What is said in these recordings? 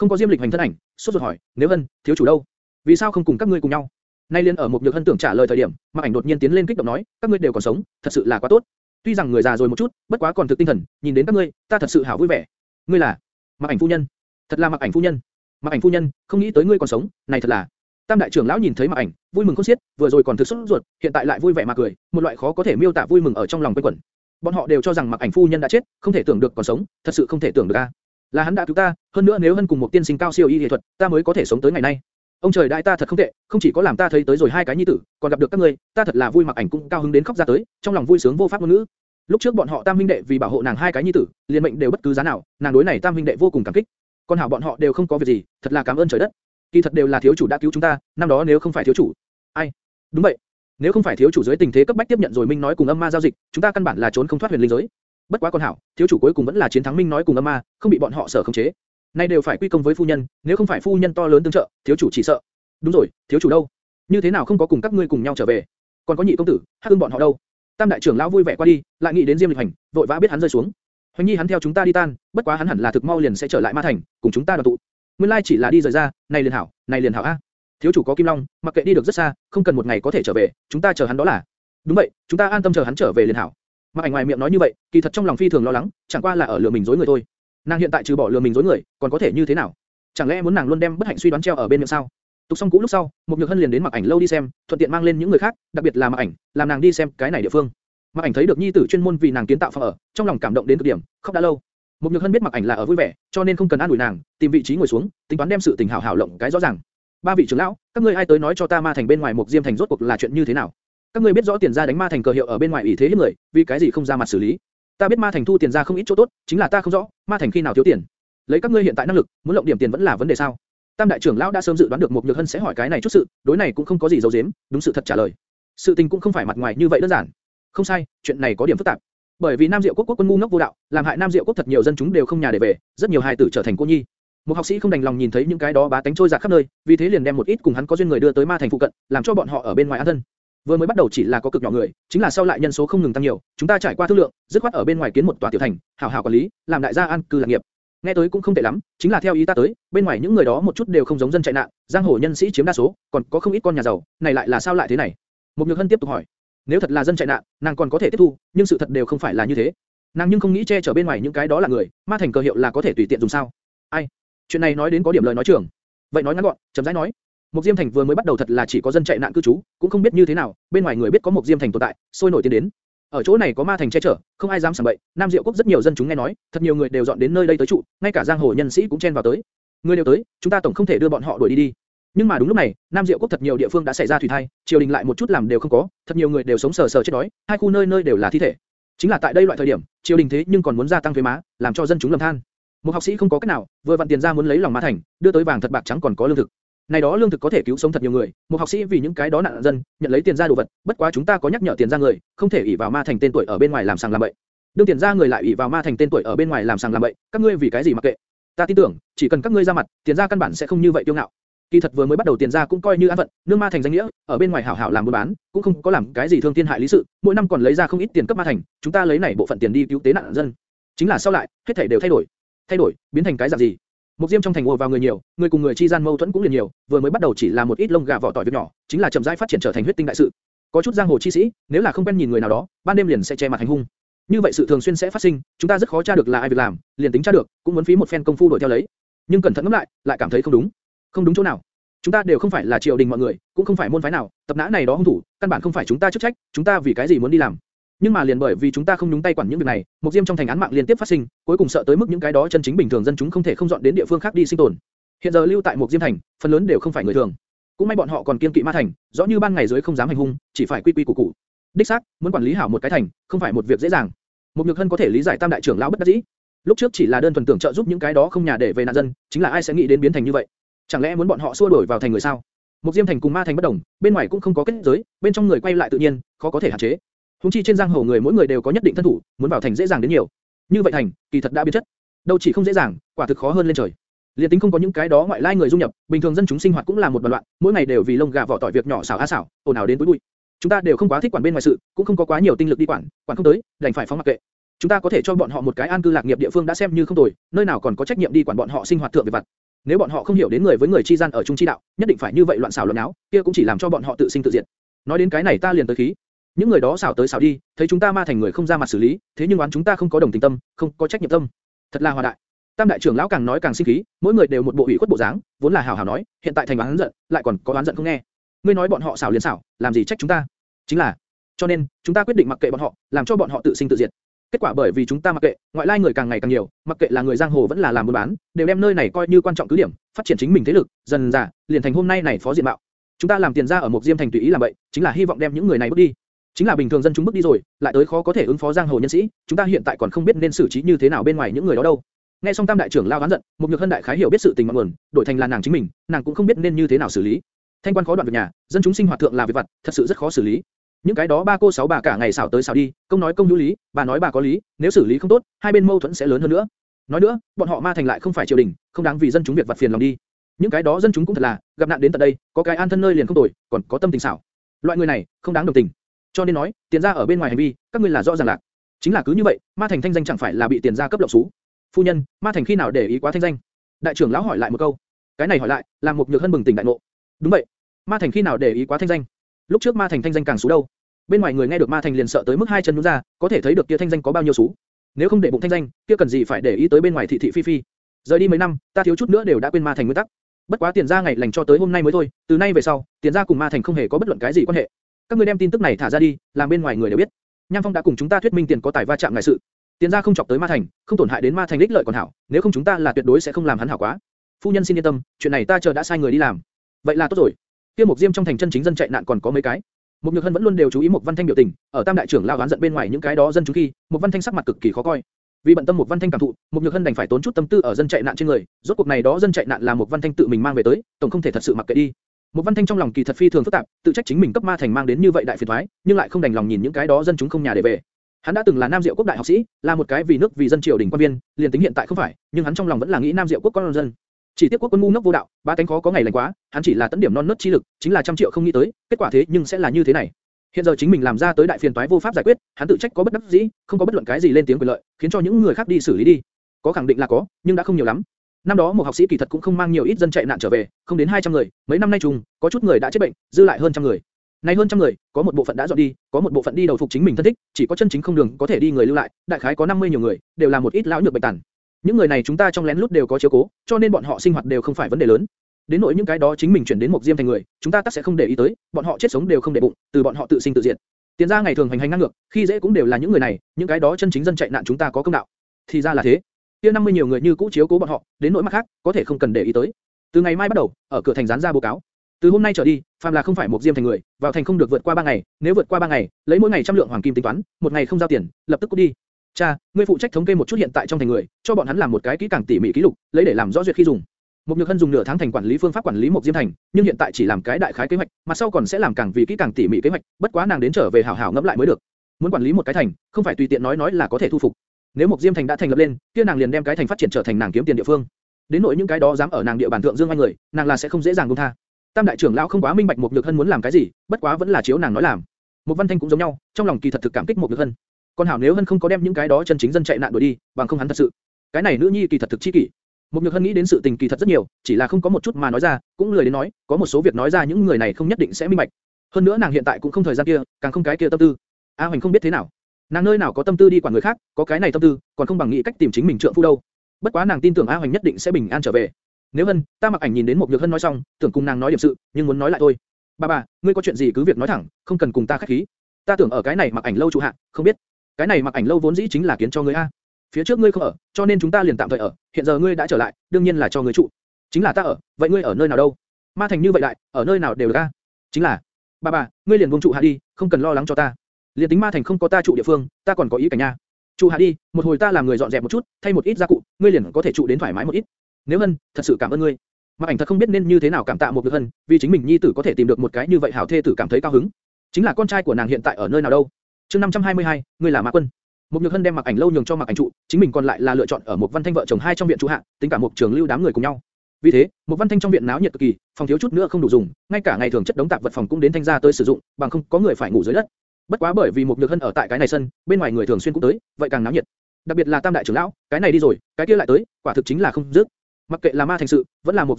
không có Diêm Lịch Hành thân ảnh, sốt ruột hỏi, nếu Hân, thiếu chủ đâu? Vì sao không cùng các ngươi cùng nhau? Nay liên ở một nhược hân tưởng trả lời thời điểm, Mạc Ảnh đột nhiên tiến lên kích động nói, các ngươi đều còn sống, thật sự là quá tốt. Tuy rằng người già rồi một chút, bất quá còn thực tinh thần, nhìn đến các ngươi, ta thật sự hảo vui vẻ. Ngươi là Mạc Ảnh phu nhân, thật là Mạc Ảnh phu nhân. Mạc Ảnh phu nhân, không nghĩ tới ngươi còn sống, này thật là. Tam đại trưởng lão nhìn thấy Mạc Ảnh, vui mừng khôn xiết, vừa rồi còn thực sốt ruột, hiện tại lại vui vẻ mà cười, một loại khó có thể miêu tả vui mừng ở trong lòng quanh quẩn. Bọn họ đều cho rằng Mạc Ảnh phu nhân đã chết, không thể tưởng được còn sống, thật sự không thể tưởng được a. Là hắn đã cứu ta, hơn nữa nếu hân cùng một tiên sinh cao siêu y y thuật, ta mới có thể sống tới ngày nay. Ông trời đại ta thật không tệ, không chỉ có làm ta thấy tới rồi hai cái nhi tử, còn gặp được các ngươi, ta thật là vui mặc Ảnh cũng cao hứng đến khóc ra tới, trong lòng vui sướng vô pháp ngôn ngữ. Lúc trước bọn họ Tam huynh đệ vì bảo hộ nàng hai cái nhi tử, liền mệnh đều bất cứ giá nào, nàng đối này Tam huynh đệ vô cùng cảm kích. Con hảo bọn họ đều không có việc gì, thật là cảm ơn trời đất. Kỳ thật đều là thiếu chủ đã cứu chúng ta, năm đó nếu không phải thiếu chủ, ai? Đúng vậy, nếu không phải thiếu chủ dưới tình thế cấp bách tiếp nhận rồi Minh nói cùng âm ma giao dịch, chúng ta căn bản là trốn không thoát huyền linh giới. Bất quá con hảo, thiếu chủ cuối cùng vẫn là chiến thắng Minh nói cùng âm ma, không bị bọn họ sở khống chế. Nay đều phải quy công với phu nhân, nếu không phải phu nhân to lớn tương trợ, thiếu chủ chỉ sợ. Đúng rồi, thiếu chủ đâu? Như thế nào không có cùng các ngươi cùng nhau trở về? Còn có nhị công tử, hắc ương bọn họ đâu? Tam đại trưởng lão vui vẻ qua đi, lại nghĩ đến Diêm Lịch Hành, vội vã biết hắn rơi xuống. Hoành Nhi hắn theo chúng ta đi tan, bất quá hắn hẳn là thực mau liền sẽ trở lại Ma Thành, cùng chúng ta đoàn tụ. Nguyên lai chỉ là đi rời ra, này liền hảo, này liền hảo a. Thiếu chủ có Kim Long, mặc kệ đi được rất xa, không cần một ngày có thể trở về, chúng ta chờ hắn đó là. Đúng vậy, chúng ta an tâm chờ hắn trở về liền hảo. Mặc ảnh ngoài miệng nói như vậy, kỳ thật trong lòng phi thường lo lắng, chẳng qua là ở lừa mình dối người thôi. Nàng hiện tại trừ bỏ lừa mình dối người, còn có thể như thế nào? Chẳng lẽ muốn nàng luôn đem bất hạnh suy đoán treo ở bên miệng sao? Tục xong cũ lúc sau, một nhược hân liền đến mặc ảnh lâu đi xem, thuận tiện mang lên những người khác, đặc biệt là mặc ảnh, làm nàng đi xem cái này địa phương. Mặc ảnh thấy được nhi tử chuyên môn vì nàng kiến tạo phòng ở, trong lòng cảm động đến cực điểm, khóc đã lâu. Một nhược hân biết mặc ảnh là ở vui vẻ, cho nên không cần an ủi nàng, tìm vị trí ngồi xuống, tính toán đem sự tình hảo hảo lộng cái rõ ràng. Ba vị trưởng lão, các ngươi ai tới nói cho ta ma thành bên ngoài một diêm thành rốt cuộc là chuyện như thế nào? Các ngươi biết rõ tiền gia đánh ma thành cờ hiệu ở bên ngoài ủy thế hiếp người, vì cái gì không ra mặt xử lý? Ta biết ma thành thu tiền ra không ít chỗ tốt, chính là ta không rõ, ma thành khi nào thiếu tiền? Lấy các ngươi hiện tại năng lực, muốn lộng điểm tiền vẫn là vấn đề sao? Tam đại trưởng lão đã sớm dự đoán được một nhược hân sẽ hỏi cái này chút sự, đối này cũng không có gì giấu giếm, đúng sự thật trả lời. Sự tình cũng không phải mặt ngoài như vậy đơn giản. Không sai, chuyện này có điểm phức tạp. Bởi vì Nam Diệu quốc quốc quân ngu ngốc vô đạo, làm hại Nam Diệu quốc thật nhiều dân chúng đều không nhà để về, rất nhiều hài tử trở thành cô nhi. Một học sĩ không đành lòng nhìn thấy những cái đó bá tánh trôi dạt khắp nơi, vì thế liền đem một ít cùng hắn có duyên người đưa tới ma thành phụ cận, làm cho bọn họ ở bên ngoài an thân. Vừa mới bắt đầu chỉ là có cực nhỏ người, chính là sau lại nhân số không ngừng tăng nhiều, chúng ta trải qua thương lượng, dứt khoát ở bên ngoài kiến một tòa tiểu thành, hảo hảo quản lý, làm đại gia an cư lạc nghiệp. Nghe tới cũng không tệ lắm, chính là theo ý ta tới, bên ngoài những người đó một chút đều không giống dân chạy nạn, giang hồ nhân sĩ chiếm đa số, còn có không ít con nhà giàu, này lại là sao lại thế này? Một Nhược Hân tiếp tục hỏi, nếu thật là dân chạy nạn, nàng còn có thể tiếp thu, nhưng sự thật đều không phải là như thế. Nàng nhưng không nghĩ che chở bên ngoài những cái đó là người, ma thành cơ hiệu là có thể tùy tiện dùng sao? Ai? Chuyện này nói đến có điểm lời nói trưởng. Vậy nói ngắn gọn, chấm rãi nói. Một Diêm Thành vừa mới bắt đầu thật là chỉ có dân chạy nạn cư trú, cũng không biết như thế nào, bên ngoài người biết có một Diêm Thành tồn tại, sôi nổi tiến đến. Ở chỗ này có ma thành che chở, không ai dám sảng bậy. Nam Diệu quốc rất nhiều dân chúng nghe nói, thật nhiều người đều dọn đến nơi đây tới trụ, ngay cả giang hồ nhân sĩ cũng chen vào tới. Người đều tới, chúng ta tổng không thể đưa bọn họ đuổi đi đi. Nhưng mà đúng lúc này, Nam Diệu quốc thật nhiều địa phương đã xảy ra thủy tai, triều đình lại một chút làm đều không có, thật nhiều người đều sống sờ sờ chết đói, hai khu nơi nơi đều là thi thể. Chính là tại đây loại thời điểm, triều đình thế nhưng còn muốn gia tăng thuế má, làm cho dân chúng lầm than. Một học sĩ không có cách nào, vừa vặn tiền ra muốn lấy lòng ma thành, đưa tới vàng thật bạc trắng còn có lương thực. Này đó lương thực có thể cứu sống thật nhiều người, một học sĩ vì những cái đó nạn dân, nhận lấy tiền ra đồ vật, bất quá chúng ta có nhắc nhở tiền ra người, không thể ỷ vào ma thành tên tuổi ở bên ngoài làm sàng làm bậy. Đương tiền ra người lại ỷ vào ma thành tên tuổi ở bên ngoài làm sàng làm bậy, các ngươi vì cái gì mặc kệ? Ta tin tưởng, chỉ cần các ngươi ra mặt, tiền ra căn bản sẽ không như vậy tiêu ngạo. Kỳ thật vừa mới bắt đầu tiền ra cũng coi như an phận, nương ma thành danh nghĩa, ở bên ngoài hảo hảo làm buôn bán, cũng không có làm cái gì thương thiên hại lý sự, mỗi năm còn lấy ra không ít tiền cấp ma thành, chúng ta lấy này bộ phận tiền đi cứu tế nạn dân. Chính là sau lại, hết thảy đều thay đổi. Thay đổi, biến thành cái dạng gì? Một diêm trong thành ùa vào người nhiều, người cùng người chi gian mâu thuẫn cũng liền nhiều, vừa mới bắt đầu chỉ là một ít lông gà vỏ tỏi việc nhỏ, chính là chậm rãi phát triển trở thành huyết tinh đại sự. Có chút giang hồ chi sĩ, nếu là không quen nhìn người nào đó, ban đêm liền sẽ che mặt hành hung. Như vậy sự thường xuyên sẽ phát sinh, chúng ta rất khó tra được là ai việc làm, liền tính tra được, cũng muốn phí một phen công phu đuổi theo lấy. Nhưng cẩn thận ngẫm lại, lại cảm thấy không đúng. Không đúng chỗ nào? Chúng ta đều không phải là triều đình mọi người, cũng không phải môn phái nào, tập nã này đó hung thủ, căn bản không phải chúng ta chức trách, chúng ta vì cái gì muốn đi làm? Nhưng mà liền bởi vì chúng ta không nhúng tay quản những việc này, một diêm trong thành án mạng liên tiếp phát sinh, cuối cùng sợ tới mức những cái đó chân chính bình thường dân chúng không thể không dọn đến địa phương khác đi sinh tồn. Hiện giờ lưu tại một diêm thành, phần lớn đều không phải người thường. Cũng may bọn họ còn kiên kỵ ma thành, rõ như ban ngày dưới không dám hành hung, chỉ phải quy quy củ củ. Đích xác, muốn quản lý hảo một cái thành, không phải một việc dễ dàng. Một nhược hân có thể lý giải tam đại trưởng lão bất đắc dĩ. Lúc trước chỉ là đơn thuần tưởng trợ giúp những cái đó không nhà để về nạn dân, chính là ai sẽ nghĩ đến biến thành như vậy? Chẳng lẽ muốn bọn họ xua đuổi vào thành người sao? Một diêm thành cùng ma thành bất đồng, bên ngoài cũng không có kết giới, bên trong người quay lại tự nhiên, khó có thể hạn chế. Hùng chi trên giang hồ người mỗi người đều có nhất định thân thủ, muốn vào thành dễ dàng đến nhiều. Như vậy thành, kỳ thật đã biến chất. Đâu chỉ không dễ dàng, quả thực khó hơn lên trời. Liên tính không có những cái đó ngoại lai người dung nhập, bình thường dân chúng sinh hoạt cũng là một bần loạn, mỗi ngày đều vì lông gà vỏ tỏi việc nhỏ xảo a xảo, ồn ào đến tối bụi. Chúng ta đều không quá thích quản bên ngoài sự, cũng không có quá nhiều tinh lực đi quản, quản không tới, đành phải phóng mặc kệ. Chúng ta có thể cho bọn họ một cái an cư lạc nghiệp địa phương đã xem như không tồi, nơi nào còn có trách nhiệm đi quản bọn họ sinh hoạt thượng về vặt. Nếu bọn họ không hiểu đến người với người chi gian ở chung chi đạo, nhất định phải như vậy loạn xảo loạn áo kia cũng chỉ làm cho bọn họ tự sinh tự diệt. Nói đến cái này ta liền tới khí. Những người đó xảo tới xảo đi, thấy chúng ta ma thành người không ra mặt xử lý, thế nhưng oán chúng ta không có đồng tình tâm, không có trách nhiệm tâm. Thật là hòa đại. Tam đại trưởng lão càng nói càng sinh khí, mỗi người đều một bộ ủy khuất bộ dáng, vốn là hảo hảo nói, hiện tại thành oán giận, lại còn có oán giận không nghe. Ngươi nói bọn họ xảo liền xảo, làm gì trách chúng ta? Chính là, cho nên chúng ta quyết định mặc kệ bọn họ, làm cho bọn họ tự sinh tự diệt. Kết quả bởi vì chúng ta mặc kệ, ngoại lai người càng ngày càng nhiều, mặc kệ là người giang hồ vẫn là làm buôn bán, đều đem nơi này coi như quan trọng cứ điểm, phát triển chính mình thế lực, dần dà liền thành hôm nay này phó diện mạo. Chúng ta làm tiền ra ở một diêm thành tùy ý làm vậy, chính là hy vọng đem những người này bước đi. Chính là bình thường dân chúng bước đi rồi, lại tới khó có thể ứng phó giang hồ nhân sĩ, chúng ta hiện tại còn không biết nên xử trí như thế nào bên ngoài những người đó đâu. Nghe xong Tam đại trưởng lao oán giận, một nhược hân đại khái hiểu biết sự tình ngọn nguồn, đổi thành là nàng chính mình, nàng cũng không biết nên như thế nào xử lý. Thanh quan khó đoạn việc nhà, dân chúng sinh hoạt thượng là việc vặt, thật sự rất khó xử lý. Những cái đó ba cô sáu bà cả ngày xảo tới xảo đi, công nói công hữu lý, bà nói bà có lý, nếu xử lý không tốt, hai bên mâu thuẫn sẽ lớn hơn nữa. Nói nữa, bọn họ ma thành lại không phải triều đình, không đáng vì dân chúng việc vặt phiền lòng đi. Những cái đó dân chúng cũng thật là, gặp nạn đến tận đây, có cái an thân nơi liền không tồi, còn có tâm tình xảo. Loại người này, không đáng đồng tình. Cho nên nói, tiền gia ở bên ngoài hành vi, các ngươi là rõ ràng lạc. Chính là cứ như vậy, ma thành thanh danh chẳng phải là bị tiền gia cấp lộng xú. Phu nhân, ma thành khi nào để ý quá thanh danh? Đại trưởng lão hỏi lại một câu. Cái này hỏi lại, làm một nhược hân bừng tỉnh đại ngộ. Đúng vậy, ma thành khi nào để ý quá thanh danh? Lúc trước ma thành thanh danh càng xú đâu. Bên ngoài người nghe được ma thành liền sợ tới mức hai chân nhún ra, có thể thấy được kia thanh danh có bao nhiêu xú. Nếu không để bụng thanh danh, kia cần gì phải để ý tới bên ngoài thị thị phi phi. Rời đi mấy năm, ta thiếu chút nữa đều đã quên ma thành nguyên tắc. Bất quá tiền gia ngày lành cho tới hôm nay mới thôi, từ nay về sau, tiền gia cùng ma thành không hề có bất luận cái gì quan hệ. Các ngươi đem tin tức này thả ra đi, làm bên ngoài người đều biết. Nham Phong đã cùng chúng ta thuyết minh tiền có tài va chạm ngại sự. Tiền gia không chọc tới ma thành, không tổn hại đến ma thành đích lợi còn hảo, nếu không chúng ta là tuyệt đối sẽ không làm hắn hảo quá. Phu nhân xin yên tâm, chuyện này ta chờ đã sai người đi làm. Vậy là tốt rồi. Kia một diêm trong thành chân chính dân chạy nạn còn có mấy cái. Một Nhược Hân vẫn luôn đều chú ý một Văn Thanh biểu tình, ở Tam đại trưởng lao đoán giận bên ngoài những cái đó dân chúng khi, một Văn Thanh sắc mặt cực kỳ khó coi. Vì bận tâm một Văn Thanh cảm thụ, một Nhược Hân đành phải tốn chút tâm tư ở dân chạy nạn trên người, rốt cuộc này đó dân chạy nạn là một Văn Thanh tự mình mang về tới, tổng không thể thật sự mặc kệ đi. Một Văn Thanh trong lòng kỳ thật phi thường phức tạp, tự trách chính mình cấp ma thành mang đến như vậy đại phiền toái, nhưng lại không đành lòng nhìn những cái đó dân chúng không nhà để về. Hắn đã từng là Nam Diệu quốc đại học sĩ, là một cái vì nước vì dân triều đình quan viên, liền tính hiện tại không phải, nhưng hắn trong lòng vẫn là nghĩ Nam Diệu quốc con dân. Chỉ tiếc quốc quân ngu ngốc vô đạo, ba cánh khó có ngày lành quá, hắn chỉ là tấn điểm non nớt chi lực, chính là trăm triệu không nghĩ tới, kết quả thế nhưng sẽ là như thế này. Hiện giờ chính mình làm ra tới đại phiền toái vô pháp giải quyết, hắn tự trách có bất đắc dĩ, không có bất luận cái gì lên tiếng quyền lợi, khiến cho những người khác đi xử lý đi. Có khẳng định là có, nhưng đã không nhiều lắm. Năm đó một học sĩ kỳ thật cũng không mang nhiều ít dân chạy nạn trở về, không đến 200 người, mấy năm nay trùng, có chút người đã chết bệnh, dư lại hơn trăm người. Này hơn trăm người, có một bộ phận đã dọn đi, có một bộ phận đi đầu phục chính mình thân thích, chỉ có chân chính không đường có thể đi người lưu lại, đại khái có 50 nhiều người, đều là một ít lão nhược bệnh tàn. Những người này chúng ta trong lén lút đều có chiếu cố, cho nên bọn họ sinh hoạt đều không phải vấn đề lớn. Đến nỗi những cái đó chính mình chuyển đến một diêm thành người, chúng ta tất sẽ không để ý tới, bọn họ chết sống đều không để bụng, từ bọn họ tự sinh tự diệt. Tiền gia ngày thường hành hành ngang ngược, khi dễ cũng đều là những người này, những cái đó chân chính dân chạy nạn chúng ta có công đạo. Thì ra là thế. Kia 50 nhiều người như cũ chiếu cố bọn họ, đến nỗi mặt khác, có thể không cần để ý tới. Từ ngày mai bắt đầu, ở cửa thành dán ra báo cáo. Từ hôm nay trở đi, phàm là không phải một diêm thành người, vào thành không được vượt qua 3 ngày, nếu vượt qua 3 ngày, lấy mỗi ngày trăm lượng hoàng kim tính toán, một ngày không giao tiền, lập tức cút đi. Cha, ngươi phụ trách thống kê một chút hiện tại trong thành người, cho bọn hắn làm một cái kỹ càng tỉ mỉ ký lục, lấy để làm rõ duyệt khi dùng. Một Nhược Hân dùng nửa tháng thành quản lý phương pháp quản lý một Diêm Thành, nhưng hiện tại chỉ làm cái đại khái kế hoạch, mà sau còn sẽ làm càng vì kỹ càng tỉ mỉ kế hoạch, bất quá nàng đến trở về hảo hảo ngẫm lại mới được. Muốn quản lý một cái thành, không phải tùy tiện nói nói là có thể thu phục. Nếu một Diêm Thành đã thành lập lên, kia nàng liền đem cái thành phát triển trở thành nàng kiếm tiền địa phương. Đến nội những cái đó dám ở nàng địa bàn thượng dương anh người, nàng là sẽ không dễ dàng buông tha. Tam đại trưởng lão không quá minh bạch một Nhược Hân muốn làm cái gì, bất quá vẫn là chiếu nàng nói làm. Một Văn Thanh cũng giống nhau, trong lòng kỳ thật thực cảm kích một Nhược Hân. Còn hảo nếu Hân không có đem những cái đó chân chính dân chạy nạn đuổi đi, bằng không hắn thật sự. Cái này nữ nhi kỳ thật thực chi kỷ. Một Nhược Hân nghĩ đến sự tình kỳ thật rất nhiều, chỉ là không có một chút mà nói ra, cũng lười đến nói, có một số việc nói ra những người này không nhất định sẽ minh bạch. Hơn nữa nàng hiện tại cũng không thời gian kia, càng không cái kia tâm tư. A Hoành không biết thế nào, nàng nơi nào có tâm tư đi quản người khác, có cái này tâm tư, còn không bằng nghĩ cách tìm chính mình trượng phu đâu. Bất quá nàng tin tưởng A Hoành nhất định sẽ bình an trở về. Nếu Hân, ta mặc ảnh nhìn đến một Nhược Hân nói xong, tưởng cùng nàng nói điểm sự, nhưng muốn nói lại thôi. Bà bà, ngươi có chuyện gì cứ việc nói thẳng, không cần cùng ta khách khí. Ta tưởng ở cái này mặc ảnh lâu trụ hạ, không biết. Cái này mặc ảnh lâu vốn dĩ chính là kiến cho ngươi a phía trước ngươi không ở, cho nên chúng ta liền tạm thời ở, hiện giờ ngươi đã trở lại, đương nhiên là cho ngươi trụ. Chính là ta ở, vậy ngươi ở nơi nào đâu? Ma thành như vậy lại, ở nơi nào đều được a? Chính là, bà bà, ngươi liền buông trụ hạ đi, không cần lo lắng cho ta. Liền tính ma thành không có ta trụ địa phương, ta còn có ý cả nhà. Trụ hạ đi, một hồi ta làm người dọn dẹp một chút, thay một ít gia cụ, ngươi liền có thể trụ đến thoải mái một ít. Nếu hân, thật sự cảm ơn ngươi. mặc ảnh thật không biết nên như thế nào cảm tạ một được hân, vì chính mình nhi tử có thể tìm được một cái như vậy hảo thê tử cảm thấy cao hứng. Chính là con trai của nàng hiện tại ở nơi nào đâu? Chương 522, ngươi là Ma Quân. Một Nhược Hân đem mặc ảnh lâu nhường cho mặc ảnh trụ, chính mình còn lại là lựa chọn ở một Văn Thanh vợ chồng hai trong viện trụ hạ, tính cả một trường lưu đám người cùng nhau. Vì thế, một Văn Thanh trong viện náo nhiệt cực kỳ, phòng thiếu chút nữa không đủ dùng, ngay cả ngày thường chất đống tạp vật phòng cũng đến thanh gia tới sử dụng, bằng không có người phải ngủ dưới đất. Bất quá bởi vì một Nhược Hân ở tại cái này sân, bên ngoài người thường xuyên cũng tới, vậy càng náo nhiệt. Đặc biệt là Tam đại trưởng lão, cái này đi rồi, cái kia lại tới, quả thực chính là không dứt. Mặc kệ là ma thành sự, vẫn là một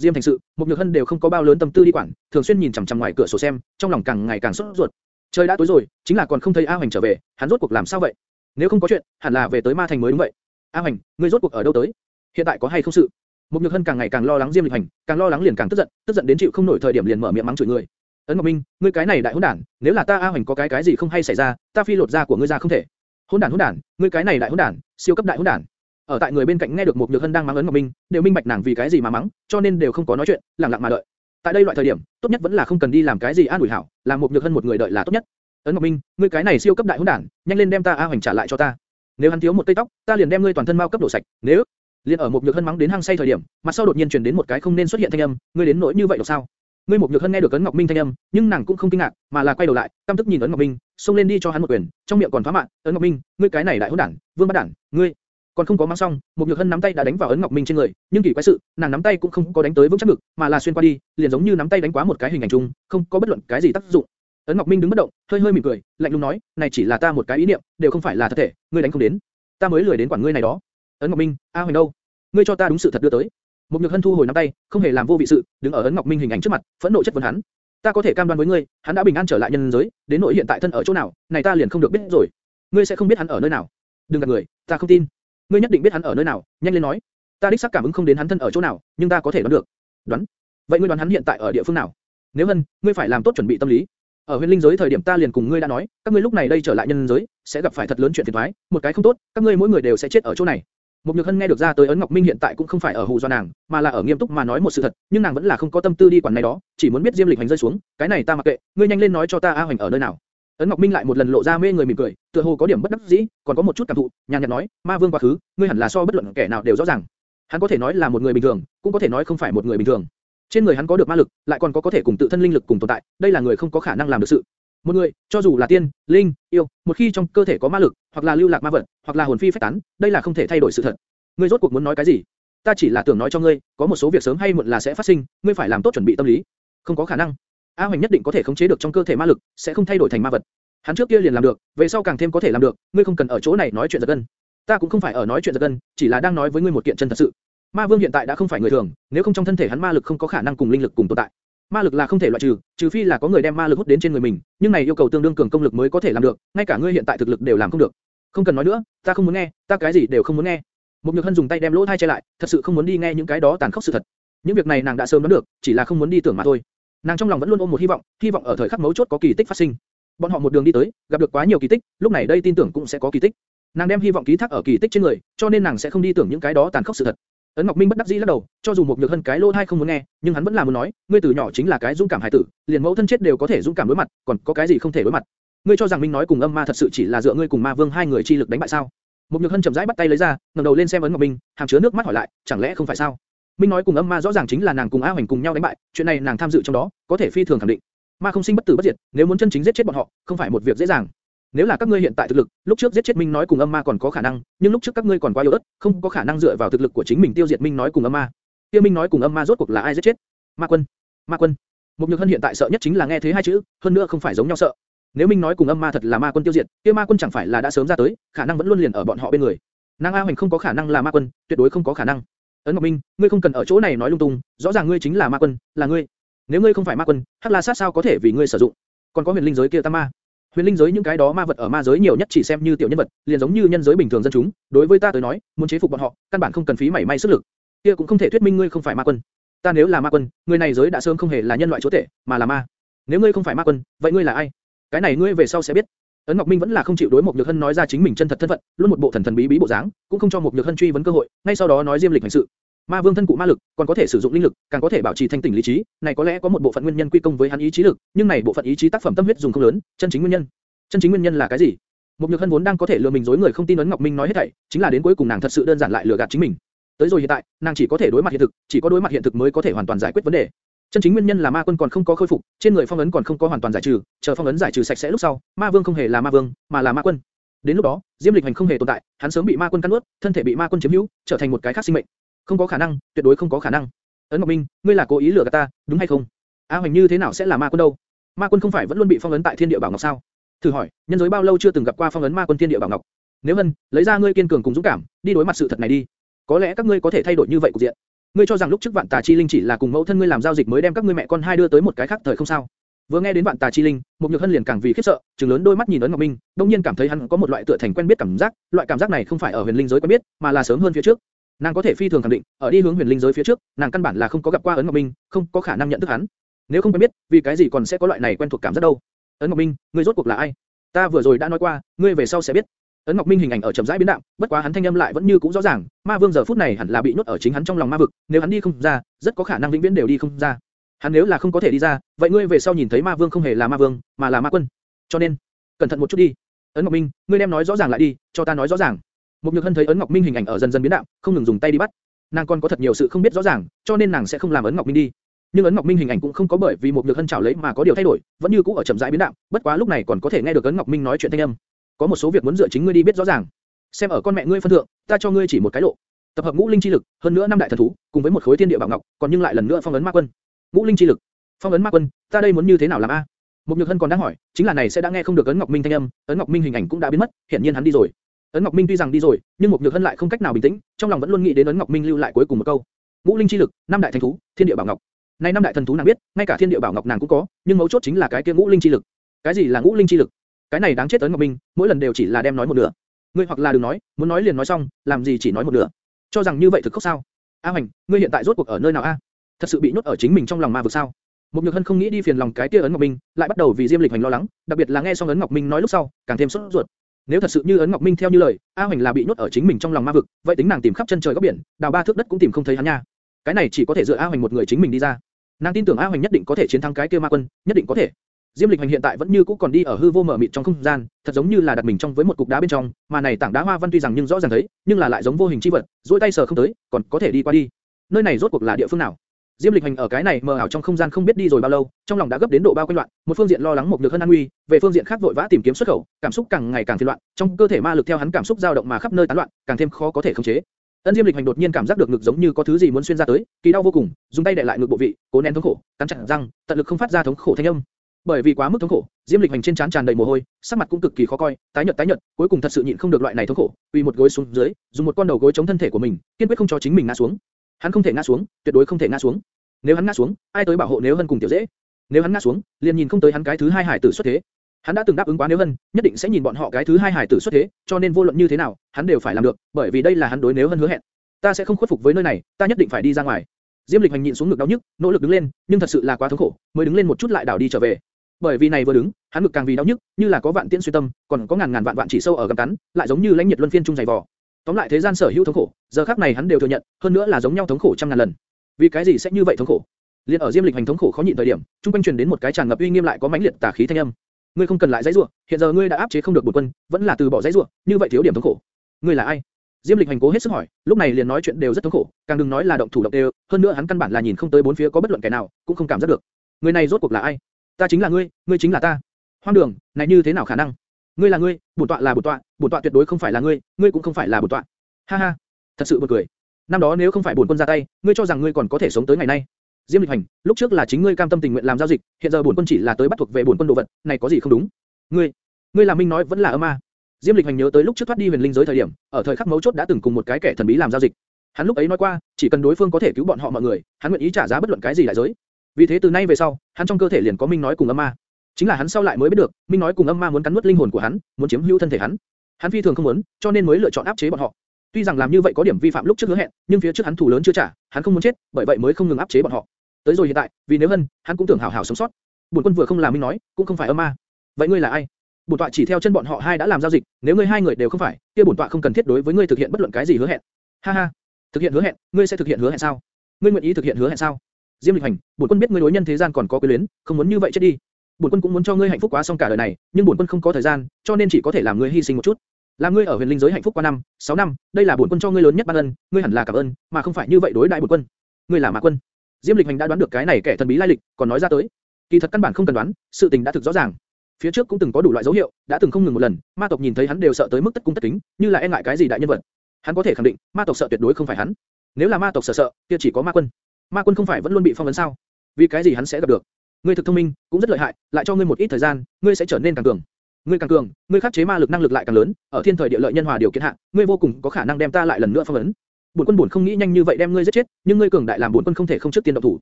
diêm thành sự, một nhược hân đều không có bao lớn tâm tư đi quản, thường xuyên nhìn chằm chằm ngoài cửa sổ xem, trong lòng càng ngày càng sốt ruột. Trời đã tối rồi, chính là còn không thấy A Hoành trở về, hắn rốt cuộc làm sao vậy? Nếu không có chuyện, hẳn là về tới ma thành mới đúng vậy. A Hoành, ngươi rốt cuộc ở đâu tới? Hiện tại có hay không sự? mục nhược hân càng ngày càng lo lắng Diêm Lịch Hành, càng lo lắng liền càng tức giận, tức giận đến chịu không nổi thời điểm liền mở miệng mắng chửi người. Ấn Ngọc Minh, ngươi cái này đại hỗn đản, nếu là ta A Hoành có cái cái gì không hay xảy ra, ta phi lột da của ngươi ra không thể. Hỗn đản hỗn đản, ngươi cái này đại hỗn đản, siêu cấp đại hỗn đản. Ở tại người bên cạnh nghe được một nhược hân đang mắng Ấn Ngọc Minh, đều minh bạch nàng vì cái gì mà mắng, cho nên đều không có nói chuyện, lặng lặng mà đợi. Tại đây loại thời điểm, tốt nhất vẫn là không cần đi làm cái gì an ủi hảo, làm một nhược hân một người đợi là tốt nhất. Ấn Ngọc Minh, ngươi cái này siêu cấp đại hỗn đản, nhanh lên đem ta A Hoành trả lại cho ta. Nếu hắn thiếu một cây tóc, ta liền đem ngươi toàn thân mau cấp đổ sạch. Nếu liền ở một nhược hân mắng đến hang say thời điểm, mặt sau đột nhiên truyền đến một cái không nên xuất hiện thanh âm, ngươi đến nỗi như vậy được sao? Ngươi một nhược hân nghe được ấn ngọc minh thanh âm, nhưng nàng cũng không kinh ngạc, mà là quay đầu lại, căm tức nhìn ấn ngọc minh, xông lên đi cho hắn một quyền, trong miệng còn phá mạn, ấn ngọc minh, ngươi cái này đại hỗn đản, vương bát đản, ngươi còn không có mang xong, một nhược hân nắm tay đã đánh vào ấn ngọc minh trên người, nhưng kỳ quái sự, nàng nắm tay cũng không có đánh tới vững chắc ngực, mà là xuyên qua đi, liền giống như nắm tay đánh quá một cái hình ảnh chung, không có bất luận cái gì tác dụng. ấn ngọc minh đứng bất động, hơi hơi mỉm cười, lạnh lùng nói, này chỉ là ta một cái ý niệm, đều không phải là thật thể, ngươi đánh không đến, ta mới lười đến quản ngươi này đó. ấn ngọc minh, a hoành đâu? ngươi cho ta đúng sự thật đưa tới. Một nhược hân thu hồi nắm tay, không hề làm vô vị sự, đứng ở ấn ngọc minh hình ảnh trước mặt, phẫn nộ chất vấn hắn. Ta có thể cam đoan với ngươi, hắn đã bình an trở lại nhân giới, đến nỗi hiện tại thân ở chỗ nào, này ta liền không được biết rồi. Ngươi sẽ không biết hắn ở nơi nào. Đừng gạt người, ta không tin. Ngươi nhất định biết hắn ở nơi nào, nhanh lên nói. Ta đích xác cảm ứng không đến hắn thân ở chỗ nào, nhưng ta có thể đoán được. Đoán? Vậy ngươi đoán hắn hiện tại ở địa phương nào? Nếu hân, ngươi phải làm tốt chuẩn bị tâm lý. Ở huyền linh giới thời điểm ta liền cùng ngươi đã nói, các ngươi lúc này đây trở lại nhân giới, sẽ gặp phải thật lớn chuyện phiền toái, một cái không tốt, các ngươi mỗi người đều sẽ chết ở chỗ này. Một Nhược Hân nghe được ra tới ấn Ngọc Minh hiện tại cũng không phải ở hù do nàng, mà là ở nghiêm túc mà nói một sự thật, nhưng nàng vẫn là không có tâm tư đi quản này đó, chỉ muốn biết Diêm Lịch Hành rơi xuống, cái này ta mặc kệ, ngươi nhanh lên nói cho ta A Hoành ở nơi nào. Ấn Ngọc Minh lại một lần lộ ra mê người mỉm cười, tựa hồ có điểm bất đắc dĩ, còn có một chút cảm thụ, nhàn nhạt nói, Ma Vương quá khứ, ngươi hẳn là so bất luận kẻ nào đều rõ ràng. Hắn có thể nói là một người bình thường, cũng có thể nói không phải một người bình thường. Trên người hắn có được ma lực, lại còn có có thể cùng tự thân linh lực cùng tồn tại, đây là người không có khả năng làm được sự. Một người, cho dù là tiên, linh, yêu, một khi trong cơ thể có ma lực, hoặc là lưu lạc ma vật, hoặc là hồn phi phách tán, đây là không thể thay đổi sự thật. Ngươi rốt cuộc muốn nói cái gì? Ta chỉ là tưởng nói cho ngươi, có một số việc sớm hay muộn là sẽ phát sinh, ngươi phải làm tốt chuẩn bị tâm lý. Không có khả năng. A Hoành nhất định có thể khống chế được trong cơ thể ma lực, sẽ không thay đổi thành ma vật. Hắn trước kia liền làm được, về sau càng thêm có thể làm được, ngươi không cần ở chỗ này nói chuyện giật gân. Ta cũng không phải ở nói chuyện giật gân, chỉ là đang nói với ngươi một kiện chân thật sự. Ma Vương hiện tại đã không phải người thường, nếu không trong thân thể hắn ma lực không có khả năng cùng linh lực cùng tồn tại. Ma lực là không thể loại trừ, trừ phi là có người đem ma lực hút đến trên người mình, nhưng này yêu cầu tương đương cường công lực mới có thể làm được, ngay cả ngươi hiện tại thực lực đều làm không được. Không cần nói nữa, ta không muốn nghe, ta cái gì đều không muốn nghe. Một Nhược Hân dùng tay đem lỗ tai che lại, thật sự không muốn đi nghe những cái đó tàn khốc sự thật. Những việc này nàng đã sớm đoán được, chỉ là không muốn đi tưởng mà thôi. Nàng trong lòng vẫn luôn ôm một hy vọng, hy vọng ở thời khắc mấu chốt có kỳ tích phát sinh. Bọn họ một đường đi tới, gặp được quá nhiều kỳ tích, lúc này đây tin tưởng cũng sẽ có kỳ tích. Nàng đem hy vọng ký thác ở kỳ tích trên người, cho nên nàng sẽ không đi tưởng những cái đó tàn khốc sự thật. Ấn Ngọc Minh bất đắc dĩ lắc đầu, cho dù một nhược hân cái lô thai không muốn nghe, nhưng hắn vẫn là muốn nói, ngươi từ nhỏ chính là cái dũng cảm hải tử, liền mẫu thân chết đều có thể dũng cảm đối mặt, còn có cái gì không thể đối mặt? Ngươi cho rằng Minh nói cùng âm ma thật sự chỉ là dựa ngươi cùng ma vương hai người chi lực đánh bại sao? Một nhược hân chậm rãi bắt tay lấy ra, ngẩng đầu lên xem ấn Ngọc Minh, hàm chứa nước mắt hỏi lại, chẳng lẽ không phải sao? Minh nói cùng âm ma rõ ràng chính là nàng cùng A Hoành cùng nhau đánh bại, chuyện này nàng tham dự trong đó, có thể phi thường khẳng định. Ma không sinh bất tử bất diệt, nếu muốn chân chính giết chết bọn họ, không phải một việc dễ dàng. Nếu là các ngươi hiện tại thực lực, lúc trước giết chết Minh nói cùng âm ma còn có khả năng, nhưng lúc trước các ngươi còn quá yếu ớt, không có khả năng dựa vào thực lực của chính mình tiêu diệt Minh nói cùng âm ma. Kia Minh nói cùng âm ma rốt cuộc là ai giết chết? Ma quân. Ma quân. Một nhược hân hiện tại sợ nhất chính là nghe thế hai chữ, hơn nữa không phải giống nhau sợ. Nếu Minh nói cùng âm ma thật là ma quân tiêu diệt, kia ma quân chẳng phải là đã sớm ra tới, khả năng vẫn luôn liền ở bọn họ bên người. Nàng A Hoành không có khả năng là ma quân, tuyệt đối không có khả năng. Ấn Ngọc Minh, ngươi không cần ở chỗ này nói lung tung, rõ ràng ngươi chính là ma quân, là ngươi. Nếu ngươi không phải ma quân, Hắc La Sát sao có thể vì ngươi sử dụng? Còn có huyền linh giới kia tam ma. Huyền linh giới những cái đó ma vật ở ma giới nhiều nhất chỉ xem như tiểu nhân vật, liền giống như nhân giới bình thường dân chúng, đối với ta tới nói, muốn chế phục bọn họ, căn bản không cần phí mảy may sức lực. Kia cũng không thể thuyết minh ngươi không phải ma quân. Ta nếu là ma quân, người này giới đã sớm không hề là nhân loại chúa tể, mà là ma. Nếu ngươi không phải ma quân, vậy ngươi là ai? Cái này ngươi về sau sẽ biết. Ấn Ngọc Minh vẫn là không chịu đối một Nhược Hân nói ra chính mình chân thật thân phận, luôn một bộ thần thần bí bí bộ dáng, cũng không cho một Nhược Hân truy vấn cơ hội, ngay sau đó nói diêm lịch hành sự. Ma Vương thân cụ ma lực, còn có thể sử dụng linh lực, càng có thể bảo trì thanh tỉnh lý trí, này có lẽ có một bộ phận nguyên nhân quy công với hắn ý chí lực, nhưng này bộ phận ý chí tác phẩm tâm huyết dùng không lớn, chân chính nguyên nhân. Chân chính nguyên nhân là cái gì? Một Nhược Hân vốn đang có thể lừa mình dối người không tin ấn Ngọc Minh nói hết thảy, chính là đến cuối cùng nàng thật sự đơn giản lại lừa gạt chính mình. Tới rồi hiện tại, nàng chỉ có thể đối mặt hiện thực, chỉ có đối mặt hiện thực mới có thể hoàn toàn giải quyết vấn đề. Chân chính nguyên nhân là ma quân còn không có khôi phục, trên người phong ấn còn không có hoàn toàn giải trừ, chờ phong ấn giải trừ sạch sẽ lúc sau, ma vương không hề là ma vương, mà là ma quân. Đến lúc đó, Diêm Lịch Hành không hề tồn tại, hắn sớm bị ma quân cắn nuốt, thân thể bị ma quân chiếm hữu, trở thành một cái khác sinh mệnh. Không có khả năng, tuyệt đối không có khả năng. Ấn Ngọc Minh, ngươi là cố ý lừa gạt ta, đúng hay không? A Hoành như thế nào sẽ là ma quân đâu? Ma quân không phải vẫn luôn bị phong ấn tại Thiên Địa Bảo Ngọc sao? Thử hỏi, nhân giới bao lâu chưa từng gặp qua phong ấn ma quân Thiên Địa Bảo Ngọc? Nếu hân, lấy ra ngươi kiên cường cùng dũng cảm, đi đối mặt sự thật này đi. Có lẽ các ngươi có thể thay đổi như vậy cục diện. ngươi cho rằng lúc trước vạn tà chi linh chỉ là cùng mẫu thân ngươi làm giao dịch mới đem các ngươi mẹ con hai đưa tới một cái khác thời không sao? Vừa nghe đến vạn tà chi linh, một nhược hân liền càng vì khiếp sợ, trừng lớn đôi mắt nhìn ấn ngọc minh, đung nhiên cảm thấy hắn có một loại tựa thành quen biết cảm giác, loại cảm giác này không phải ở huyền linh giới quen biết, mà là sớm hơn phía trước. Nàng có thể phi thường khẳng định, ở đi hướng huyền linh giới phía trước, nàng căn bản là không có gặp qua ấn ngọc minh, không có khả năng nhận thức hắn. Nếu không quen biết, vì cái gì còn sẽ có loại này quen thuộc cảm giác đâu? Ấn ngọc minh, ngươi rốt cuộc là ai? Ta vừa rồi đã nói qua, ngươi về sau sẽ biết. Ấn Ngọc Minh hình ảnh ở chậm rãi biến đạm, bất quá hắn thanh âm lại vẫn như cũ rõ ràng, Ma Vương giờ phút này hẳn là bị nhốt ở chính hắn trong lòng ma vực, nếu hắn đi không ra, rất có khả năng vĩnh viễn đều đi không ra. Hắn nếu là không có thể đi ra, vậy ngươi về sau nhìn thấy Ma Vương không hề là Ma Vương, mà là Ma Quân. Cho nên, cẩn thận một chút đi. Ấn Ngọc Minh, ngươi đem nói rõ ràng lại đi, cho ta nói rõ ràng. Một Nhược Hân thấy Ấn Ngọc Minh hình ảnh ở dần dần biến đạo, không ngừng dùng tay đi bắt. Nàng còn có thật nhiều sự không biết rõ ràng, cho nên nàng sẽ không làm Ấn Ngọc Minh đi. Nhưng Ấn Ngọc Minh hình ảnh cũng không có bởi vì một Nhược Hân chảo lấy mà có điều thay đổi, vẫn như cũ ở chậm rãi biến đạo. bất quá lúc này còn có thể nghe được Ấn Ngọc Minh nói chuyện thanh âm. Có một số việc muốn dựa chính ngươi đi biết rõ ràng xem ở con mẹ ngươi phân thượng, ta cho ngươi chỉ một cái lộ. Tập hợp ngũ linh chi lực, hơn nữa năm đại thần thú, cùng với một khối thiên địa bảo ngọc, còn nhưng lại lần nữa phong ấn ma quân. Ngũ linh chi lực, phong ấn ma quân, ta đây muốn như thế nào làm a? Một Nhược Hân còn đang hỏi, chính là này sẽ đã nghe không được ấn Ngọc Minh thanh âm, ấn Ngọc Minh hình ảnh cũng đã biến mất, hiện nhiên hắn đi rồi. Ấn Ngọc Minh tuy rằng đi rồi, nhưng Mục Nhược Hân lại không cách nào bình tĩnh, trong lòng vẫn luôn nghĩ đến ấn Ngọc Minh lưu lại cuối cùng một câu. Ngũ linh chi lực, năm đại thần thú, thiên địa bảo ngọc. Này năm đại thần thú nàng biết, ngay cả thiên địa bảo ngọc nàng cũng có, nhưng mấu chốt chính là cái kia ngũ linh chi lực. Cái gì là ngũ linh chi lực? Cái này đáng chết ấn Ngọc Minh, mỗi lần đều chỉ là đem nói một nửa. Ngươi hoặc là đừng nói, muốn nói liền nói xong, làm gì chỉ nói một nửa. Cho rằng như vậy thực không sao? A Hoành, ngươi hiện tại rốt cuộc ở nơi nào a? Thật sự bị nhốt ở chính mình trong lòng ma vực sao? Mục Nhược Hân không nghĩ đi phiền lòng cái kia ấn Ngọc Minh, lại bắt đầu vì Diêm Lịch Hành lo lắng, đặc biệt là nghe xong ấn Ngọc Minh nói lúc sau, càng thêm sốt ruột. Nếu thật sự như ấn Ngọc Minh theo như lời, A Hoành là bị nhốt ở chính mình trong lòng ma vực, vậy tính nàng tìm khắp chân trời góc biển, đào ba thước đất cũng tìm không thấy hắn nha. Cái này chỉ có thể dựa A Hoành một người chính mình đi ra. Nàng tin tưởng A Hoành nhất định có thể chiến thắng cái kia ma quân, nhất định có thể. Diêm Lịch Hành hiện tại vẫn như cũ còn đi ở hư vô mở mịt trong không gian, thật giống như là đặt mình trong với một cục đá bên trong, mà này tảng đá hoa văn tuy rằng nhưng rõ ràng thấy, nhưng là lại giống vô hình chi vật, duỗi tay sờ không tới, còn có thể đi qua đi. Nơi này rốt cuộc là địa phương nào? Diêm Lịch Hành ở cái này mờ ảo trong không gian không biết đi rồi bao lâu, trong lòng đã gấp đến độ bao quanh loạn, một phương diện lo lắng một được hơn an nguy, về phương diện khác vội vã tìm kiếm xuất khẩu, cảm xúc càng ngày càng phiền loạn, trong cơ thể ma lực theo hắn cảm xúc dao động mà khắp nơi tán loạn, càng thêm khó có thể khống chế. Ân Diêm Lịch Hành đột nhiên cảm giác được ngực giống như có thứ gì muốn xuyên ra tới, kỳ đau vô cùng, dùng tay đè lại ngực bộ vị, cố nén thống khổ, cắn chặt răng, tận lực không phát ra thống khổ thanh âm. Bởi vì quá mức thống khổ, Diêm Lịch Hành trên trán tràn đầy mồ hôi, sắc mặt cũng cực kỳ khó coi, tái nhợt tái nhợt, cuối cùng thật sự nhịn không được loại này thống khổ, quỳ một gối xuống dưới, dùng một con đầu gối chống thân thể của mình, kiên quyết không cho chính mình ngã xuống. Hắn không thể ngã xuống, tuyệt đối không thể ngã xuống. Nếu hắn ngã xuống, ai tới bảo hộ Nếu Hân cùng Tiểu Dễ? Nếu hắn ngã xuống, liền nhìn không tới hắn cái thứ hai hải tử xuất thế. Hắn đã từng đáp ứng quá Nếu Hân, nhất định sẽ nhìn bọn họ cái thứ hai hải tử xuất thế, cho nên vô luận như thế nào, hắn đều phải làm được, bởi vì đây là hắn đối Nếu Hân hứa hẹn. Ta sẽ không khuất phục với nơi này, ta nhất định phải đi ra ngoài. Diêm Lịch Hành nhịn xuống ngực đau nhức, nỗ lực đứng lên, nhưng thật sự là quá thống khổ, mới đứng lên một chút lại đảo đi trở về. Bởi vì này vừa đứng, hắn ngực càng vì đau nhức, như là có vạn tiễn xuyên tâm, còn có ngàn ngàn vạn vạn chỉ sâu ở gầm cắn, lại giống như lãnh nhiệt luân phiên trung dày vò. Tóm lại thế gian sở hữu thống khổ, giờ khắc này hắn đều thừa nhận, hơn nữa là giống nhau thống khổ trăm ngàn lần. Vì cái gì sẽ như vậy thống khổ? Liên ở Diêm Lịch hành thống khổ khó nhịn thời điểm, trung quanh truyền đến một cái tràn ngập uy nghiêm lại có mãnh liệt tà khí thanh âm. Ngươi không cần lại dãy rủa, hiện giờ ngươi đã áp chế không được bổn quân, vẫn là từ bỏ dãy rủa, như vậy thiếu điểm thống khổ. Ngươi là ai? Diêm Lịch hành cố hết sức hỏi, lúc này liền nói chuyện đều rất thống khổ, càng đừng nói là động thủ động đều, hơn nữa hắn căn bản là nhìn không tới bốn phía có bất luận kẻ nào, cũng không cảm giác được. Người này rốt cuộc là ai? Ta chính là ngươi, ngươi chính là ta. Hoang đường, này như thế nào khả năng? Ngươi là ngươi, bổn tọa là bổn tọa, bổn tọa tuyệt đối không phải là ngươi, ngươi cũng không phải là bổn tọa. Ha ha, thật sự buồn cười. Năm đó nếu không phải bổn quân ra tay, ngươi cho rằng ngươi còn có thể sống tới ngày nay? Diêm Lịch Hành, lúc trước là chính ngươi cam tâm tình nguyện làm giao dịch, hiện giờ bổn quân chỉ là tới bắt thuộc về bổn quân đồ vật, này có gì không đúng? Ngươi, ngươi làm minh nói vẫn là âm ma. Diêm Lịch Hành nhớ tới lúc trước thoát đi huyền linh giới thời điểm, ở thời khắc mấu chốt đã từng cùng một cái kẻ thần bí làm giao dịch. Hắn lúc ấy nói qua, chỉ cần đối phương có thể cứu bọn họ mọi người, hắn nguyện ý trả giá bất luận cái gì đại giới. Vì thế từ nay về sau, hắn trong cơ thể liền có minh nói cùng âm ma. Chính là hắn sau lại mới biết được, minh nói cùng âm ma muốn cắn nuốt linh hồn của hắn, muốn chiếm hữu thân thể hắn. Hắn phi thường không muốn, cho nên mới lựa chọn áp chế bọn họ. Tuy rằng làm như vậy có điểm vi phạm lúc trước hứa hẹn, nhưng phía trước hắn thủ lớn chưa trả, hắn không muốn chết, bởi vậy mới không ngừng áp chế bọn họ. Tới rồi hiện tại, vì nếu hân, hắn cũng tưởng hảo hảo sống sót. Bổn quân vừa không làm minh nói, cũng không phải âm ma. Vậy ngươi là ai? Bổn tọa chỉ theo chân bọn họ hai đã làm giao dịch, nếu ngươi hai người đều không phải, kia bổn tọa không cần thiết đối với ngươi thực hiện bất luận cái gì hứa hẹn. Ha ha, thực hiện hứa hẹn, ngươi sẽ thực hiện hứa hẹn sao? Ngươi nguyện ý thực hiện hứa hẹn sao? Diêm Lịch Hành, bổn quân biết ngươi đối nhân thế gian còn có quyến luyến, không muốn như vậy chết đi. Bổn quân cũng muốn cho ngươi hạnh phúc quá xong cả đời này, nhưng bổn quân không có thời gian, cho nên chỉ có thể làm ngươi hy sinh một chút. Làm ngươi ở huyền linh giới hạnh phúc qua năm, 6 năm, đây là bổn quân cho ngươi lớn nhất ban ân, ngươi hẳn là cảm ơn, mà không phải như vậy đối đại bổn quân. Ngươi là Mã Quân. Diêm Lịch Hành đã đoán được cái này kẻ thần bí lai lịch, còn nói ra tới. Kỳ thật căn bản không cần đoán, sự tình đã thực rõ ràng. Phía trước cũng từng có đủ loại dấu hiệu, đã từng không ngừng một lần, ma tộc nhìn thấy hắn đều sợ tới mức tất cung tất kính, như là e ngại cái gì đại nhân vật. Hắn có thể khẳng định, ma tộc sợ tuyệt đối không phải hắn. Nếu là ma tộc sợ sợ, kia chỉ có ma quân. Ma quân không phải vẫn luôn bị phong ấn sao? Vì cái gì hắn sẽ gặp được? Ngươi thực thông minh, cũng rất lợi hại, lại cho ngươi một ít thời gian, ngươi sẽ trở nên càng cường. Ngươi càng cường, ngươi khắc chế ma lực năng lực lại càng lớn, ở thiên thời địa lợi nhân hòa điều kiện hạ, ngươi vô cùng có khả năng đem ta lại lần nữa phong ấn. bổn quân bổn không nghĩ nhanh như vậy đem ngươi giết chết, nhưng ngươi cường đại làm bổn quân không thể không trước tiên động thủ.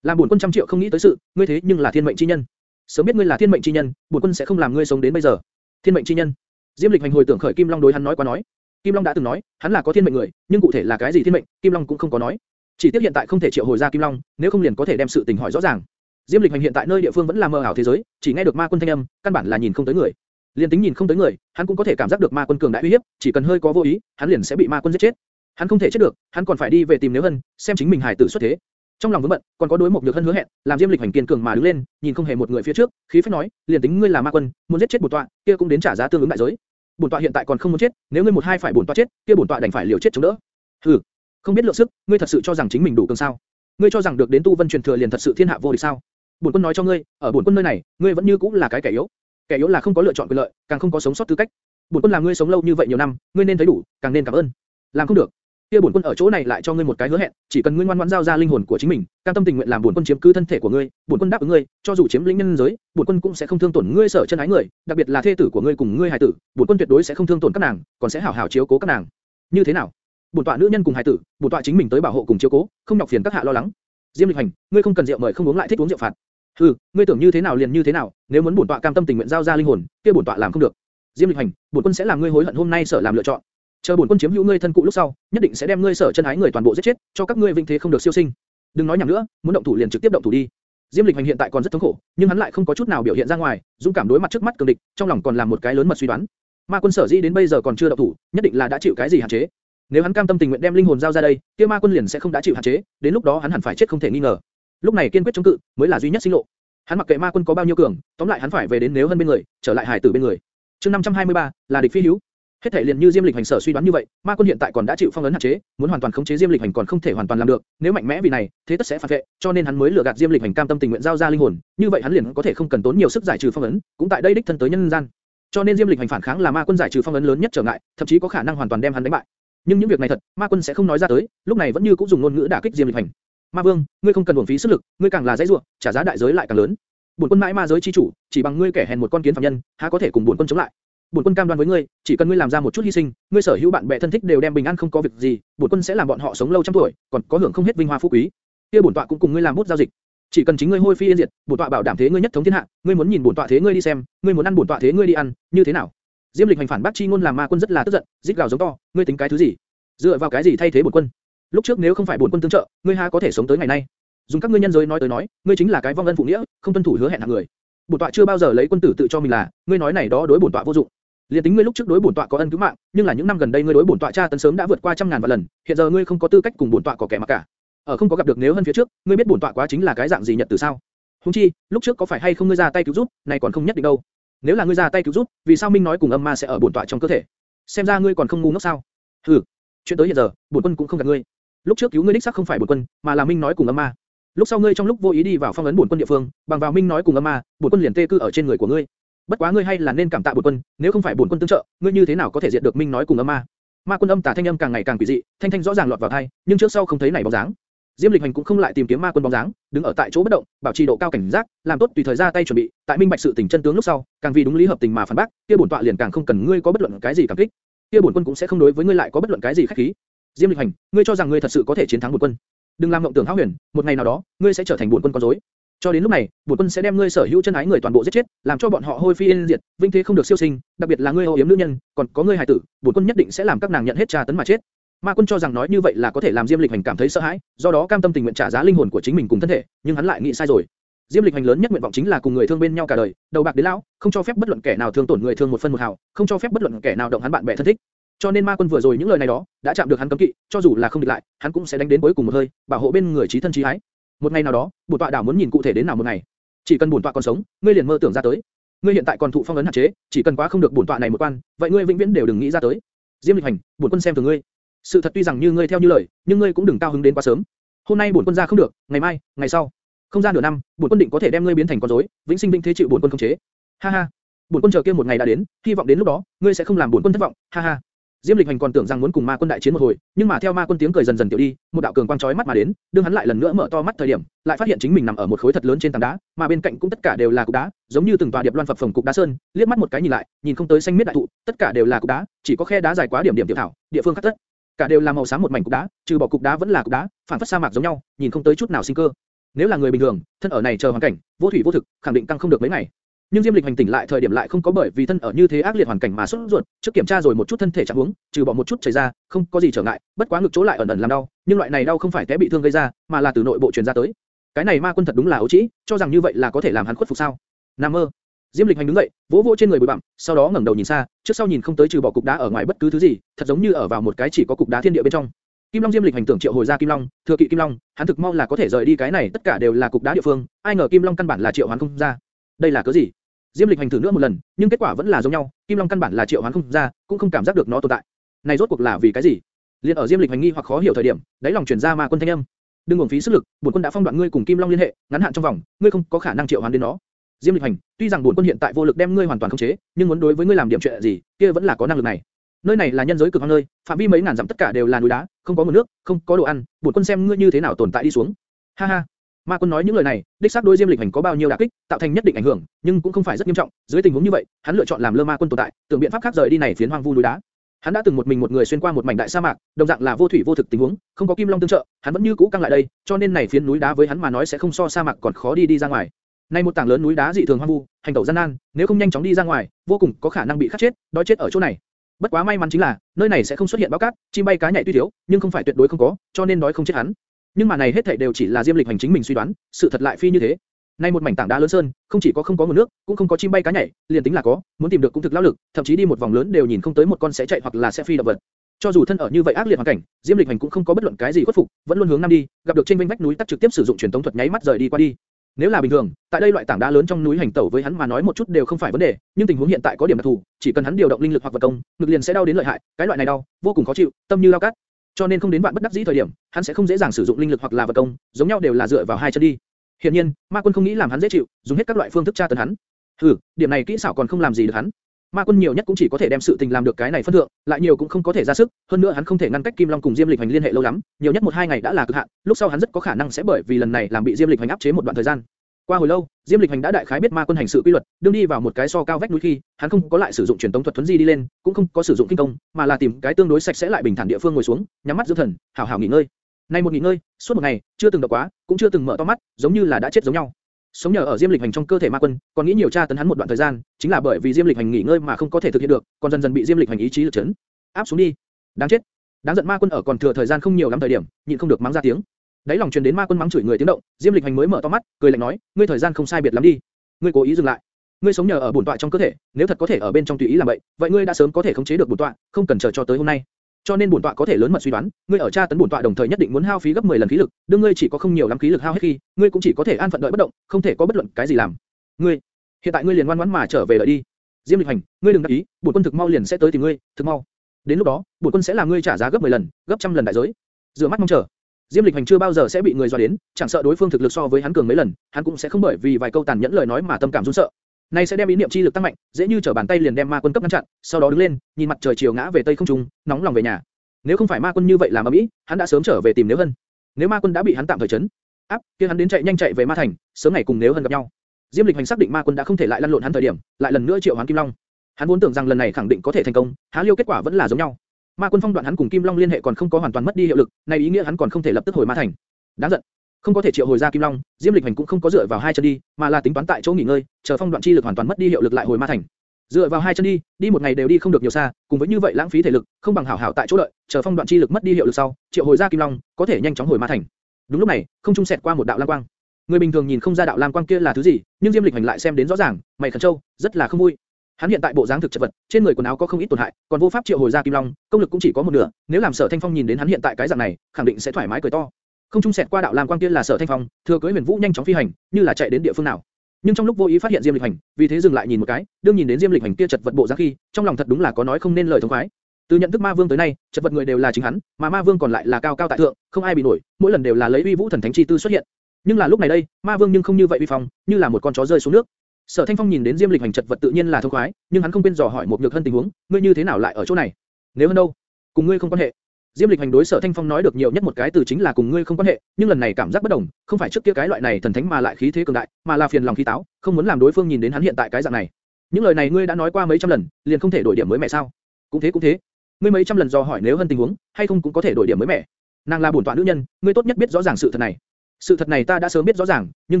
Làm bổn quân trăm triệu không nghĩ tới sự, ngươi thế nhưng là thiên mệnh chi nhân. Sớm biết ngươi là thiên mệnh chi nhân, bổn quân sẽ không làm ngươi sống đến bây giờ. Thiên mệnh chi nhân. Diêm Lịch hành hồi tưởng khởi Kim Long đối hắn nói qua nói. Kim Long đã từng nói, hắn là có thiên mệnh người, nhưng cụ thể là cái gì thiên mệnh, Kim Long cũng không có nói. Chỉ tiếc hiện tại không thể triệu hồi ra Kim Long, nếu không liền có thể đem sự tình hỏi rõ ràng. Diêm Lịch hành hiện tại nơi địa phương vẫn là mơ ảo thế giới, chỉ nghe được ma quân thanh âm, căn bản là nhìn không tới người. Liên tính nhìn không tới người, hắn cũng có thể cảm giác được ma quân cường đại uy hiếp, chỉ cần hơi có vô ý, hắn liền sẽ bị ma quân giết chết. Hắn không thể chết được, hắn còn phải đi về tìm Nếu Hân, xem chính mình hải tử xuất thế. Trong lòng vướng bận, còn có đối một nhược hân hứa hẹn, làm Diêm Lịch hành kiên cường mà đứng lên, nhìn không hề một người phía trước, khí phách nói, liền tính ngươi là ma quân, muốn giết chết bổn tọa, kia cũng đến trả giá tương ứng đại giới. Bổn tọa hiện tại còn không muốn chết, nếu ngươi một hai phải bổn tọa chết, kia bổn tọa đành phải liều chết chống đỡ. Hừ, không biết lượng sức, ngươi thật sự cho rằng chính mình đủ cường sao? Ngươi cho rằng được đến tu vân truyền thừa liền thật sự thiên hạ vô địch sao? Bổn quân nói cho ngươi, ở bổn quân nơi này, ngươi vẫn như cũ là cái kẻ yếu. Kẻ yếu là không có lựa chọn quyền lợi, càng không có sống sót tư cách. Bổn quân làm ngươi sống lâu như vậy nhiều năm, ngươi nên thấy đủ, càng nên cảm ơn. Làm không được, kia bổn quân ở chỗ này lại cho ngươi một cái hứa hẹn, chỉ cần ngươi ngoan ngoãn giao ra linh hồn của chính mình, cam tâm tình nguyện làm bổn quân chiếm cứ thân thể của ngươi, bổn quân đáp ứng ngươi, cho dù chiếm lĩnh nhân giới, bổn quân cũng sẽ không thương tổn ngươi sở chân ái người, đặc biệt là thê tử của ngươi cùng ngươi hài tử, bổn quân tuyệt đối sẽ không thương tổn các nàng, còn sẽ hảo hảo chiếu cố các nàng. Như thế nào? Bổn tọa nữ nhân cùng hài tử, bổn tọa chính mình tới bảo hộ cùng chiếu cố, không nhọc phiền các hạ lo lắng. Diêm Lịch Hành, ngươi không cần rượu mời không uống lại thích uống rượu phạt. Hừ, ngươi tưởng như thế nào liền như thế nào, nếu muốn bổn tọa cam tâm tình nguyện giao ra linh hồn, kia bổn tọa làm không được. Diêm Lịch Hành, bổn quân sẽ làm ngươi hối hận hôm nay sở làm lựa chọn. Chờ bổn quân chiếm hữu ngươi thân cụ lúc sau, nhất định sẽ đem ngươi sở chân ái người toàn bộ giết chết, cho các ngươi vinh thế không được siêu sinh. Đừng nói nhảm nữa, muốn động thủ liền trực tiếp động thủ đi. Diêm Lịch Hành hiện tại còn rất thống khổ, nhưng hắn lại không có chút nào biểu hiện ra ngoài, dũng cảm đối mặt trước mắt cường địch, trong lòng còn làm một cái lớn mật suy đoán. Ma quân sở dĩ đến bây giờ còn chưa động thủ, nhất định là đã chịu cái gì hạn chế. Nếu hắn cam tâm tình nguyện đem linh hồn giao ra đây, kia ma quân liền sẽ không đã chịu hạn chế, đến lúc đó hắn hẳn phải chết không thể nghi ngờ. Lúc này kiên quyết chống cự mới là duy nhất sinh lộ. Hắn mặc kệ ma quân có bao nhiêu cường, tóm lại hắn phải về đến nếu hơn bên người, trở lại hải tử bên người. Chương 523 là địch phi hữu. Hết thể liền như Diêm Lịch Hành sở suy đoán như vậy, Ma Quân hiện tại còn đã chịu phong ấn hạn chế, muốn hoàn toàn khống chế Diêm Lịch Hành còn không thể hoàn toàn làm được, nếu mạnh mẽ vì này, thế tất sẽ phản vệ, cho nên hắn mới lừa gạt Diêm Lịch Hành cam tâm tình nguyện giao ra linh hồn, như vậy hắn liền có thể không cần tốn nhiều sức giải trừ phong ấn, cũng tại đây đích thân tới nhân gian. Cho nên Diêm Lịch Hành phản kháng là Ma Quân giải trừ phong ấn lớn nhất trở ngại, thậm chí có khả năng hoàn toàn đem hắn đánh bại. Nhưng những việc này thật, Ma Quân sẽ không nói ra tới, lúc này vẫn như cũng dùng ngôn ngữ đả kích Diêm Lịch Hành. Ma Vương, ngươi không cần uổng phí sức lực, ngươi càng là dễ rủa, trả giá đại giới lại càng lớn. Bổn quân mãi ma giới chi chủ, chỉ bằng ngươi kẻ hèn một con kiến phàm nhân, há có thể cùng bổn quân chống lại? Bổn quân cam đoan với ngươi, chỉ cần ngươi làm ra một chút hy sinh, ngươi sở hữu bạn bè thân thích đều đem bình an không có việc gì, bổn quân sẽ làm bọn họ sống lâu trăm tuổi, còn có hưởng không hết vinh hoa phú quý. Kia bổn tọa cũng cùng ngươi làm bút giao dịch. Chỉ cần chính ngươi hôi phi yên diệt, bổn tọa bảo đảm thế ngươi nhất thống thiên hạ, ngươi muốn nhìn bổn tọa thế ngươi đi xem, ngươi muốn ăn bổn tọa thế ngươi đi ăn, như thế nào? Diêm Lịch hành phản bác chi ngôn làm ma quân rất là tức giận, rít gào giống to, ngươi tính cái thứ gì? Dựa vào cái gì thay thế bổn quân? Lúc trước nếu không phải bổn quân tương trợ, ngươi há có thể sống tới ngày nay? Dùng các ngươi nhân giới nói tới nói, ngươi chính là cái vong ân phụ nghĩa, không tuân thủ hứa hẹn hạng người. Bổn tọa chưa bao giờ lấy quân tử tự cho mình là, ngươi nói này đó đối bổn tọa vô dụng. Liên tính ngươi lúc trước đối bổn tọa có ân cứu mạng, nhưng là những năm gần đây ngươi đối bổn tọa tra tấn sớm đã vượt qua trăm ngàn vạn lần, hiện giờ ngươi không có tư cách cùng bổn tọa có kẻ mà cả. Ở không có gặp được nếu hơn phía trước, ngươi biết bổn tọa quá chính là cái dạng gì nhật từ sao? Huống chi, lúc trước có phải hay không ngươi ra tay cứu giúp, này còn không nhất định đâu. Nếu là ngươi ra tay cứu giúp, vì sao Minh nói cùng âm ma sẽ ở bổn tọa trong cơ thể? Xem ra ngươi còn không ngu ngốc sao? Hừ, chuyện tới hiện giờ, bổn quân cũng không gạt ngươi. Lúc trước cứu ngươi đích xác không phải bổn quân, mà là Minh nói cùng âm ma. Lúc sau ngươi trong lúc vô ý đi vào phong ấn bổn quân địa phương, bằng vào Minh nói cùng âm ma, bổn quân liền tê cư ở trên người của ngươi. Bất quá ngươi hay là nên cảm tạ bổn quân, nếu không phải bổn quân tương trợ, ngươi như thế nào có thể diệt được Minh nói cùng âm ma? Ma quân âm tà thanh âm càng ngày càng quỷ dị, thanh thanh rõ ràng lọt vào tai, nhưng trước sau không thấy này bóng dáng. Diêm Lịch Hành cũng không lại tìm kiếm ma quân bóng dáng, đứng ở tại chỗ bất động, bảo trì độ cao cảnh giác, làm tốt tùy thời ra tay chuẩn bị, tại minh bạch sự tình chân tướng lúc sau, càng vì đúng lý hợp tình mà phản bác, kia bổn tọa liền càng không cần ngươi có bất luận cái gì cảm kích, kia bổn quân cũng sẽ không đối với ngươi lại có bất luận cái gì khách khí. Diêm Lịch Hành, ngươi cho rằng ngươi thật sự có thể chiến thắng bổn quân? Đừng làm mộng tưởng hão huyền, một ngày nào đó, ngươi sẽ trở thành bổn quân con rối. Cho đến lúc này, bổn quân sẽ đem ngươi sở hữu chân ái người toàn bộ giết chết, làm cho bọn họ hôi phiên diệt, vinh thế không được siêu sinh, đặc biệt là ngươi hậu yếm nữ nhân, còn có ngươi hài tử, bổn quân nhất định sẽ làm các nàng nhận hết tra tấn mà chết. Ma quân cho rằng nói như vậy là có thể làm Diêm Lịch Hành cảm thấy sợ hãi, do đó cam tâm tình nguyện trả giá linh hồn của chính mình cùng thân thể, nhưng hắn lại nghĩ sai rồi. Diêm Lịch Hành lớn nhất nguyện vọng chính là cùng người thương bên nhau cả đời, đầu bạc đến lão, không cho phép bất luận kẻ nào thương tổn người thương một phân một hào, không cho phép bất luận kẻ nào động hắn bạn bè thân thích. Cho nên Ma Quân vừa rồi những lời này đó, đã chạm được hắn cấm kỵ, cho dù là không địch lại, hắn cũng sẽ đánh đến cuối cùng một hơi, bảo hộ bên người trí thân trí ái. Một ngày nào đó, bổn tọa đảo muốn nhìn cụ thể đến nào một ngày. Chỉ cần bổn tọa còn sống, ngươi liền mơ tưởng ra tới. Ngươi hiện tại còn thụ phong ấn hạn chế, chỉ cần quá không được bổn tọa này một quan, vậy ngươi vĩnh viễn đều đừng nghĩ ra tới. Diêm Lịch Hành, bổn quân xem thường ngươi. Sự thật tuy rằng như ngươi theo như lời, nhưng ngươi cũng đừng cao hứng đến quá sớm. Hôm nay bổn quân ra không được, ngày mai, ngày sau, không ra nửa năm, bổn quân định có thể đem ngươi biến thành con rối, vĩnh sinh vĩnh thế chịu bổn quân khống chế. Ha ha, bổn quân chờ kia một ngày đã đến, hy vọng đến lúc đó, ngươi sẽ không làm bổn quân thất vọng. Ha ha. Diêm Lịch Hành còn tưởng rằng muốn cùng Ma Quân đại chiến một hồi, nhưng mà theo Ma Quân tiếng cười dần dần tiểu đi, một đạo cường quang chói mắt mà đến, đương hắn lại lần nữa mở to mắt thời điểm, lại phát hiện chính mình nằm ở một khối thật lớn trên tảng đá, mà bên cạnh cũng tất cả đều là cục đá, giống như từng tòa điệp loan phập phồng cục đá sơn, liếc mắt một cái nhìn lại, nhìn không tới xanh miết đại thụ, tất cả đều là cục đá, chỉ có khe đá dài quá điểm điểm tiểu thảo, địa phương khắc tất. cả đều là màu xám một mảnh cục đá, trừ bỏ cục đá vẫn là cục đá, phản phất sa mạc giống nhau, nhìn không tới chút nào sinh cơ. Nếu là người bình thường, thân ở này chờ hoàn cảnh, vô thủy vô thực, khẳng định căng không được mấy ngày. Nhưng Diêm Lịch hành tỉnh lại thời điểm lại không có bởi vì thân ở như thế ác liệt hoàn cảnh mà sốt ruột, trước kiểm tra rồi một chút thân thể trạng huống, trừ bỏ một chút chảy ra, không có gì trở ngại, bất quá ngực chỗ lại ẩn ẩn làm đau, nhưng loại này đau không phải té bị thương gây ra, mà là từ nội bộ truyền ra tới. Cái này ma quân thật đúng là ấu trí cho rằng như vậy là có thể làm hắn khuất phục sao? Nam mơ. Diêm Lịch Hành đứng dậy, vỗ vỗ trên người bụi bặm, sau đó ngẩng đầu nhìn xa, trước sau nhìn không tới trừ bỏ cục đá ở ngoài bất cứ thứ gì, thật giống như ở vào một cái chỉ có cục đá thiên địa bên trong. Kim Long Diêm Lịch hành tưởng triệu hồi ra Kim Long, thừa kỵ Kim Long, hắn thực mau là có thể rời đi cái này, tất cả đều là cục đá địa phương, ai ngờ Kim Long căn bản là triệu hoán không ra. Đây là cớ gì? Diêm Lịch hành thử nữa một lần, nhưng kết quả vẫn là giống nhau, Kim Long căn bản là triệu hoán không ra, cũng không cảm giác được nó tồn tại. Này rốt cuộc là vì cái gì? Liên ở Diêm Lịch hành nghi hoặc khó hiểu thời điểm, đáy lòng truyền ra ma quân thanh âm. Đừng uổng phí sức lực, bổn quân đã phong đoạn ngươi cùng Kim Long liên hệ, ngắn hạn trong vòng, ngươi không có khả năng triệu hoán đến nó. Diêm Lịch Hành, tuy rằng bổn quân hiện tại vô lực đem ngươi hoàn toàn khống chế, nhưng muốn đối với ngươi làm điểm chuyện gì, kia vẫn là có năng lực này. Nơi này là nhân giới cực hoang nơi, phạm vi mấy ngàn dặm tất cả đều là núi đá, không có nguồn nước, không có đồ ăn, bổn quân xem ngươi như thế nào tồn tại đi xuống. Ha ha. Ma quân nói những lời này, đích xác đối Diêm Lịch Hành có bao nhiêu đả kích, tạo thành nhất định ảnh hưởng, nhưng cũng không phải rất nghiêm trọng. Dưới tình huống như vậy, hắn lựa chọn làm lơ ma quân tồn tại, tưởng biện pháp khác rời đi này phiến hoang vu núi đá. Hắn đã từng một mình một người xuyên qua một mảnh đại sa mạc, đồng dạng là vô thủy vô thực tình huống, không có kim long tương trợ, hắn vẫn như cũ căng lại đây, cho nên này phiến núi đá với hắn mà nói sẽ không so sa mạc còn khó đi đi ra ngoài. Nay một tảng lớn núi đá dị thường hoang vu, hành tẩu gian nan, nếu không nhanh chóng đi ra ngoài, vô cùng có khả năng bị khát chết, đói chết ở chỗ này. Bất quá may mắn chính là, nơi này sẽ không xuất hiện báo cát, chim bay cá nhảy tuy thiếu, nhưng không phải tuyệt đối không có, cho nên đói không chết hắn. Nhưng mà này hết thảy đều chỉ là Diêm Lịch hành chính mình suy đoán, sự thật lại phi như thế. Nay một mảnh tảng đá lớn sơn, không chỉ có không có nguồn nước, cũng không có chim bay cá nhảy, liền tính là có, muốn tìm được cũng thực lao lực, thậm chí đi một vòng lớn đều nhìn không tới một con sẽ chạy hoặc là sẽ phi động vật. Cho dù thân ở như vậy ác liệt hoàn cảnh, Diêm Lịch hành cũng không có bất luận cái gì khuất phục, vẫn luôn hướng nam đi, gặp được trên vách núi tắt trực tiếp sử dụng truyền tống thuật nháy mắt rời đi qua đi. Nếu là bình thường, tại đây loại tảng đá lớn trong núi hành tẩu với hắn mà nói một chút đều không phải vấn đề, nhưng tình huống hiện tại có điểm đặc thù, chỉ cần hắn điều động linh lực hoặc vật công, ngực liền sẽ đau đến lợi hại, cái loại này đau, vô cùng khó chịu, tâm như lao cắt. Cho nên không đến vạn bất đắc dĩ thời điểm, hắn sẽ không dễ dàng sử dụng linh lực hoặc là vật công, giống nhau đều là dựa vào hai chân đi. Hiện nhiên, Ma Quân không nghĩ làm hắn dễ chịu, dùng hết các loại phương thức tra tấn hắn. Hừ, điểm này kỹ xảo còn không làm gì được hắn. Ma Quân nhiều nhất cũng chỉ có thể đem sự tình làm được cái này phân thượng, lại nhiều cũng không có thể ra sức, hơn nữa hắn không thể ngăn cách Kim Long cùng Diêm Lịch Hành liên hệ lâu lắm, nhiều nhất một hai ngày đã là cực hạn, lúc sau hắn rất có khả năng sẽ bởi vì lần này làm bị Diêm Lịch Hành áp chế một đoạn thời gian. Qua hồi lâu, Diêm Lịch Hành đã đại khái biết Ma Quân hành sự quy luật, đương đi vào một cái so cao vách núi khi, hắn không có lại sử dụng truyền tống thuật thuấn di đi lên, cũng không có sử dụng kinh công, mà là tìm cái tương đối sạch sẽ lại bình thản địa phương ngồi xuống, nhắm mắt dưỡng thần, hảo hảo nghỉ ngơi. Nay một nghỉ ngơi, suốt một ngày, chưa từng động quá, cũng chưa từng mở to mắt, giống như là đã chết giống nhau. Sống nhờ ở Diêm Lịch Hành trong cơ thể Ma Quân, còn nghĩ nhiều tra tấn hắn một đoạn thời gian, chính là bởi vì Diêm Lịch Hành nghỉ ngơi mà không có thể thực hiện được, còn dần dần bị Diêm Lịch Hành ý chí lực chấn, áp xuống đi. Đáng chết. Đáng giận Ma Quân ở còn thừa thời gian không nhiều lắm thời điểm, nhịn không được mắng ra tiếng. Đấy lòng truyền đến Ma Quân mắng chửi người tiếng động, Diêm Lịch Hành mới mở to mắt, cười lạnh nói, ngươi thời gian không sai biệt lắm đi, ngươi cố ý dừng lại. Ngươi sống nhờ ở bổn tọa trong cơ thể, nếu thật có thể ở bên trong tùy ý làm vậy, vậy ngươi đã sớm có thể khống chế được bổn tọa, không cần chờ cho tới hôm nay. Cho nên bổn tọa có thể lớn mật suy đoán, ngươi ở tra tấn bổn tọa đồng thời nhất định muốn hao phí gấp 10 lần khí lực, đương ngươi chỉ có không nhiều lắm khí lực hao hết khi, ngươi cũng chỉ có thể an phận đợi bất động, không thể có bất luận cái gì làm. Ngươi, hiện tại ngươi liền ngoan ngoãn mà trở về đợi đi. Diêm Lịch Hành, ngươi đừng đắc ý, bổn quân thực mau liền sẽ tới tìm ngươi, thực mau. Đến lúc đó, bổn quân sẽ làm ngươi trả giá gấp 10 lần, gấp trăm lần đại giới. Dựa mắt mong chờ. Diêm Lịch Hành chưa bao giờ sẽ bị người dọa đến, chẳng sợ đối phương thực lực so với hắn cường mấy lần, hắn cũng sẽ không bởi vì vài câu tàn nhẫn lời nói mà tâm cảm run sợ. Này sẽ đem ý niệm chi lực tăng mạnh, dễ như trở bàn tay liền đem ma quân cấp ngăn chặn, sau đó đứng lên, nhìn mặt trời chiều ngã về tây không trung, nóng lòng về nhà. Nếu không phải ma quân như vậy làm ở mỹ, hắn đã sớm trở về tìm Nếu Hân. Nếu ma quân đã bị hắn tạm thời chấn áp, kia hắn đến chạy nhanh chạy về ma thành, sớm ngày cùng Nếu Hân gặp nhau. Diêm Lịch Hành xác định ma quân đã không thể lại lăn lộn hắn thời điểm, lại lần nữa triệu hoán Kim Long. Hắn vốn tưởng rằng lần này khẳng định có thể thành công, há liêu kết quả vẫn là giống nhau. Ma quân phong đoạn hắn cùng Kim Long liên hệ còn không có hoàn toàn mất đi hiệu lực, này ý nghĩa hắn còn không thể lập tức hồi ma thành. Đáng giận. Không có thể triệu hồi ra Kim Long, Diêm Lịch Hành cũng không có dựa vào hai chân đi, mà là tính toán tại chỗ nghỉ ngơi, chờ phong đoạn chi lực hoàn toàn mất đi hiệu lực lại hồi ma thành. Dựa vào hai chân đi, đi một ngày đều đi không được nhiều xa, cùng với như vậy lãng phí thể lực, không bằng hảo hảo tại chỗ đợi, chờ phong đoạn chi lực mất đi hiệu lực sau, triệu hồi ra Kim Long, có thể nhanh chóng hồi ma thành. Đúng lúc này, không trung xẹt qua một đạo lam quang. Người bình thường nhìn không ra đạo lam quang kia là thứ gì, nhưng Diêm Lịch Hành lại xem đến rõ ràng, mày khẩn châu, rất là không vui. Hắn hiện tại bộ dáng thực chất vật, trên người quần áo có không ít tổn hại, còn vô pháp triệu hồi ra Kim Long, công lực cũng chỉ có một nửa, nếu làm Sở Thanh Phong nhìn đến hắn hiện tại cái dạng này, khẳng định sẽ thoải mái cười to. Không trung xẹt qua đạo lam quang kia là Sở Thanh Phong, thừa cưỡi Huyền Vũ nhanh chóng phi hành, như là chạy đến địa phương nào. Nhưng trong lúc vô ý phát hiện Diêm Lịch Hành, vì thế dừng lại nhìn một cái, đương nhìn đến Diêm Lịch Hành kia chật vật bộ dáng khi, trong lòng thật đúng là có nói không nên lời thống khoái. Từ nhận thức Ma Vương tới nay, chật vật người đều là chính hắn, mà Ma Vương còn lại là cao cao tại thượng, không ai bị nổi, mỗi lần đều là lấy uy vũ thần thánh chi tư xuất hiện. Nhưng là lúc này đây, Ma Vương nhưng không như vậy uy phong, như là một con chó rơi xuống nước. Sở Thanh Phong nhìn đến Diêm Lịch hành chật vật tự nhiên là thông khoái, nhưng hắn không quên dò hỏi một nhược hân tình huống, ngươi như thế nào lại ở chỗ này? Nếu hơn đâu, cùng ngươi không quan hệ. Diêm Lịch hành đối Sở Thanh Phong nói được nhiều nhất một cái từ chính là cùng ngươi không quan hệ, nhưng lần này cảm giác bất đồng, không phải trước kia cái loại này thần thánh mà lại khí thế cường đại, mà là phiền lòng khí táo, không muốn làm đối phương nhìn đến hắn hiện tại cái dạng này. Những lời này ngươi đã nói qua mấy trăm lần, liền không thể đổi điểm mới mẹ sao? Cũng thế cũng thế. ngươi mấy trăm lần dò hỏi nếu hơn tình huống, hay không cũng có thể đổi điểm mới mẹ. Nàng là bổn tọa nữ nhân, ngươi tốt nhất biết rõ ràng sự thật này. Sự thật này ta đã sớm biết rõ ràng, nhưng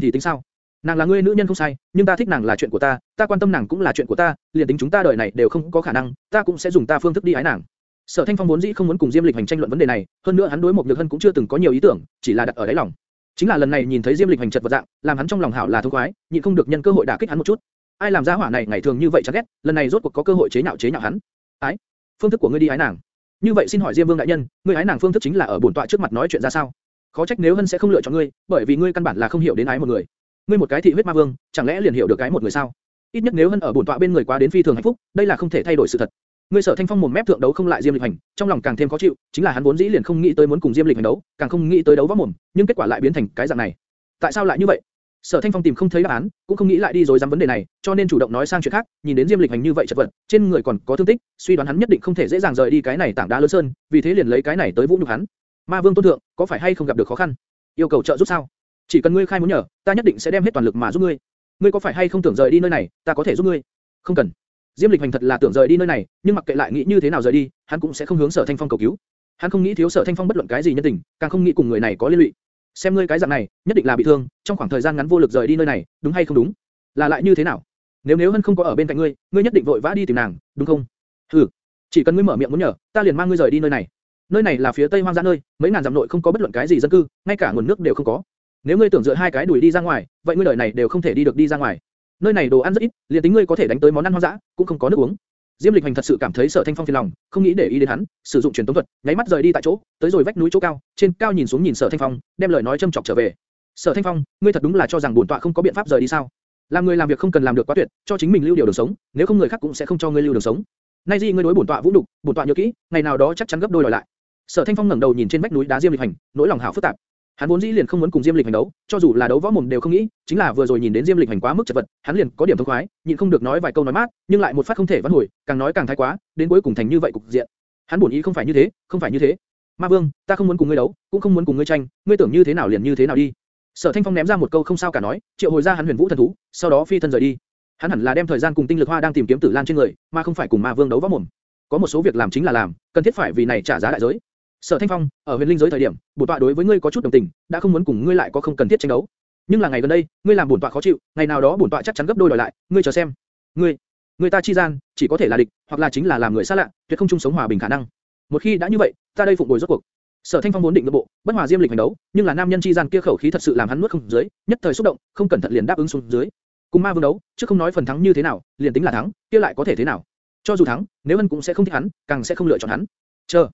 thì tính sao? Nàng là ngươi nữ nhân không sai, nhưng ta thích nàng là chuyện của ta, ta quan tâm nàng cũng là chuyện của ta, liền tính chúng ta đời này đều không có khả năng, ta cũng sẽ dùng ta phương thức đi ái nàng. Sở Thanh Phong vốn dĩ không muốn cùng Diêm Lịch Hành tranh luận vấn đề này, hơn nữa hắn đối một Nhược Hân cũng chưa từng có nhiều ý tưởng, chỉ là đặt ở đáy lòng. Chính là lần này nhìn thấy Diêm Lịch Hành chật vật dạng, làm hắn trong lòng hảo là thông khoái, nhịn không được nhân cơ hội đả kích hắn một chút. Ai làm ra hỏa này ngày thường như vậy chán ghét, lần này rốt cuộc có cơ hội chế nhạo chế nhạo hắn. Ái, phương thức của ngươi đi ái nàng. Như vậy xin hỏi Diêm Vương đại nhân, ngươi ái nàng phương thức chính là ở bổn tọa trước mặt nói chuyện ra sao? Khó trách nếu Hân sẽ không lựa chọn ngươi, bởi vì ngươi căn bản là không hiểu đến ái một người. Ngươi một cái thị huyết ma vương, chẳng lẽ liền hiểu được cái một người sao? Ít nhất nếu Hân ở bổn tọa bên người quá đến phi thường hạnh phúc, đây là không thể thay đổi sự thật. Ngươi sở Thanh Phong mồm mép thượng đấu không lại Diêm Lịch Hành, trong lòng càng thêm khó chịu, chính là hắn vốn dĩ liền không nghĩ tới muốn cùng Diêm Lịch Hành đấu, càng không nghĩ tới đấu võ mồm, nhưng kết quả lại biến thành cái dạng này. Tại sao lại như vậy? Sở Thanh Phong tìm không thấy đáp án, cũng không nghĩ lại đi rồi dám vấn đề này, cho nên chủ động nói sang chuyện khác, nhìn đến Diêm Lịch Hành như vậy chật vật, trên người còn có thương tích, suy đoán hắn nhất định không thể dễ dàng rời đi cái này tảng đá lớn sơn, vì thế liền lấy cái này tới vũ nhục hắn. Ma Vương tôn thượng, có phải hay không gặp được khó khăn? Yêu cầu trợ giúp sao? Chỉ cần ngươi khai muốn nhờ, ta nhất định sẽ đem hết toàn lực mà giúp ngươi. Ngươi có phải hay không tưởng rời đi nơi này, ta có thể giúp ngươi. Không cần. Diêm Lịch Hành thật là tưởng rời đi nơi này, nhưng mặc kệ lại nghĩ như thế nào rời đi, hắn cũng sẽ không hướng Sở Thanh Phong cầu cứu. Hắn không nghĩ thiếu Sở Thanh Phong bất luận cái gì nhân tình, càng không nghĩ cùng người này có liên lụy. Xem ngươi cái dạng này, nhất định là bị thương, trong khoảng thời gian ngắn vô lực rời đi nơi này, đúng hay không đúng? Là lại như thế nào? Nếu nếu Hân không có ở bên cạnh ngươi, ngươi nhất định vội vã đi tìm nàng, đúng không? Hừ, chỉ cần ngươi mở miệng muốn nhờ, ta liền mang ngươi rời đi nơi này. Nơi này là phía tây hoang dã nơi, mấy ngàn dặm nội không có bất luận cái gì dân cư, ngay cả nguồn nước đều không có. Nếu ngươi tưởng dựa hai cái đuổi đi ra ngoài, vậy ngươi đời này đều không thể đi được đi ra ngoài. Nơi này đồ ăn rất ít, liền tính ngươi có thể đánh tới món ăn hoang dã, cũng không có nước uống. Diêm Lịch Hành thật sự cảm thấy Sở Thanh Phong phiền lòng, không nghĩ để ý đến hắn, sử dụng truyền tống thuật, nháy mắt rời đi tại chỗ, tới rồi vách núi chỗ cao, trên cao nhìn xuống nhìn Sở Thanh Phong, đem lời nói châm chọc trở về. Sở Thanh Phong, ngươi thật đúng là cho rằng bổn tọa không có biện pháp rời đi sao? Làm người làm việc không cần làm được quá tuyệt, cho chính mình lưu điều đường sống, nếu không người khác cũng sẽ không cho ngươi lưu đường sống. Nay gì ngươi đối bổn tọa vũ đục, bổn tọa nhớ kỹ, ngày nào đó chắc chắn gấp đôi đòi lại. Sở Thanh Phong ngẩng đầu nhìn trên vách núi đá Diêm Lịch Hành, nỗi lòng hảo phức tạp. Hắn vốn dĩ liền không muốn cùng Diêm Lịch hành đấu, cho dù là đấu võ mồm đều không nghĩ, chính là vừa rồi nhìn đến Diêm Lịch hành quá mức chật vật, hắn liền có điểm thông khoái, nhịn không được nói vài câu nói mát, nhưng lại một phát không thể vãn hồi, càng nói càng thái quá, đến cuối cùng thành như vậy cục diện. Hắn buồn ý không phải như thế, không phải như thế. Ma Vương, ta không muốn cùng ngươi đấu, cũng không muốn cùng ngươi tranh, ngươi tưởng như thế nào liền như thế nào đi. Sở Thanh Phong ném ra một câu không sao cả nói, triệu hồi ra hắn Huyền Vũ thần thú, sau đó phi thân rời đi. Hắn hẳn là đem thời gian cùng tinh lực hoa đang tìm kiếm Tử Lan trên người, mà không phải cùng Ma Vương đấu võ mồm. Có một số việc làm chính là làm, cần thiết phải vì này trả giá đại giới. Sở Thanh Phong, ở huyền linh giới thời điểm, bổn tọa đối với ngươi có chút đồng tình, đã không muốn cùng ngươi lại có không cần thiết tranh đấu. Nhưng là ngày gần đây, ngươi làm bổn tọa khó chịu, ngày nào đó bổn tọa chắc chắn gấp đôi đòi lại, ngươi chờ xem. Ngươi, người ta chi gian, chỉ có thể là địch, hoặc là chính là làm người xa lạ, tuyệt không chung sống hòa bình khả năng. Một khi đã như vậy, ta đây phụng bồi rốt cuộc. Sở Thanh Phong vốn định nội bộ, bất hòa diêm lịch hành đấu, nhưng là nam nhân chi gian kia khẩu khí thật sự làm hắn nuốt không dưới, nhất thời xúc động, không cẩn thận liền đáp ứng xuống dưới. Cùng ma vương đấu, chứ không nói phần thắng như thế nào, liền tính là thắng, kia lại có thể thế nào? Cho dù thắng, nếu ân cũng sẽ không thích hắn, càng sẽ không lựa chọn hắn. Chờ,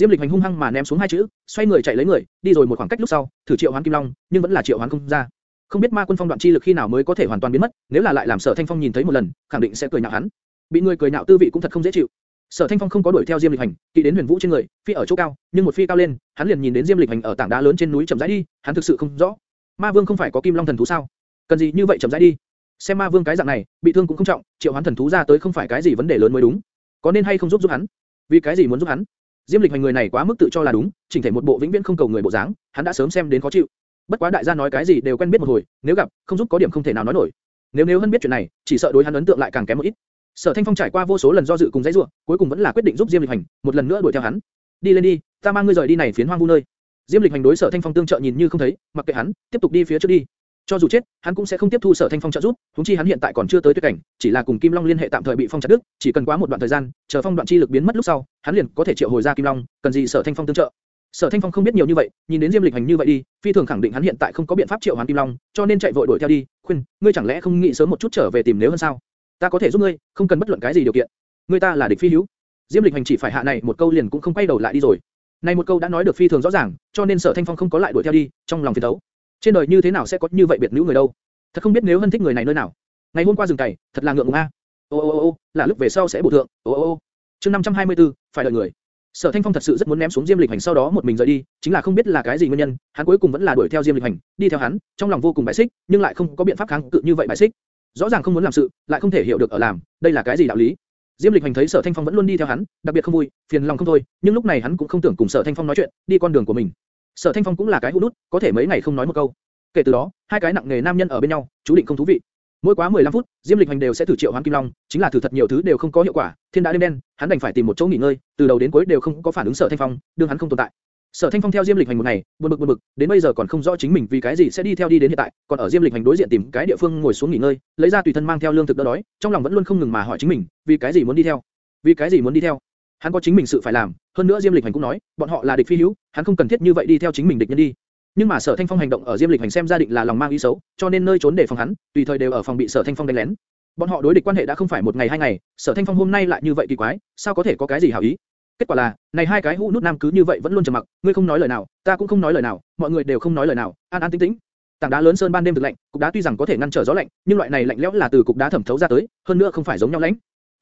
Diêm Lịch hành hung hăng mà ném xuống hai chữ, xoay người chạy lấy người, đi rồi một khoảng cách lúc sau, thử triệu hoán kim long, nhưng vẫn là triệu hoán không ra. Không biết ma quân phong đoạn chi lực khi nào mới có thể hoàn toàn biến mất, nếu là lại làm Sở Thanh Phong nhìn thấy một lần, khẳng định sẽ cười nhạo hắn. Bị người cười nhạo tư vị cũng thật không dễ chịu. Sở Thanh Phong không có đuổi theo Diêm Lịch Hành, kỵ đến Huyền Vũ trên người, phi ở chỗ cao, nhưng một phi cao lên, hắn liền nhìn đến Diêm Lịch Hành ở tảng đá lớn trên núi chậm rãi đi, hắn thực sự không rõ. Ma Vương không phải có Kim Long thần thú sao? Cần gì như vậy chậm rãi đi? Xem Ma Vương cái dạng này, bị thương cũng không trọng, triệu hoán thần thú ra tới không phải cái gì vấn đề lớn mới đúng. Có nên hay không giúp giúp hắn? Vì cái gì muốn giúp hắn? Diêm Lịch hành người này quá mức tự cho là đúng, chỉnh thể một bộ vĩnh viễn không cầu người bộ dáng, hắn đã sớm xem đến khó chịu. Bất quá đại gia nói cái gì đều quen biết một hồi, nếu gặp, không giúp có điểm không thể nào nói nổi. Nếu nếu hơn biết chuyện này, chỉ sợ đối hắn ấn tượng lại càng kém một ít. Sở Thanh Phong trải qua vô số lần do dự cùng dãy rủa, cuối cùng vẫn là quyết định giúp Diêm Lịch hành, một lần nữa đuổi theo hắn. Đi lên đi, ta mang ngươi rời đi này phiến hoang vu nơi. Diêm Lịch hành đối Sở Thanh Phong tương trợ nhìn như không thấy, mặc kệ hắn, tiếp tục đi phía trước đi. Cho dù chết, hắn cũng sẽ không tiếp thu Sở Thanh Phong trợ giúp, huống chi hắn hiện tại còn chưa tới tuyệt cảnh, chỉ là cùng Kim Long liên hệ tạm thời bị phong chặt đứt, chỉ cần quá một đoạn thời gian, chờ phong đoạn chi lực biến mất lúc sau, hắn liền có thể triệu hồi ra Kim Long, cần gì Sở Thanh Phong tương trợ. Sở Thanh Phong không biết nhiều như vậy, nhìn đến Diêm Lịch hành như vậy đi, phi thường khẳng định hắn hiện tại không có biện pháp triệu hoán Kim Long, cho nên chạy vội đuổi theo đi, khuyên, ngươi chẳng lẽ không nghĩ sớm một chút trở về tìm nếu hơn sao? Ta có thể giúp ngươi, không cần bất luận cái gì điều kiện. Ngươi ta là địch phi hữu. Diêm Lịch hành chỉ phải hạ này một câu liền cũng không quay đầu lại đi rồi. Này một câu đã nói được phi thường rõ ràng, cho nên Sở Thanh Phong không có lại đuổi theo đi, trong lòng phiền tấu. Trên đời như thế nào sẽ có như vậy biệt nữ người đâu? Thật không biết nếu hân thích người này nơi nào. Ngày hôm qua dừng cày, thật là ngượng ngùng a. Ô ô ô ô, là lúc về sau sẽ bổ thượng. Ô ô ô. Chương 524, phải đợi người. Sở Thanh Phong thật sự rất muốn ném xuống Diêm Lịch Hành sau đó một mình rời đi, chính là không biết là cái gì nguyên nhân, hắn cuối cùng vẫn là đuổi theo Diêm Lịch Hành, đi theo hắn, trong lòng vô cùng bại xích, nhưng lại không có biện pháp kháng cự như vậy bại xích. Rõ ràng không muốn làm sự, lại không thể hiểu được ở làm, đây là cái gì đạo lý? Diêm Lịch Hành thấy Sở Thanh Phong vẫn luôn đi theo hắn, đặc biệt không vui, phiền lòng không thôi, nhưng lúc này hắn cũng không tưởng cùng Sở Thanh Phong nói chuyện, đi con đường của mình. Sở Thanh Phong cũng là cái hú nút, có thể mấy ngày không nói một câu. Kể từ đó, hai cái nặng nghề nam nhân ở bên nhau, chú định không thú vị. Mỗi quá 15 phút, Diêm Lịch Hành đều sẽ thử triệu hoán Kim Long, chính là thử thật nhiều thứ đều không có hiệu quả, thiên đã đêm đen, hắn đành phải tìm một chỗ nghỉ ngơi, từ đầu đến cuối đều không có phản ứng Sở Thanh Phong, đương hắn không tồn tại. Sở Thanh Phong theo Diêm Lịch Hành một ngày, buồn bực buồn bực, đến bây giờ còn không rõ chính mình vì cái gì sẽ đi theo đi đến hiện tại, còn ở Diêm Lịch Hành đối diện tìm cái địa phương ngồi xuống nghỉ ngơi, lấy ra tùy thân mang theo lương thực đỡ đói, trong lòng vẫn luôn không ngừng mà hỏi chính mình, vì cái gì muốn đi theo? Vì cái gì muốn đi theo? Hắn có chính mình sự phải làm, hơn nữa Diêm Lịch Hành cũng nói, bọn họ là địch phi hữu, hắn không cần thiết như vậy đi theo chính mình địch nhân đi. Nhưng mà Sở Thanh Phong hành động ở Diêm Lịch Hành xem ra định là lòng mang ý xấu, cho nên nơi trốn để phòng hắn, tùy thời đều ở phòng bị Sở Thanh Phong đánh lén. Bọn họ đối địch quan hệ đã không phải một ngày hai ngày, Sở Thanh Phong hôm nay lại như vậy kỳ quái, sao có thể có cái gì hảo ý? Kết quả là, này hai cái hũ nút nam cứ như vậy vẫn luôn trầm mặc, ngươi không nói lời nào, ta cũng không nói lời nào, mọi người đều không nói lời nào, an an tĩnh tĩnh. Tảng đá lớn sơn ban đêm thực lạnh, cục đá tuy rằng có thể ngăn trở gió lạnh, nhưng loại này lạnh lẽo là từ cục đá thẩm thấu ra tới, hơn nữa không phải giống nhau lạnh.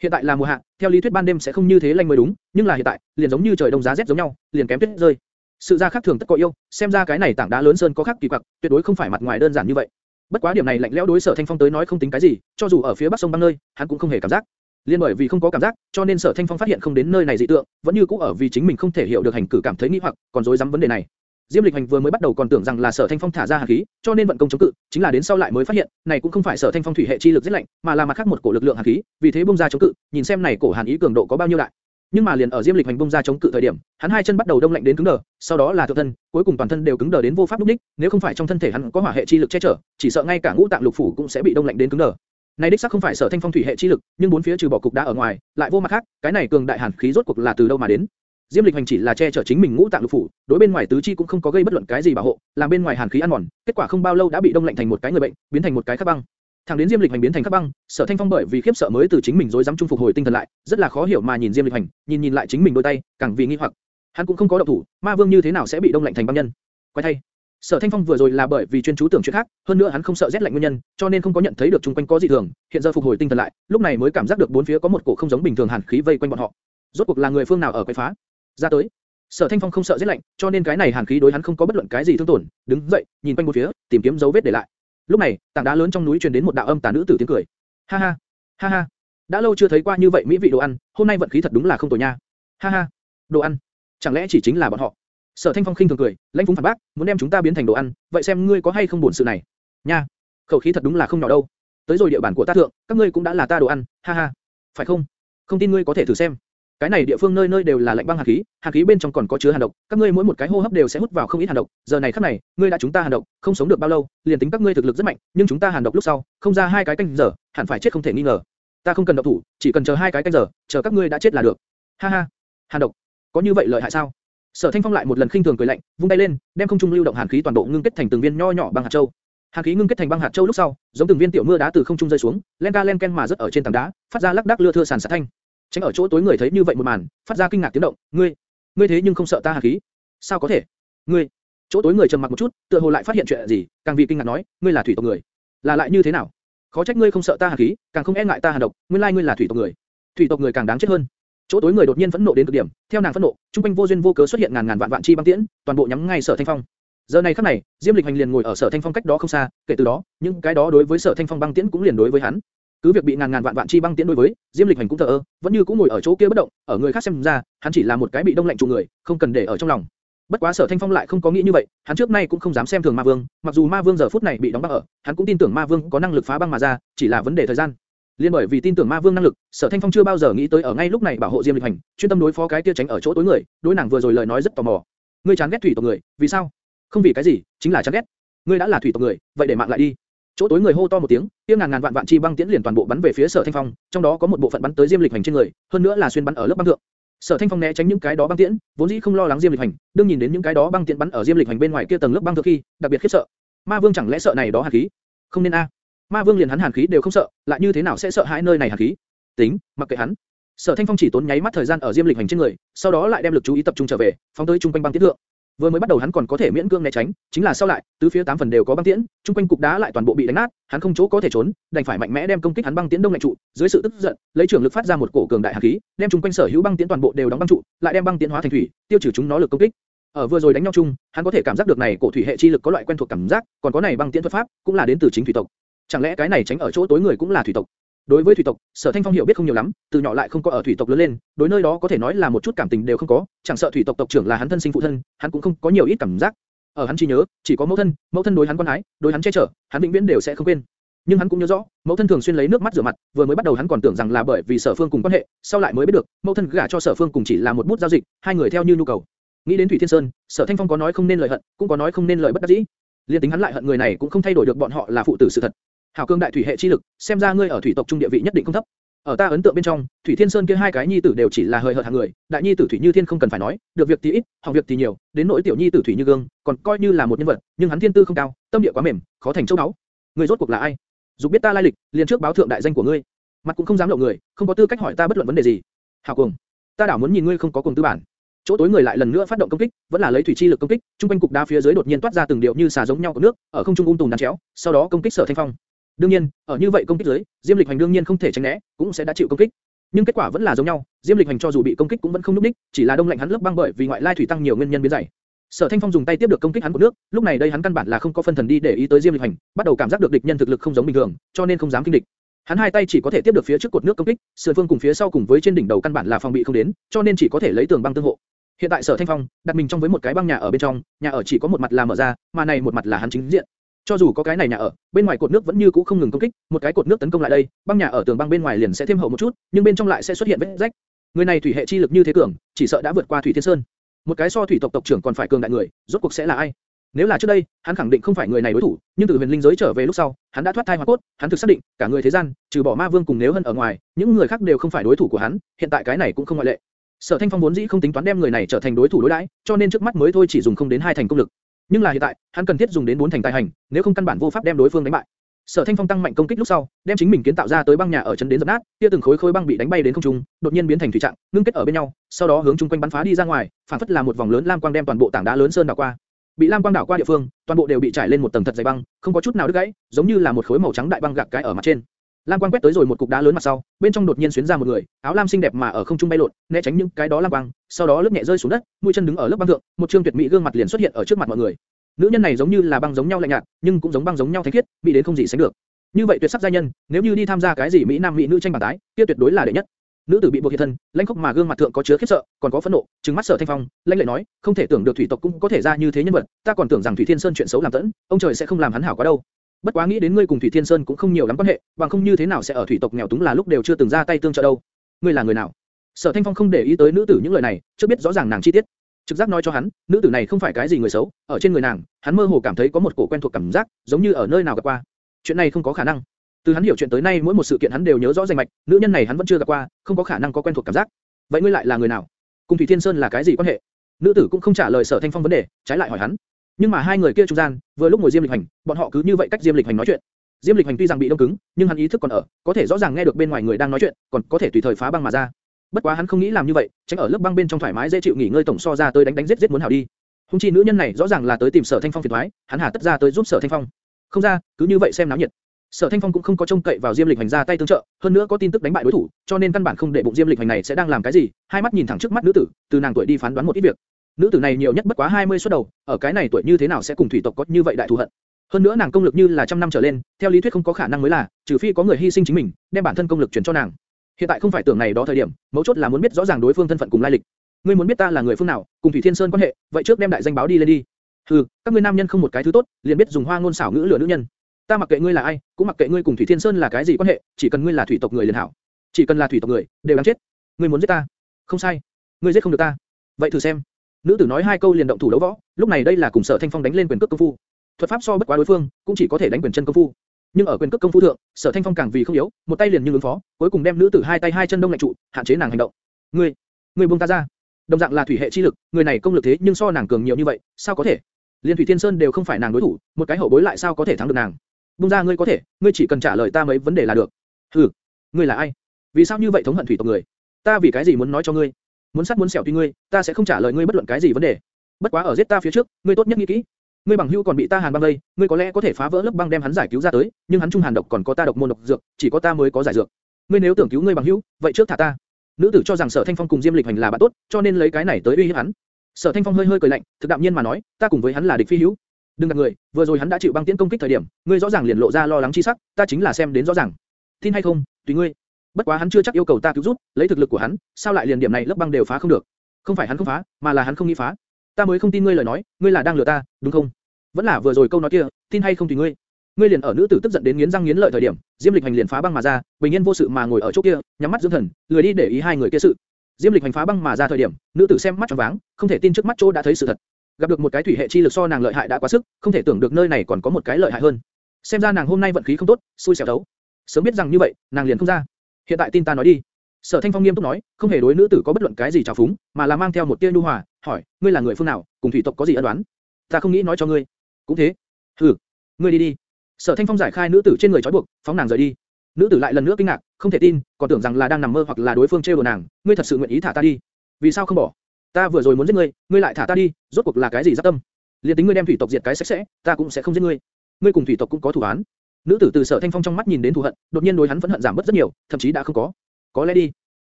Hiện tại là mùa hạ, theo lý thuyết ban đêm sẽ không như thế lạnh mới đúng, nhưng là hiện tại, liền giống như trời đông giá rét giống nhau, liền kém tuyết rơi. Sự ra khác thường tất có yêu, xem ra cái này tảng đá lớn sơn có khác kỳ quặc, tuyệt đối không phải mặt ngoài đơn giản như vậy. Bất quá điểm này lạnh lẽo đối Sở Thanh Phong tới nói không tính cái gì, cho dù ở phía bắc sông băng nơi, hắn cũng không hề cảm giác. Liên bởi vì không có cảm giác, cho nên Sở Thanh Phong phát hiện không đến nơi này dị tượng, vẫn như cũ ở vì chính mình không thể hiểu được hành cử cảm thấy nghi hoặc, còn rối rắm vấn đề này. Diêm Lịch Hành vừa mới bắt đầu còn tưởng rằng là Sở Thanh Phong thả ra hàn khí, cho nên vận công chống cự, chính là đến sau lại mới phát hiện, này cũng không phải Sở Thanh Phong thủy hệ chi lực rất lạnh, mà là mặt khác một cổ lực lượng hàn khí, vì thế bung ra chống cự, nhìn xem này cổ hàn ý cường độ có bao nhiêu đại. Nhưng mà liền ở Diêm Lịch Hành bung ra chống cự thời điểm, hắn hai chân bắt đầu đông lạnh đến cứng đờ, sau đó là thượng thân, cuối cùng toàn thân đều cứng đờ đến vô pháp lúc đích, nếu không phải trong thân thể hắn có hỏa hệ chi lực che chở, chỉ sợ ngay cả ngũ tạng lục phủ cũng sẽ bị đông lạnh đến cứng đờ. Này đích xác không phải sở thanh phong thủy hệ chi lực, nhưng bốn phía trừ bỏ cục đá ở ngoài, lại vô mặt khác, cái này cường đại hàn khí rốt cuộc là từ đâu mà đến? Diêm Lịch Hành chỉ là che chở chính mình ngũ tạng lục phủ, đối bên ngoài tứ chi cũng không có gây bất luận cái gì bảo hộ, làm bên ngoài hàn khí ăn mòn, kết quả không bao lâu đã bị đông lạnh thành một cái người bệnh, biến thành một cái khắc băng. Thẳng đến Diêm Lịch Hành biến thành khắc băng, Sở Thanh Phong bởi vì khiếp sợ mới từ chính mình rối rắm trung phục hồi tinh thần lại, rất là khó hiểu mà nhìn Diêm Lịch Hành, nhìn nhìn lại chính mình đôi tay, càng vì nghi hoặc. Hắn cũng không có động thủ, Ma Vương như thế nào sẽ bị đông lạnh thành băng nhân? Quay thay, Sở Thanh Phong vừa rồi là bởi vì chuyên chú tưởng chuyện khác, hơn nữa hắn không sợ rét lạnh nguyên nhân, cho nên không có nhận thấy được xung quanh có gì thường. Hiện giờ phục hồi tinh thần lại, lúc này mới cảm giác được bốn phía có một cổ không giống bình thường hàn khí vây quanh bọn họ. Rốt cuộc là người phương nào ở quấy phá? Ra tới. Sở Thanh Phong không sợ rét lạnh, cho nên cái này hàn khí đối hắn không có bất luận cái gì thương tổn. Đứng dậy, nhìn quanh bốn phía, tìm kiếm dấu vết để lại. Lúc này, tảng đá lớn trong núi truyền đến một đạo âm tà nữ tử tiếng cười. Ha ha, ha ha. Đã lâu chưa thấy qua như vậy mỹ vị đồ ăn, hôm nay vận khí thật đúng là không tồi nha. Ha ha. Đồ ăn? Chẳng lẽ chỉ chính là bọn họ? Sở Thanh Phong khinh thường cười, lãnh phúng phản bác, muốn đem chúng ta biến thành đồ ăn, vậy xem ngươi có hay không buồn sự này. Nha, khẩu khí thật đúng là không nhỏ đâu. Tới rồi địa bàn của ta thượng, các ngươi cũng đã là ta đồ ăn, ha ha. Phải không? Không tin ngươi có thể thử xem. Cái này địa phương nơi nơi đều là lạnh băng hàn khí, hàn khí bên trong còn có chứa hàn độc, các ngươi mỗi một cái hô hấp đều sẽ hút vào không ít hàn độc. Giờ này khắc này, ngươi đã chúng ta hàn độc, không sống được bao lâu, liền tính các ngươi thực lực rất mạnh, nhưng chúng ta hàn độc lúc sau, không ra hai cái canh giờ, hẳn phải chết không thể nghi ngờ. Ta không cần độc thủ, chỉ cần chờ hai cái canh giờ, chờ các ngươi đã chết là được. Ha ha, hàn độc, có như vậy lợi hại sao? Sở Thanh Phong lại một lần khinh thường cười lạnh, vung tay lên, đem không trung lưu động hàn khí toàn bộ ngưng kết thành từng viên nho nhỏ băng hạt châu. Hàn khí ngưng kết thành băng hạt châu lúc sau, giống từng viên tiểu mưa đá từ không trung rơi xuống, len ca len ken mà rớt ở trên tảng đá, phát ra lắc đắc lưa thưa sàn sạt thanh. Tránh ở chỗ tối người thấy như vậy một màn, phát ra kinh ngạc tiếng động, ngươi, ngươi thế nhưng không sợ ta hàn khí? Sao có thể? Ngươi, chỗ tối người trầm mặc một chút, tựa hồ lại phát hiện chuyện gì, càng vì kinh ngạc nói, ngươi là thủy tộc người, là lại như thế nào? Khó trách ngươi không sợ ta hàn khí, càng không e ngại ta hàn độc, nguyên lai ngươi là thủy tộc người. Thủy tộc người càng đáng chết hơn. Chỗ tối người đột nhiên phẫn nộ đến cực điểm, theo nàng phẫn nộ, trung quanh vô duyên vô cớ xuất hiện ngàn ngàn vạn vạn chi băng tiễn, toàn bộ nhắm ngay Sở Thanh Phong. Giờ này khắc này, Diêm Lịch Hành liền ngồi ở Sở Thanh Phong cách đó không xa, kể từ đó, những cái đó đối với Sở Thanh Phong băng tiễn cũng liền đối với hắn. Cứ việc bị ngàn ngàn vạn vạn chi băng tiễn đối với, Diêm Lịch Hành cũng thờ ơ, vẫn như cũng ngồi ở chỗ kia bất động, ở người khác xem ra, hắn chỉ là một cái bị đông lạnh trụ người, không cần để ở trong lòng. Bất quá Sở Thanh Phong lại không có nghĩ như vậy, hắn trước nay cũng không dám xem thường Ma Vương, mặc dù Ma Vương giờ phút này bị đóng băng ở, hắn cũng tin tưởng Ma Vương có năng lực phá băng mà ra, chỉ là vấn đề thời gian. Liên bởi vì tin tưởng Ma Vương năng lực, Sở Thanh Phong chưa bao giờ nghĩ tới ở ngay lúc này bảo hộ Diêm Lịch Hành, chuyên tâm đối phó cái kia tránh ở chỗ tối người, đối nàng vừa rồi lời nói rất tò mò. Ngươi chán ghét thủy tộc người, vì sao? Không vì cái gì, chính là chán ghét. Ngươi đã là thủy tộc người, vậy để mạng lại đi. Chỗ tối người hô to một tiếng, tiếng ngàn ngàn vạn vạn chi băng tiễn liền toàn bộ bắn về phía Sở Thanh Phong, trong đó có một bộ phận bắn tới Diêm Lịch Hành trên người, hơn nữa là xuyên bắn ở lớp băng thượng. Sở Thanh Phong né tránh những cái đó băng tiễn, vốn dĩ không lo lắng Diêm Lịch Hành, đương nhìn đến những cái đó băng tiễn bắn ở Diêm Lịch Hành bên ngoài kia tầng lớp băng thượng khi, đặc biệt khiếp sợ. Ma Vương chẳng lẽ sợ này đó hàn khí? Không nên a. Ma Vương liền hắn hàn khí đều không sợ, lại như thế nào sẽ sợ hãi nơi này hàn khí? Tính, mặc kệ hắn. Sở Thanh Phong chỉ tốn nháy mắt thời gian ở Diêm Lịch Hành trên người, sau đó lại đem lực chú ý tập trung trở về, phóng tới trung quanh băng tiễn thượng. Vừa mới bắt đầu hắn còn có thể miễn cưỡng né tránh, chính là sau lại, tứ phía tám phần đều có băng tiễn, trung quanh cục đá lại toàn bộ bị đánh nát, hắn không chỗ có thể trốn, đành phải mạnh mẽ đem công kích hắn băng tiễn đông lạnh trụ, dưới sự tức giận, lấy trưởng lực phát ra một cổ cường đại hàn khí, đem trung quanh sở hữu băng tiễn toàn bộ đều đóng băng trụ, lại đem băng tiễn hóa thành thủy, tiêu trừ chúng nó lực công kích. Ở vừa rồi đánh nhau chung, hắn có thể cảm giác được này cổ thủy hệ chi lực có loại quen thuộc cảm giác, còn có này băng tiễn thuật pháp, cũng là đến từ chính thủy tộc. Chẳng lẽ cái này tránh ở chỗ tối người cũng là thủy tộc? Đối với thủy tộc, Sở Thanh Phong hiểu biết không nhiều lắm, từ nhỏ lại không có ở thủy tộc lớn lên, đối nơi đó có thể nói là một chút cảm tình đều không có, chẳng sợ thủy tộc tộc trưởng là hắn thân sinh phụ thân, hắn cũng không có nhiều ít cảm giác. Ở hắn chỉ nhớ, chỉ có mẫu thân, mẫu thân đối hắn quan ái, đối hắn che chở, hắn vĩnh viễn đều sẽ không quên. Nhưng hắn cũng nhớ rõ, mẫu thân thường xuyên lấy nước mắt rửa mặt, vừa mới bắt đầu hắn còn tưởng rằng là bởi vì Sở Phương cùng quan hệ, sau lại mới biết được, mẫu thân gả cho Sở Phương cùng chỉ là một bút giao dịch, hai người theo như nhu cầu. Nghĩ đến Thủy Thiên Sơn, Sở Thanh Phong có nói không nên lời hận, cũng có nói không nên lời bất đắc dĩ. Liên tính hắn lại hận người này cũng không thay đổi được bọn họ là phụ tử sự thật. Hảo cương đại thủy hệ chi lực, xem ra ngươi ở thủy tộc trung địa vị nhất định không thấp. Ở ta ấn tượng bên trong, Thủy Thiên Sơn kia hai cái nhi tử đều chỉ là hơi hợt hạng người, đại nhi tử Thủy Như Thiên không cần phải nói, được việc thì ít, hỏng việc thì nhiều, đến nỗi tiểu nhi tử Thủy Như Gương, còn coi như là một nhân vật, nhưng hắn thiên tư không cao, tâm địa quá mềm, khó thành châu đáo. Ngươi rốt cuộc là ai? dù biết ta lai lịch, liền trước báo thượng đại danh của ngươi. Mặt cũng không dám lộ người, không có tư cách hỏi ta bất luận vấn đề gì. Hảo cường, ta đảo muốn nhìn ngươi không có cùng tư bản. Chỗ tối người lại lần nữa phát động công kích, vẫn là lấy thủy chi lực công kích, trung quanh cục đá phía dưới đột nhiên toát ra từng điệu như xà giống nhau của nước, ở không trung ung tùm đan chéo, sau đó công kích Sở Thanh Phong đương nhiên, ở như vậy công kích dưới, Diêm Lịch Hành đương nhiên không thể tránh né, cũng sẽ đã chịu công kích. nhưng kết quả vẫn là giống nhau, Diêm Lịch Hành cho dù bị công kích cũng vẫn không núp đích, chỉ là đông lạnh hắn lớp băng bởi vì ngoại lai thủy tăng nhiều nguyên nhân biến dày. Sở Thanh Phong dùng tay tiếp được công kích hắn của nước, lúc này đây hắn căn bản là không có phân thần đi để ý tới Diêm Lịch Hành, bắt đầu cảm giác được địch nhân thực lực không giống bình thường, cho nên không dám kinh địch. Hắn hai tay chỉ có thể tiếp được phía trước cột nước công kích, sườn phương cùng phía sau cùng với trên đỉnh đầu căn bản là phòng bị không đến, cho nên chỉ có thể lấy tường băng tương hộ. Hiện tại Sở Thanh Phong đặt mình trong với một cái băng nhà ở bên trong, nhà ở chỉ có một mặt là mở ra, mà này một mặt là hắn chính diện. Cho dù có cái này nhà ở, bên ngoài cột nước vẫn như cũ không ngừng công kích, một cái cột nước tấn công lại đây, băng nhà ở tường băng bên ngoài liền sẽ thêm hậu một chút, nhưng bên trong lại sẽ xuất hiện vết rách. Người này thủy hệ chi lực như thế cường, chỉ sợ đã vượt qua thủy thiên sơn. Một cái so thủy tộc tộc trưởng còn phải cường đại người, rốt cuộc sẽ là ai? Nếu là trước đây, hắn khẳng định không phải người này đối thủ, nhưng từ huyền linh giới trở về lúc sau, hắn đã thoát thai hóa cốt, hắn thực xác định, cả người thế gian, trừ bỏ ma vương cùng nếu hơn ở ngoài, những người khác đều không phải đối thủ của hắn, hiện tại cái này cũng không ngoại lệ. Sở Thanh Phong vốn dĩ không tính toán đem người này trở thành đối thủ đối đãi, cho nên trước mắt mới thôi chỉ dùng không đến hai thành công lực. Nhưng là hiện tại, hắn cần thiết dùng đến bốn thành tài hành, nếu không căn bản vô pháp đem đối phương đánh bại. Sở Thanh Phong tăng mạnh công kích lúc sau, đem chính mình kiến tạo ra tới băng nhà ở chấn đến dập nát, kia từng khối khối băng bị đánh bay đến không trung, đột nhiên biến thành thủy trạng, ngưng kết ở bên nhau, sau đó hướng chung quanh bắn phá đi ra ngoài, phản phất là một vòng lớn lam quang đem toàn bộ tảng đá lớn sơn đảo qua. Bị lam quang đảo qua địa phương, toàn bộ đều bị trải lên một tầng thật dày băng, không có chút nào đứt gãy, giống như là một khối màu trắng đại băng gạc cái ở mặt trên. Lam quang quét tới rồi một cục đá lớn mặt sau, bên trong đột nhiên xuyến ra một người, áo lam xinh đẹp mà ở không trung bay lượn né tránh những cái đó lam quang, sau đó lướt nhẹ rơi xuống đất, mũi chân đứng ở lớp băng thượng, một trương tuyệt mỹ gương mặt liền xuất hiện ở trước mặt mọi người. Nữ nhân này giống như là băng giống nhau lạnh nhạt, nhưng cũng giống băng giống nhau thánh khiết, bị đến không gì sánh được. Như vậy tuyệt sắc gia nhân, nếu như đi tham gia cái gì mỹ nam mỹ nữ tranh bản tái, kia tuyệt đối là đệ nhất. Nữ tử bị buộc hiện thân, lãnh khốc mà gương mặt thượng có chứa khiếp sợ, còn có phẫn nộ, trừng mắt Sở Thanh Phong, lãnh lệ nói, không thể tưởng được thủy tộc cũng có thể ra như thế nhân vật, ta còn tưởng rằng Thủy Thiên Sơn chuyện xấu làm tẫn, ông trời sẽ không làm hắn hảo quá đâu. Bất quá nghĩ đến ngươi cùng Thủy Thiên Sơn cũng không nhiều lắm quan hệ, bằng không như thế nào sẽ ở thủy tộc nghèo túng là lúc đều chưa từng ra tay tương trợ đâu. Ngươi là người nào? Sở Thanh Phong không để ý tới nữ tử những lời này, chưa biết rõ ràng nàng chi tiết. Trực giác nói cho hắn, nữ tử này không phải cái gì người xấu, ở trên người nàng, hắn mơ hồ cảm thấy có một cổ quen thuộc cảm giác, giống như ở nơi nào gặp qua. Chuyện này không có khả năng. Từ hắn hiểu chuyện tới nay mỗi một sự kiện hắn đều nhớ rõ rành mạch, nữ nhân này hắn vẫn chưa gặp qua, không có khả năng có quen thuộc cảm giác. Vậy ngươi lại là người nào? Cùng Thủy Thiên Sơn là cái gì quan hệ? Nữ tử cũng không trả lời Sở Thanh Phong vấn đề, trái lại hỏi hắn. Nhưng mà hai người kia trung gian, vừa lúc ngồi Diêm Lịch Hành, bọn họ cứ như vậy cách Diêm Lịch Hành nói chuyện. Diêm Lịch Hành tuy rằng bị đông cứng, nhưng hắn ý thức còn ở, có thể rõ ràng nghe được bên ngoài người đang nói chuyện, còn có thể tùy thời phá băng mà ra. Bất quá hắn không nghĩ làm như vậy, tránh ở lớp băng bên trong thoải mái dễ chịu nghỉ ngơi tổng so ra tới đánh đánh giết giết muốn hảo đi. Hùng chi nữ nhân này rõ ràng là tới tìm Sở Thanh Phong phiền toái, hắn hà tất ra tới giúp Sở Thanh Phong. Không ra, cứ như vậy xem náo nhiệt. Sở Thanh Phong cũng không có trông cậy vào Diêm Lịch Hành ra tay tương trợ, hơn nữa có tin tức đánh bại đối thủ, cho nên căn bản không để bụng Diêm Lịch Hành này sẽ đang làm cái gì, hai mắt nhìn thẳng trước mắt nữ tử, từ nàng tuổi đi phán đoán một ít việc. Nữ tử này nhiều nhất bất quá 20 xuất đầu, ở cái này tuổi như thế nào sẽ cùng thủy tộc có như vậy đại thù hận. Hơn nữa nàng công lực như là trăm năm trở lên, theo lý thuyết không có khả năng mới là, trừ phi có người hy sinh chính mình, đem bản thân công lực truyền cho nàng. Hiện tại không phải tưởng này đó thời điểm, mấu chốt là muốn biết rõ ràng đối phương thân phận cùng lai lịch. Ngươi muốn biết ta là người phương nào, cùng Thủy Thiên Sơn quan hệ, vậy trước đem đại danh báo đi lên đi. Hừ, các ngươi nam nhân không một cái thứ tốt, liền biết dùng hoa ngôn xảo ngữ lừa nữ nhân. Ta mặc kệ ngươi là ai, cũng mặc kệ ngươi cùng Thủy Thiên Sơn là cái gì quan hệ, chỉ cần ngươi là thủy tộc người liền hảo. Chỉ cần là thủy tộc người, đều đáng chết. Ngươi muốn giết ta? Không sai. Ngươi giết không được ta. Vậy thử xem. Nữ tử nói hai câu liền động thủ đấu võ, lúc này đây là cùng Sở Thanh Phong đánh lên quyền cước công phu. Thuật pháp so bất quá đối phương, cũng chỉ có thể đánh quyền chân công phu. Nhưng ở quyền cước công phu thượng, Sở Thanh Phong càng vì không yếu, một tay liền như ứng phó, cuối cùng đem nữ tử hai tay hai chân đông lạnh trụ, hạn chế nàng hành động. Ngươi, ngươi buông ta ra. Đồng dạng là thủy hệ chi lực, người này công lực thế nhưng so nàng cường nhiều như vậy, sao có thể? Liên Thủy Thiên Sơn đều không phải nàng đối thủ, một cái hậu bối lại sao có thể thắng được nàng? Buông ra ngươi có thể, ngươi chỉ cần trả lời ta mấy vấn đề là được. Hừ, ngươi là ai? Vì sao như vậy thống hận thủy tộc người? Ta vì cái gì muốn nói cho ngươi? Muốn sát muốn sẹo tùy ngươi, ta sẽ không trả lời ngươi bất luận cái gì vấn đề. Bất quá ở giết ta phía trước, ngươi tốt nhất nghĩ kỹ. Ngươi bằng hữu còn bị ta hàn băng đây, ngươi có lẽ có thể phá vỡ lớp băng đem hắn giải cứu ra tới, nhưng hắn trung hàn độc còn có ta độc môn độc dược, chỉ có ta mới có giải dược. Ngươi nếu tưởng cứu ngươi bằng hữu, vậy trước thả ta. Nữ tử cho rằng Sở Thanh Phong cùng Diêm Lịch Hành là bạn tốt, cho nên lấy cái này tới uy hiếp hắn. Sở Thanh Phong hơi hơi cười lạnh, thực đạm nhiên mà nói, ta cùng với hắn là địch phi hữu. Đừng gạt người, vừa rồi hắn đã chịu băng tiễn công kích thời điểm, ngươi rõ ràng liền lộ ra lo lắng chi sắc, ta chính là xem đến rõ ràng. Tin hay không, tùy ngươi. Bất quá hắn chưa chắc yêu cầu ta cứu giúp, lấy thực lực của hắn, sao lại liền điểm này lớp băng đều phá không được? Không phải hắn không phá, mà là hắn không nghĩ phá. Ta mới không tin ngươi lời nói, ngươi là đang lừa ta, đúng không? Vẫn là vừa rồi câu nói kia, tin hay không tùy ngươi. Ngươi liền ở nữ tử tức giận đến nghiến răng nghiến lợi thời điểm, Diêm Lịch Hành liền phá băng mà ra, bình yên vô sự mà ngồi ở chỗ kia, nhắm mắt dưỡng thần, lười đi để ý hai người kia sự. Diêm Lịch Hành phá băng mà ra thời điểm, nữ tử xem mắt tròn váng, không thể tin trước mắt chỗ đã thấy sự thật. Gặp được một cái thủy hệ chi lực so nàng lợi hại đã quá sức, không thể tưởng được nơi này còn có một cái lợi hại hơn. Xem ra nàng hôm nay vận khí không tốt, xui xẻo đấu. Sớm biết rằng như vậy, nàng liền không ra. Hiện tại tin ta nói đi. Sở Thanh Phong nghiêm túc nói, không hề đối nữ tử có bất luận cái gì trào phúng, mà là mang theo một tia nhu hòa, hỏi, ngươi là người phương nào, cùng thủy tộc có gì ân đoán? Ta không nghĩ nói cho ngươi. Cũng thế. Hừ, ngươi đi đi. Sở Thanh Phong giải khai nữ tử trên người trói buộc, phóng nàng rời đi. Nữ tử lại lần nữa kinh ngạc, không thể tin, còn tưởng rằng là đang nằm mơ hoặc là đối phương trêu đùa nàng, ngươi thật sự nguyện ý thả ta đi? Vì sao không bỏ? Ta vừa rồi muốn giết ngươi, ngươi lại thả ta đi, rốt cuộc là cái gì giáp tâm? Liên tính ngươi đem thủy tộc diệt cái sạch sẽ, ta cũng sẽ không giết ngươi. Ngươi cùng thủy tộc cũng có thù án. Nữ tử từ Sở Thanh Phong trong mắt nhìn đến thù hận, đột nhiên đối hắn phẫn hận giảm bớt rất nhiều, thậm chí đã không có. Có lẽ đi.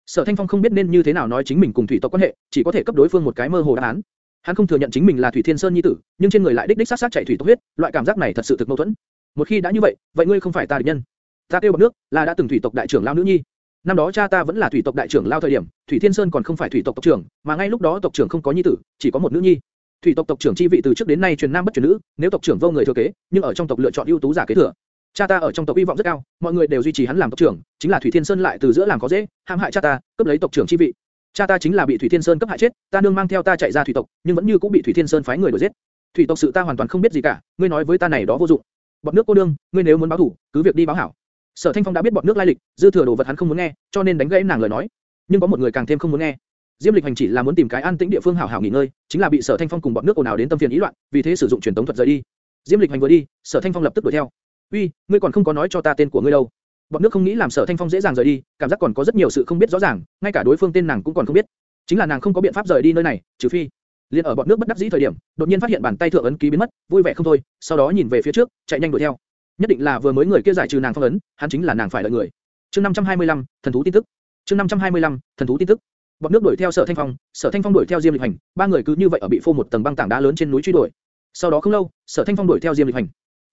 Sở Thanh Phong không biết nên như thế nào nói chính mình cùng thủy tộc quan hệ, chỉ có thể cấp đối phương một cái mơ hồ đáp án. Hắn không thừa nhận chính mình là Thủy Thiên Sơn nhi tử, nhưng trên người lại đích đích sát sát chảy thủy tộc huyết, loại cảm giác này thật sự thực mâu thuẫn. Một khi đã như vậy, vậy ngươi không phải ta địch nhân. Ta kêu bằng nước, là đã từng thủy tộc đại trưởng lao nữ nhi. Năm đó cha ta vẫn là thủy tộc đại trưởng lao thời điểm, Thủy Thiên Sơn còn không phải thủy tộc tộc trưởng, mà ngay lúc đó tộc trưởng không có nhi tử, chỉ có một nữ nhi. Thủy tộc tộc trưởng chi vị từ trước đến nay truyền nam bất truyền nữ, nếu tộc trưởng vô người thừa kế, nhưng ở trong tộc lựa chọn ưu tú giả kế thừa. Cha ta ở trong tộc hy vọng rất cao, mọi người đều duy trì hắn làm tộc trưởng, chính là Thủy Thiên Sơn lại từ giữa làm có dễ, hãm hại cha ta, cướp lấy tộc trưởng chi vị. Cha ta chính là bị Thủy Thiên Sơn cấp hại chết, ta nương mang theo ta chạy ra thủy tộc, nhưng vẫn như cũng bị Thủy Thiên Sơn phái người đuổi giết. Thủy tộc sự ta hoàn toàn không biết gì cả, ngươi nói với ta này đó vô dụng. Bọt nước cô đương, ngươi nếu muốn báo thủ, cứ việc đi báo hảo. Sở Thanh Phong đã biết bọt nước lai lịch, dư thừa đồ vật hắn không muốn nghe, cho nên đánh gãy nàng lời nói. Nhưng có một người càng thêm không muốn nghe. Diêm Lịch Hành chỉ là muốn tìm cái an tĩnh địa phương hảo hảo nghỉ ngơi, chính là bị Sở Thanh Phong cùng bọt nước ồn ào đến tâm phiền ý loạn, vì thế sử dụng truyền tống thuật rời đi. Diêm Lịch Hành vừa đi, Sở Thanh Phong lập tức đuổi theo. "Uy, ngươi còn không có nói cho ta tên của ngươi đâu?" Bọn nước không nghĩ làm Sở Thanh Phong dễ dàng rời đi, cảm giác còn có rất nhiều sự không biết rõ ràng, ngay cả đối phương tên nàng cũng còn không biết. Chính là nàng không có biện pháp rời đi nơi này, trừ phi liên ở bọn nước bất đắc dĩ thời điểm, đột nhiên phát hiện bàn tay thượng ấn ký biến mất, vui vẻ không thôi, sau đó nhìn về phía trước, chạy nhanh đuổi theo. Nhất định là vừa mới người kia giải trừ nàng phong ấn, hắn chính là nàng phải đợi người. Chương 525, thần thú tin tức. Chương 525, thần thú tin tức. Bọn nước đuổi theo Sở Thanh Phong, Sở Thanh Phong đuổi theo Diêm Lịch Hành, ba người cứ như vậy ở bị phô một tầng băng tảng đá lớn trên núi truy đuổi. Sau đó không lâu, Sở Thanh Phong đuổi theo Diêm Lịch Hành.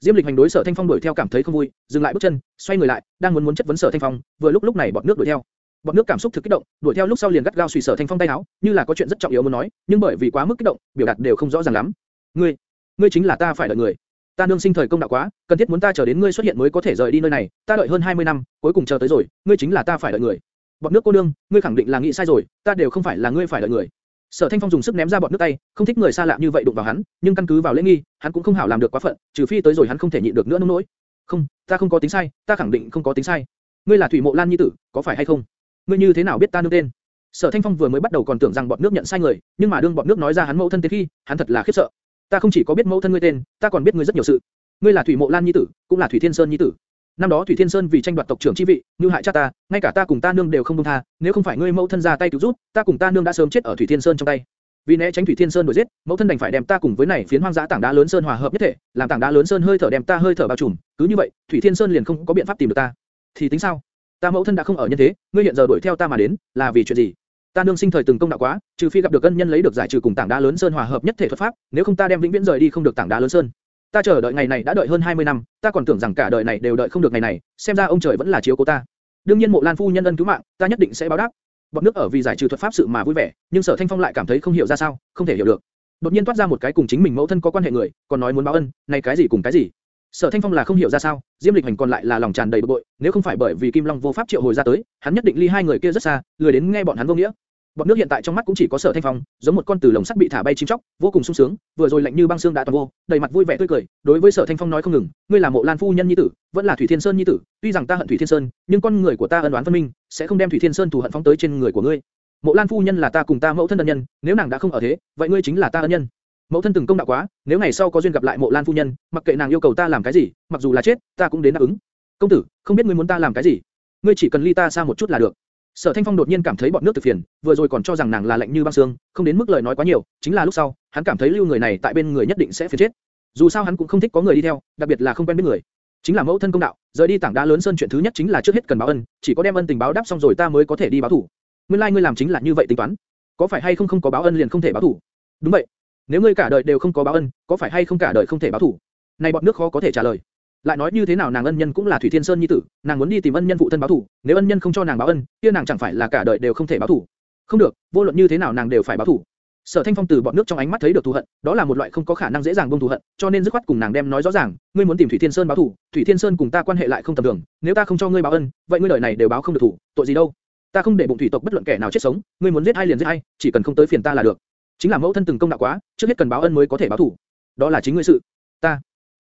Diêm Lịch Hành đối Sở Thanh Phong đuổi theo cảm thấy không vui, dừng lại bước chân, xoay người lại, đang muốn muốn chất vấn Sở Thanh Phong, vừa lúc lúc này bọt nước đuổi theo. Bọt nước cảm xúc thực kích động, đuổi theo lúc sau liền gắt gao suy Sở Thanh Phong tay áo, như là có chuyện rất trọng yếu muốn nói, nhưng bởi vì quá mức kích động, biểu đạt đều không rõ ràng lắm. Ngươi, ngươi chính là ta phải đợi người. Ta nương sinh thời công đạo quá, cần thiết muốn ta chờ đến ngươi xuất hiện mới có thể rời đi nơi này, ta đợi hơn 20 năm, cuối cùng chờ tới rồi, ngươi chính là ta phải đợi người. Bọt nước cô nương, ngươi khẳng định là nghĩ sai rồi, ta đều không phải là ngươi phải đợi người. Sở Thanh Phong dùng sức ném ra bọt nước tay, không thích người xa lạ như vậy đụng vào hắn, nhưng căn cứ vào lễ nghi, hắn cũng không hảo làm được quá phận, trừ phi tới rồi hắn không thể nhịn được nữa nông nỗi. Không, ta không có tính sai, ta khẳng định không có tính sai. Ngươi là Thủy Mộ Lan nhi tử, có phải hay không? Ngươi như thế nào biết ta nương tên? Sở Thanh Phong vừa mới bắt đầu còn tưởng rằng bọt nước nhận sai người, nhưng mà đương bọt nước nói ra hắn mẫu thân tên khi, hắn thật là khiếp sợ. Ta không chỉ có biết mẫu thân ngươi tên, ta còn biết ngươi rất nhiều sự. Ngươi là Thủy Mộ Lan nhi tử, cũng là Thủy Thiên Sơn nhi tử. Năm đó Thủy Thiên Sơn vì tranh đoạt tộc trưởng chi vị, như hại cha ta, ngay cả ta cùng ta nương đều không buông tha, nếu không phải ngươi mẫu thân ra tay cứu giúp, ta cùng ta nương đã sớm chết ở Thủy Thiên Sơn trong tay. Vì né tránh Thủy Thiên Sơn đuổi giết, mẫu thân đành phải đem ta cùng với này phiến hoang dã tảng đá lớn sơn hòa hợp nhất thể, làm tảng đá lớn sơn hơi thở đem ta hơi thở bao trùm, cứ như vậy, Thủy Thiên Sơn liền không có biện pháp tìm được ta. Thì tính sao? Ta mẫu thân đã không ở nhân thế, ngươi hiện giờ đuổi theo ta mà đến, là vì chuyện gì? Ta nương sinh thời từng công đạo quá, trừ phi gặp được ân nhân lấy được giải trừ cùng tảng đá lớn sơn hòa hợp nhất thể thuật pháp, nếu không ta đem vĩnh viễn rời đi không được tảng đá lớn sơn. Ta chờ đợi ngày này đã đợi hơn 20 năm, ta còn tưởng rằng cả đời này đều đợi không được ngày này, xem ra ông trời vẫn là chiếu cố ta. Đương nhiên Mộ Lan phu nhân ân cứu mạng, ta nhất định sẽ báo đáp. Bọn nước ở vì giải trừ thuật pháp sự mà vui vẻ, nhưng Sở Thanh Phong lại cảm thấy không hiểu ra sao, không thể hiểu được. Đột nhiên toát ra một cái cùng chính mình mẫu thân có quan hệ người, còn nói muốn báo ân, này cái gì cùng cái gì? Sở Thanh Phong là không hiểu ra sao, Diêm Lịch Hành còn lại là lòng tràn đầy bực bội, nếu không phải bởi vì Kim Long vô pháp triệu hồi ra tới, hắn nhất định ly hai người kia rất xa, lười đến nghe bọn hắn vô nghĩa. Bọn nước hiện tại trong mắt cũng chỉ có Sở Thanh Phong, giống một con từ lồng sắt bị thả bay chim chóc, vô cùng sung sướng, vừa rồi lạnh như băng xương đã toàn vô, đầy mặt vui vẻ tươi cười, đối với Sở Thanh Phong nói không ngừng, ngươi là Mộ Lan phu nhân nhi tử, vẫn là Thủy Thiên Sơn nhi tử, tuy rằng ta hận Thủy Thiên Sơn, nhưng con người của ta ân oán phân minh, sẽ không đem Thủy Thiên Sơn thù hận phóng tới trên người của ngươi. Mộ Lan phu nhân là ta cùng ta mẫu thân ân nhân, nếu nàng đã không ở thế, vậy ngươi chính là ta ân nhân. Mẫu thân từng công đạo quá, nếu ngày sau có duyên gặp lại Mộ Lan phu nhân, mặc kệ nàng yêu cầu ta làm cái gì, mặc dù là chết, ta cũng đến đáp ứng. Công tử, không biết ngươi muốn ta làm cái gì? Ngươi chỉ cần ly ta xa một chút là được. Sở Thanh Phong đột nhiên cảm thấy bọn nước từ phiền, vừa rồi còn cho rằng nàng là lạnh như băng xương, không đến mức lời nói quá nhiều, chính là lúc sau, hắn cảm thấy lưu người này tại bên người nhất định sẽ phiền chết. Dù sao hắn cũng không thích có người đi theo, đặc biệt là không quen biết người. Chính là mẫu thân công đạo, rời đi tảng đá lớn sơn chuyện thứ nhất chính là trước hết cần báo ân, chỉ có đem ân tình báo đáp xong rồi ta mới có thể đi báo thủ. Nguyên lai like ngươi làm chính là như vậy tính toán, có phải hay không không có báo ân liền không thể báo thủ? Đúng vậy. Nếu ngươi cả đời đều không có báo ân, có phải hay không cả đời không thể báo thủ? Này bọn nước khó có thể trả lời. Lại nói như thế nào nàng ân nhân cũng là Thủy Thiên Sơn nhi tử, nàng muốn đi tìm ân nhân phụ thân báo thù nếu ân nhân không cho nàng báo ân, kia nàng chẳng phải là cả đời đều không thể báo thù Không được, vô luận như thế nào nàng đều phải báo thù Sở Thanh Phong từ bọn nước trong ánh mắt thấy được thù hận, đó là một loại không có khả năng dễ dàng buông thù hận, cho nên dứt khoát cùng nàng đem nói rõ ràng, ngươi muốn tìm Thủy Thiên Sơn báo thù, Thủy Thiên Sơn cùng ta quan hệ lại không tầm thường, nếu ta không cho ngươi báo ân, vậy ngươi đời này đều báo không được thù, tội gì đâu? Ta không để bụng thủy tộc bất luận kẻ nào chết sống, ngươi muốn giết ai liền giết ai, chỉ cần không tới phiền ta là được. Chính là mẫu thân từng công đạo quá, trước hết cần báo ân mới có thể báo thù. Đó là chính ngươi sự.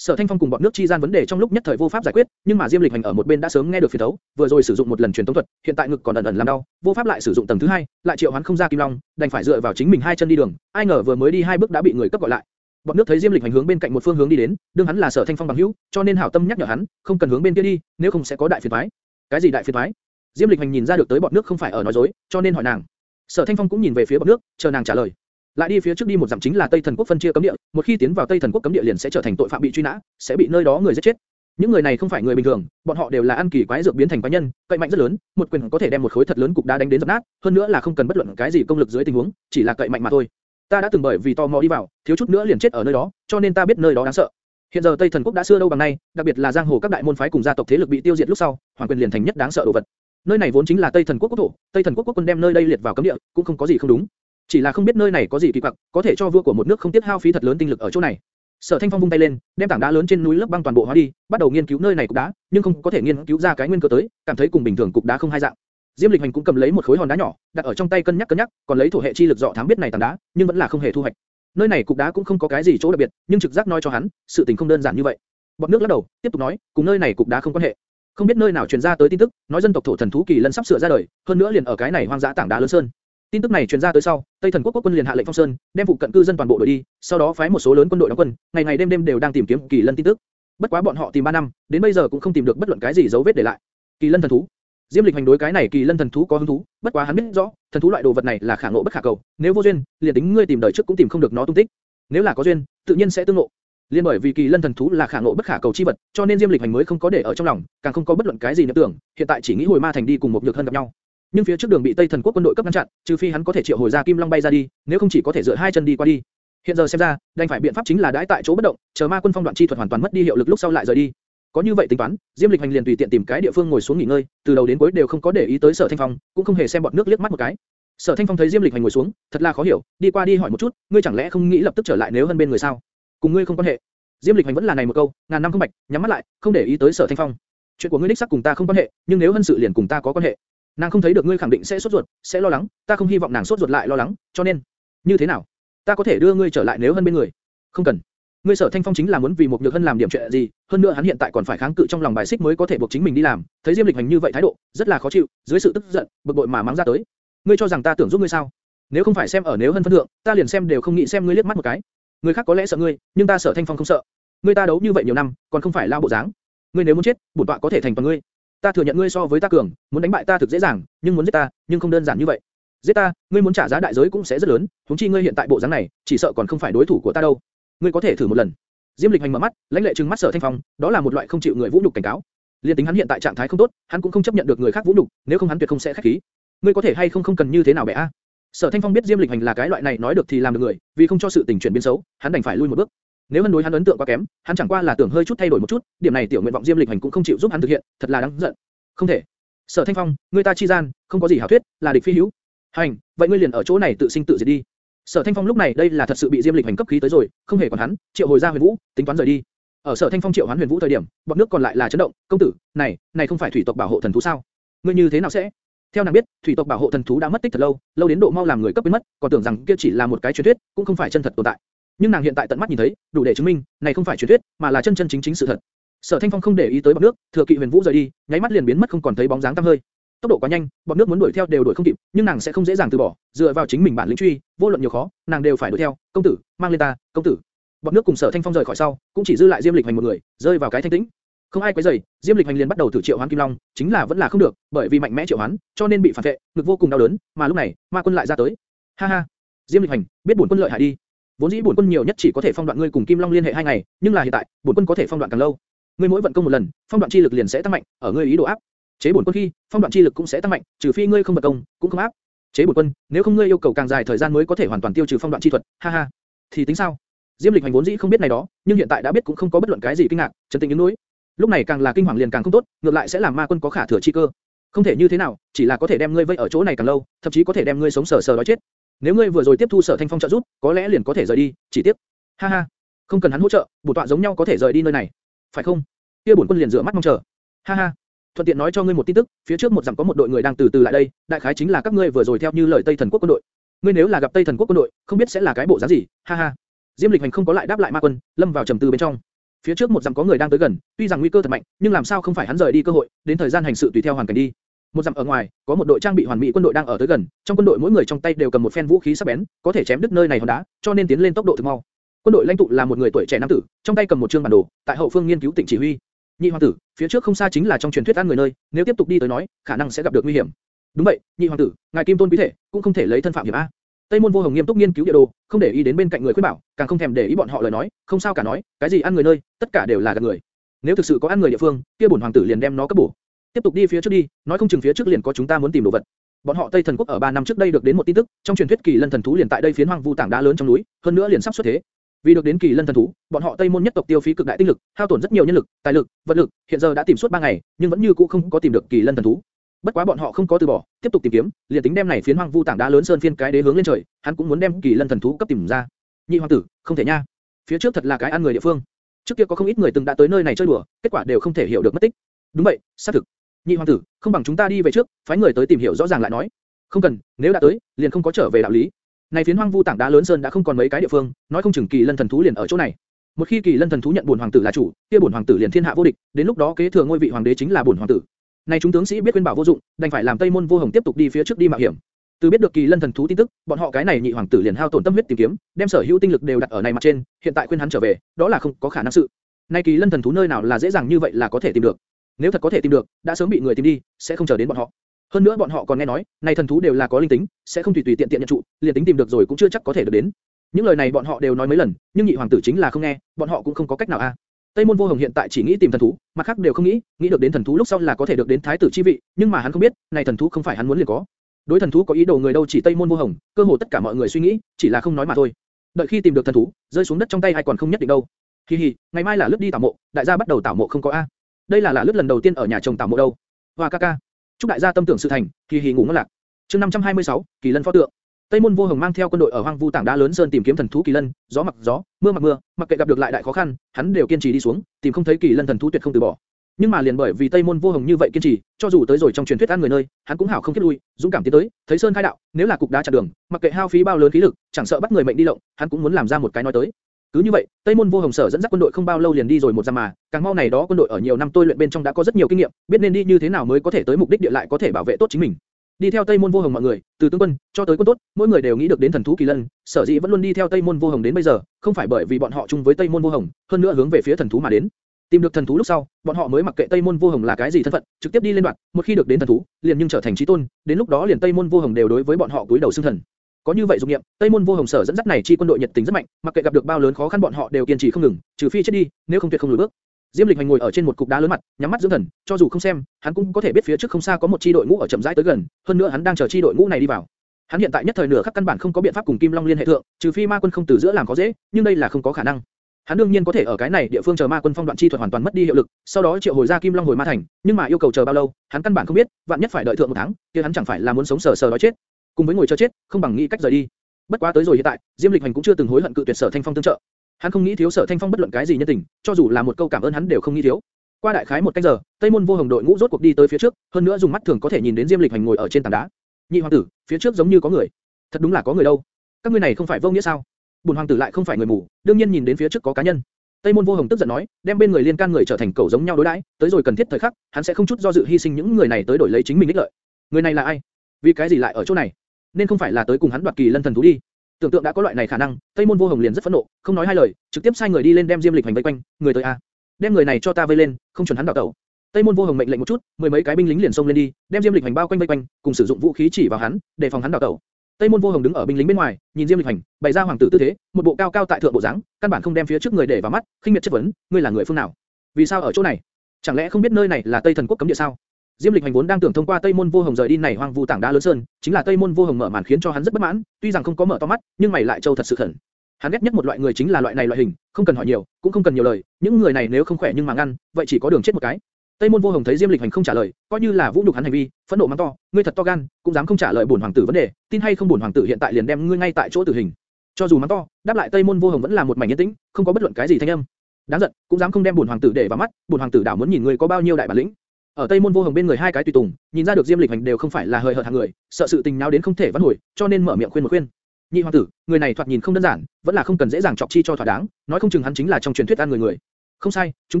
Sở Thanh Phong cùng bọn nước chi gian vấn đề trong lúc nhất thời vô pháp giải quyết, nhưng mà Diêm Lịch Hành ở một bên đã sớm nghe được phiền thấu, vừa rồi sử dụng một lần truyền tống thuật, hiện tại ngực còn ẩn ẩn làm đau, vô pháp lại sử dụng tầng thứ hai, lại triệu hoán không ra kim long, đành phải dựa vào chính mình hai chân đi đường, ai ngờ vừa mới đi hai bước đã bị người cấp gọi lại. Bọn nước thấy Diêm Lịch Hành hướng bên cạnh một phương hướng đi đến, đương hắn là Sở Thanh Phong bằng hữu, cho nên hảo tâm nhắc nhở hắn, không cần hướng bên kia đi, nếu không sẽ có đại phiền toái. Cái gì đại phiền toái? Diêm Lịch Hành nhìn ra được tới bọn nước không phải ở nói dối, cho nên hỏi nàng. Sở Thanh Phong cũng nhìn về phía bọn nước, chờ nàng trả lời. Lại đi phía trước đi một dặm chính là Tây Thần Quốc phân chia cấm địa, một khi tiến vào Tây Thần Quốc cấm địa liền sẽ trở thành tội phạm bị truy nã, sẽ bị nơi đó người giết chết. Những người này không phải người bình thường, bọn họ đều là ăn kỳ quái dược biến thành quái nhân, cậy mạnh rất lớn, một quyền có thể đem một khối thật lớn cục đá đánh đến dập nát, hơn nữa là không cần bất luận cái gì công lực dưới tình huống, chỉ là cậy mạnh mà thôi. Ta đã từng bởi vì tò mò đi vào, thiếu chút nữa liền chết ở nơi đó, cho nên ta biết nơi đó đáng sợ. Hiện giờ Tây Thần Quốc đã xưa đâu bằng nay, đặc biệt là giang hồ các đại môn phái cùng gia tộc thế lực bị tiêu diệt lúc sau, hoàng quyền liền thành nhất đáng sợ đồ vật. Nơi này vốn chính là Tây Thần Quốc quốc thổ, Tây Thần Quốc quốc quân đem nơi đây liệt vào cấm địa, cũng không có gì không đúng. Chỉ là không biết nơi này có gì kỳ quặc, có thể cho vua của một nước không tiếc hao phí thật lớn tinh lực ở chỗ này. Sở Thanh Phong vung tay lên, đem tảng đá lớn trên núi lớp băng toàn bộ hóa đi, bắt đầu nghiên cứu nơi này cục đá, nhưng không có thể nghiên cứu ra cái nguyên cơ tới, cảm thấy cùng bình thường cục đá không hai dạng. Diêm Lịch Hành cũng cầm lấy một khối hòn đá nhỏ, đặt ở trong tay cân nhắc cân nhắc, còn lấy thổ hệ chi lực dò thám biết này tảng đá, nhưng vẫn là không hề thu hoạch. Nơi này cục đá cũng không có cái gì chỗ đặc biệt, nhưng trực giác nói cho hắn, sự tình không đơn giản như vậy. Bọt nước lắc đầu, tiếp tục nói, cùng nơi này cục đá không quan hệ. Không biết nơi nào truyền ra tới tin tức, nói dân tộc thổ thần thú kỳ lân sắp sửa ra đời, hơn nữa liền ở cái này hoang dã tảng đá lớn sơn. Tin tức này truyền ra tới sau, Tây Thần Quốc quốc quân liền hạ lệnh phong sơn, đem phụ cận cư dân toàn bộ đuổi đi, sau đó phái một số lớn quân đội đóng quân, ngày ngày đêm đêm đều đang tìm kiếm kỳ lân tin tức. Bất quá bọn họ tìm 3 năm, đến bây giờ cũng không tìm được bất luận cái gì dấu vết để lại. Kỳ lân thần thú. Diêm Lịch hành đối cái này kỳ lân thần thú có hứng thú, bất quá hắn biết rõ, thần thú loại đồ vật này là khả ngộ bất khả cầu, nếu vô duyên, liền tính ngươi tìm đời trước cũng tìm không được nó tung tích. Nếu là có duyên, tự nhiên sẽ tương ngộ. Liên bởi vì kỳ lân thần thú là khả ngộ bất khả cầu chi vật, cho nên Diêm Lịch hành mới không có để ở trong lòng, càng không có bất luận cái gì niệm tưởng, hiện tại chỉ nghĩ hồi ma thành đi cùng một nhược hân gặp nhau. Nhưng phía trước đường bị Tây Thần quốc quân đội cấp ngăn chặn, trừ phi hắn có thể triệu hồi ra Kim Long bay ra đi, nếu không chỉ có thể dựa hai chân đi qua đi. Hiện giờ xem ra, đành phải biện pháp chính là đãi tại chỗ bất động, chờ ma quân phong đoạn chi thuật hoàn toàn mất đi hiệu lực lúc sau lại rời đi. Có như vậy tính toán, Diêm Lịch Hành liền tùy tiện tìm cái địa phương ngồi xuống nghỉ ngơi, từ đầu đến cuối đều không có để ý tới Sở Thanh Phong, cũng không hề xem bọn nước liếc mắt một cái. Sở Thanh Phong thấy Diêm Lịch Hành ngồi xuống, thật là khó hiểu, đi qua đi hỏi một chút, ngươi chẳng lẽ không nghĩ lập tức trở lại nếu hơn bên người sao? Cùng ngươi không quan hệ. Diêm Lịch Hành vẫn là này một câu, ngàn năm không bạch, nhắm mắt lại, không để ý tới Sở Thanh Phong. Chuyện của ngươi đích xác cùng ta không quan hệ, nhưng nếu hơn sự liền cùng ta có quan hệ. Nàng không thấy được ngươi khẳng định sẽ sốt ruột, sẽ lo lắng, ta không hy vọng nàng sốt ruột lại lo lắng, cho nên, như thế nào? Ta có thể đưa ngươi trở lại nếu hơn bên người. Không cần. Ngươi sở thanh phong chính là muốn vì một nhược hân làm điểm chuyện gì, hơn nữa hắn hiện tại còn phải kháng cự trong lòng bài xích mới có thể buộc chính mình đi làm. Thấy Diêm Lịch hành như vậy thái độ, rất là khó chịu, dưới sự tức giận, bực bội mà mắng ra tới. Ngươi cho rằng ta tưởng giúp ngươi sao? Nếu không phải xem ở nếu hơn phân thượng, ta liền xem đều không nghĩ xem ngươi liếc mắt một cái. Người khác có lẽ sợ ngươi, nhưng ta sở thanh phong không sợ. Ngươi ta đấu như vậy nhiều năm, còn không phải lao bộ dáng. Ngươi nếu muốn chết, bổn tọa có thể thành toàn ngươi. Ta thừa nhận ngươi so với ta cường, muốn đánh bại ta thực dễ dàng, nhưng muốn giết ta, nhưng không đơn giản như vậy. Giết ta, ngươi muốn trả giá đại giới cũng sẽ rất lớn, huống chi ngươi hiện tại bộ dáng này, chỉ sợ còn không phải đối thủ của ta đâu. Ngươi có thể thử một lần. Diêm Lịch Hành mở mắt, lãnh lệ trừng mắt Sở Thanh Phong, đó là một loại không chịu người vũ nhục cảnh cáo. Liên tính hắn hiện tại trạng thái không tốt, hắn cũng không chấp nhận được người khác vũ nhục, nếu không hắn tuyệt không sẽ khách khí. Ngươi có thể hay không không cần như thế nào bẻ a? Sở Thanh Phong biết Diêm Lịch Hành là cái loại này nói được thì làm được người, vì không cho sự tình chuyển biến xấu, hắn đành phải lui một bước. Nếu hắn đối hắn ấn tượng quá kém, hắn chẳng qua là tưởng hơi chút thay đổi một chút, điểm này tiểu nguyện vọng Diêm Lịch Hành cũng không chịu giúp hắn thực hiện, thật là đáng giận. Không thể. Sở Thanh Phong, người ta chi gian, không có gì hảo thuyết, là địch phi hữu. Hành, vậy ngươi liền ở chỗ này tự sinh tự diệt đi. Sở Thanh Phong lúc này đây là thật sự bị Diêm Lịch hành cấp khí tới rồi, không hề còn hắn, triệu hồi ra Huyền Vũ, tính toán rời đi. Ở Sở Thanh Phong triệu hoán Huyền Vũ thời điểm, bọn nước còn lại là chấn động, công tử, này, này không phải thủy tộc bảo hộ thần thú sao? Ngươi như thế nào sẽ? Theo nàng biết, thủy tộc bảo hộ thần thú đã mất tích thật lâu, lâu đến độ mau làm người cấp biến mất, còn tưởng rằng kia chỉ là một cái truyền thuyết, cũng không phải chân thật tồn tại. Nhưng nàng hiện tại tận mắt nhìn thấy, đủ để chứng minh, này không phải truyền thuyết, mà là chân chân chính chính sự thật. Sở Thanh Phong không để ý tới bọt nước, thừa kỵ Huyền Vũ rời đi, nháy mắt liền biến mất không còn thấy bóng dáng tăm hơi. Tốc độ quá nhanh, bọt nước muốn đuổi theo đều đuổi không kịp, nhưng nàng sẽ không dễ dàng từ bỏ, dựa vào chính mình bản lĩnh truy, vô luận nhiều khó, nàng đều phải đuổi theo. Công tử, mang lên ta, công tử. bọt nước cùng Sở Thanh Phong rời khỏi sau, cũng chỉ dư lại Diêm Lịch Hành một người, rơi vào cái thanh tĩnh. Không ai quấy rầy, Diêm Lịch Hành liền bắt đầu thử triệu hoán Kim Long, chính là vẫn là không được, bởi vì mạnh mẽ triệu hoán, cho nên bị phản vệ, ngực vô cùng đau đớn, mà lúc này, Ma Quân lại ra tới. Ha ha, Diêm Lịch Hành, biết bổn quân lợi hại đi. Vốn dĩ bổn quân nhiều nhất chỉ có thể phong đoạn ngươi cùng Kim Long liên hệ hai ngày, nhưng là hiện tại, bổn quân có thể phong đoạn càng lâu. Ngươi mỗi vận công một lần, phong đoạn chi lực liền sẽ tăng mạnh, ở ngươi ý đồ áp. Chế bổn quân khi, phong đoạn chi lực cũng sẽ tăng mạnh, trừ phi ngươi không vận công, cũng không áp. Chế bổn quân, nếu không ngươi yêu cầu càng dài thời gian mới có thể hoàn toàn tiêu trừ phong đoạn chi thuật, ha ha. Thì tính sao? Diêm Lịch Hành vốn dĩ không biết này đó, nhưng hiện tại đã biết cũng không có bất luận cái gì kinh ngạc, trấn tĩnh những núi. Lúc này càng là kinh hoàng liền càng không tốt, ngược lại sẽ làm ma quân có khả thừa chi cơ. Không thể như thế nào, chỉ là có thể đem ngươi vây ở chỗ này càng lâu, thậm chí có thể đem ngươi sống sờ sờ đói chết. Nếu ngươi vừa rồi tiếp thu Sở Thanh Phong trợ giúp, có lẽ liền có thể rời đi, chỉ tiếc. Ha ha, không cần hắn hỗ trợ, bổn tọa giống nhau có thể rời đi nơi này, phải không? Kia bổn quân liền rửa mắt mong chờ. Ha ha. Thuận tiện nói cho ngươi một tin tức, phía trước một dặm có một đội người đang từ từ lại đây, đại khái chính là các ngươi vừa rồi theo như lời Tây Thần quốc quân đội. Ngươi nếu là gặp Tây Thần quốc quân đội, không biết sẽ là cái bộ dáng gì, ha ha. Diêm Lịch Hành không có lại đáp lại Ma Quân, lâm vào trầm tư bên trong. Phía trước một dặm có người đang tới gần, tuy rằng nguy cơ thật mạnh, nhưng làm sao không phải hắn rời đi cơ hội, đến thời gian hành sự tùy theo hoàn cảnh đi. Một dặm ở ngoài, có một đội trang bị hoàn mỹ quân đội đang ở tới gần, trong quân đội mỗi người trong tay đều cầm một phen vũ khí sắc bén, có thể chém đứt nơi này hòn đá, cho nên tiến lên tốc độ thực mau. Quân đội lãnh tụ là một người tuổi trẻ nam tử, trong tay cầm một trương bản đồ, tại hậu phương nghiên cứu tỉnh chỉ huy. Nhị hoàng tử, phía trước không xa chính là trong truyền thuyết ăn người nơi, nếu tiếp tục đi tới nói, khả năng sẽ gặp được nguy hiểm. Đúng vậy, nhị hoàng tử, ngài kim tôn quý thể, cũng không thể lấy thân phạm hiểm a. Tây môn vô hồng nghiêm túc nghiên cứu địa đồ, không để ý đến bên cạnh người khuyên bảo, càng không thèm để ý bọn họ lời nói, không sao cả nói, cái gì ăn người nơi, tất cả đều là gạt người. Nếu thực sự có ăn người địa phương, kia bổn hoàng tử liền đem nó cấp bổ. Tiếp tục đi phía trước đi, nói không chừng phía trước liền có chúng ta muốn tìm đồ vật. Bọn họ Tây Thần quốc ở 3 năm trước đây được đến một tin tức, trong truyền thuyết kỳ lân thần thú liền tại đây phiến hoang vu tảng đá lớn trong núi, hơn nữa liền sắp xuất thế. Vì được đến kỳ lân thần thú, bọn họ Tây môn nhất tộc tiêu phí cực đại tinh lực, hao tổn rất nhiều nhân lực, tài lực, vật lực, hiện giờ đã tìm suốt 3 ngày, nhưng vẫn như cũ không có tìm được kỳ lân thần thú. Bất quá bọn họ không có từ bỏ, tiếp tục tìm kiếm, liền tính đem này phiến hoang vu tảng đá lớn sơn phiên cái đế hướng lên trời, hắn cũng muốn đem kỳ lân thần thú cấp tìm ra. Nhị hoàng tử, không thể nha. Phía trước thật là cái ăn người địa phương. Trước kia có không ít người từng đã tới nơi này chơi đùa, kết quả đều không thể hiểu được mất tích. Đúng vậy, xác thực. Nhị hoàng tử, không bằng chúng ta đi về trước, phái người tới tìm hiểu rõ ràng lại nói. Không cần, nếu đã tới, liền không có trở về đạo lý. Này phiến hoang vu tảng đá lớn sơn đã không còn mấy cái địa phương, nói không chừng kỳ lân thần thú liền ở chỗ này. Một khi kỳ lân thần thú nhận bổn hoàng tử là chủ, kia bổn hoàng tử liền thiên hạ vô địch, đến lúc đó kế thừa ngôi vị hoàng đế chính là bổn hoàng tử. Này chúng tướng sĩ biết khuyên bảo vô dụng, đành phải làm Tây Môn Vô Hồng tiếp tục đi phía trước đi mạo hiểm. Từ biết được kỳ lân thần thú tin tức, bọn họ cái này nhị hoàng tử liền hao tổn tâm huyết tìm kiếm, đem sở hữu tinh lực đều đặt ở này mặt trên, hiện tại khuyên hắn trở về, đó là không có khả năng sự. Này kỳ lân thần thú nơi nào là dễ dàng như vậy là có thể tìm được. Nếu thật có thể tìm được, đã sớm bị người tìm đi, sẽ không chờ đến bọn họ. Hơn nữa bọn họ còn nghe nói, này thần thú đều là có linh tính, sẽ không tùy tùy tiện tiện nhận trụ, liền tính tìm được rồi cũng chưa chắc có thể được đến. Những lời này bọn họ đều nói mấy lần, nhưng nhị hoàng tử chính là không nghe, bọn họ cũng không có cách nào a. Tây môn vô hồng hiện tại chỉ nghĩ tìm thần thú, mặt khác đều không nghĩ, nghĩ được đến thần thú lúc sau là có thể được đến thái tử chi vị, nhưng mà hắn không biết, này thần thú không phải hắn muốn liền có. Đối thần thú có ý đồ người đâu chỉ Tây môn vô hồng, cơ hồ tất cả mọi người suy nghĩ, chỉ là không nói mà thôi. Đợi khi tìm được thần thú, rơi xuống đất trong tay ai còn không nhất định đâu. Hi hi, ngày mai là lướt đi tảo mộ, đại gia bắt đầu tảo mộ không có a. Đây là là lướt lần đầu tiên ở nhà chồng tạo mộ đâu. Hoa ca ca, chúc đại gia tâm tưởng sự thành, kỳ hỉ ngủ ngon lạc. Chương 526, Kỳ Lân pho tượng. Tây Môn Vô Hồng mang theo quân đội ở hoang vu tảng đá lớn sơn tìm kiếm thần thú kỳ lân, gió mặc gió, mưa mặc mưa, mặc kệ gặp được lại đại khó khăn, hắn đều kiên trì đi xuống, tìm không thấy kỳ lân thần thú tuyệt không từ bỏ. Nhưng mà liền bởi vì Tây Môn Vô Hồng như vậy kiên trì, cho dù tới rồi trong truyền thuyết ăn người nơi, hắn cũng hảo không kết lui, dũng cảm tiến tới, thấy sơn khai đạo, nếu là cục đá chặn đường, mặc kệ hao phí bao lớn khí lực, chẳng sợ bắt người mệnh đi lộng, hắn cũng muốn làm ra một cái nói tới. Cứ như vậy, Tây Môn Vô Hồng sở dẫn dắt quân đội không bao lâu liền đi rồi một dặm mà, càng mau này đó quân đội ở nhiều năm tôi luyện bên trong đã có rất nhiều kinh nghiệm, biết nên đi như thế nào mới có thể tới mục đích địa lại có thể bảo vệ tốt chính mình. Đi theo Tây Môn Vô Hồng mọi người, từ tướng quân cho tới quân tốt, mỗi người đều nghĩ được đến thần thú kỳ lân, sở dĩ vẫn luôn đi theo Tây Môn Vô Hồng đến bây giờ, không phải bởi vì bọn họ chung với Tây Môn Vô Hồng, hơn nữa hướng về phía thần thú mà đến. Tìm được thần thú lúc sau, bọn họ mới mặc kệ Tây Môn Vô Hồng là cái gì thân phận, trực tiếp đi lên đoạn, một khi được đến thần thú, liền nhưng trở thành chí tôn, đến lúc đó liền Tây Môn Vô Hồng đều đối với bọn họ cúi đầu sưng thần. Có như vậy dụng nghiệm, Tây Môn Vô Hồng sở dẫn dắt này chi quân đội nhiệt tình rất mạnh, mặc kệ gặp được bao lớn khó khăn bọn họ đều kiên trì không ngừng, trừ phi chết đi, nếu không tuyệt không lùi bước. Diêm Lịch Hành ngồi ở trên một cục đá lớn mặt, nhắm mắt dưỡng thần, cho dù không xem, hắn cũng có thể biết phía trước không xa có một chi đội ngũ ở chậm rãi tới gần, hơn nữa hắn đang chờ chi đội ngũ này đi vào. Hắn hiện tại nhất thời nửa khắc căn bản không có biện pháp cùng Kim Long liên hệ thượng, trừ phi Ma Quân không từ giữa làm có dễ, nhưng đây là không có khả năng. Hắn đương nhiên có thể ở cái này địa phương chờ Ma Quân phong đoạn chi thuật hoàn toàn mất đi hiệu lực, sau đó triệu hồi ra Kim Long hồi Ma Thành, nhưng mà yêu cầu chờ bao lâu, hắn căn bản không biết, vạn nhất phải đợi thượng một tháng, kia hắn chẳng phải là muốn sống sờ sờ đói chết. Cùng với ngồi chờ chết, không bằng nghĩ cách rời đi. Bất quá tới rồi hiện tại, Diêm Lịch Hành cũng chưa từng hối hận cự tuyệt Sở Thanh Phong tương trợ. Hắn không nghĩ thiếu Sở Thanh Phong bất luận cái gì nhân tình, cho dù là một câu cảm ơn hắn đều không nghĩ thiếu. Qua đại khái một canh giờ, Tây Môn Vô Hồng đội ngũ rốt cuộc đi tới phía trước, hơn nữa dùng mắt thường có thể nhìn đến Diêm Lịch Hành ngồi ở trên tảng đá. Nhị hoàng tử, phía trước giống như có người. Thật đúng là có người đâu. Các ngươi này không phải vô nghĩa sao? Bổn hoàng tử lại không phải người mù, đương nhiên nhìn đến phía trước có cá nhân. Tây Môn Vô Hồng tức giận nói, đem bên người liên can người trở thành cẩu giống nhau đối đãi, tới rồi cần thiết thời khắc, hắn sẽ không chút do dự hy sinh những người này tới đổi lấy chính mình ích lợi. Người này là ai? Vì cái gì lại ở chỗ này? Nên không phải là tới cùng hắn đoạt kỳ lân thần thú đi. Tưởng tượng đã có loại này khả năng, Tây Môn Vô Hồng liền rất phẫn nộ, không nói hai lời, trực tiếp sai người đi lên đem Diêm Lịch Hành vây quanh, người tới a, đem người này cho ta vây lên, không chuẩn hắn đảo tẩu. Tây Môn Vô Hồng mệnh lệnh một chút, mười mấy cái binh lính liền xông lên đi, đem Diêm Lịch Hành bao quanh vây quanh, cùng sử dụng vũ khí chỉ vào hắn, để phòng hắn đảo tẩu. Tây Môn Vô Hồng đứng ở binh lính bên ngoài, nhìn Diêm Lịch Hành, bày ra hoàng tử tư thế, một bộ cao cao tại thượng bộ dáng, căn bản không đem phía trước người để vào mắt, khinh miệt chất vấn, ngươi là người phương nào? Vì sao ở chỗ này? Chẳng lẽ không biết nơi này là Tây Thần quốc cấm địa sao? Diêm Lịch Hành vốn đang tưởng thông qua Tây Môn Vô Hồng rời đi này hoang vu tảng đá lớn sơn, chính là Tây Môn Vô Hồng mở màn khiến cho hắn rất bất mãn, tuy rằng không có mở to mắt, nhưng mày lại trâu thật sự khẩn. Hắn ghét nhất một loại người chính là loại này loại hình, không cần hỏi nhiều, cũng không cần nhiều lời, những người này nếu không khỏe nhưng mà ngăn, vậy chỉ có đường chết một cái. Tây Môn Vô Hồng thấy Diêm Lịch Hành không trả lời, coi như là vũ nhục hắn hành vi, phẫn nộ mắng to, ngươi thật to gan, cũng dám không trả lời bổn hoàng tử vấn đề, tin hay không bổn hoàng tử hiện tại liền đem ngươi ngay tại chỗ tử hình. Cho dù mắng to, đáp lại Tây Môn Vô Hồng vẫn là một mảnh yên tĩnh, không có bất luận cái gì thanh âm. Đáng giận, cũng dám không đem bổn hoàng tử để vào mắt, bổn hoàng tử đảo muốn nhìn ngươi có bao nhiêu đại bản lĩnh. Ở Tây Môn Vô Hồng bên người hai cái tùy tùng, nhìn ra được Diêm Lịch Hành đều không phải là hời hợt hạng người, sợ sự tình náo đến không thể vãn hồi, cho nên mở miệng khuyên một khuyên. Nhị hoàng tử, người này thoạt nhìn không đơn giản, vẫn là không cần dễ dàng chọc chi cho thỏa đáng, nói không chừng hắn chính là trong truyền thuyết ăn người người. Không sai, chúng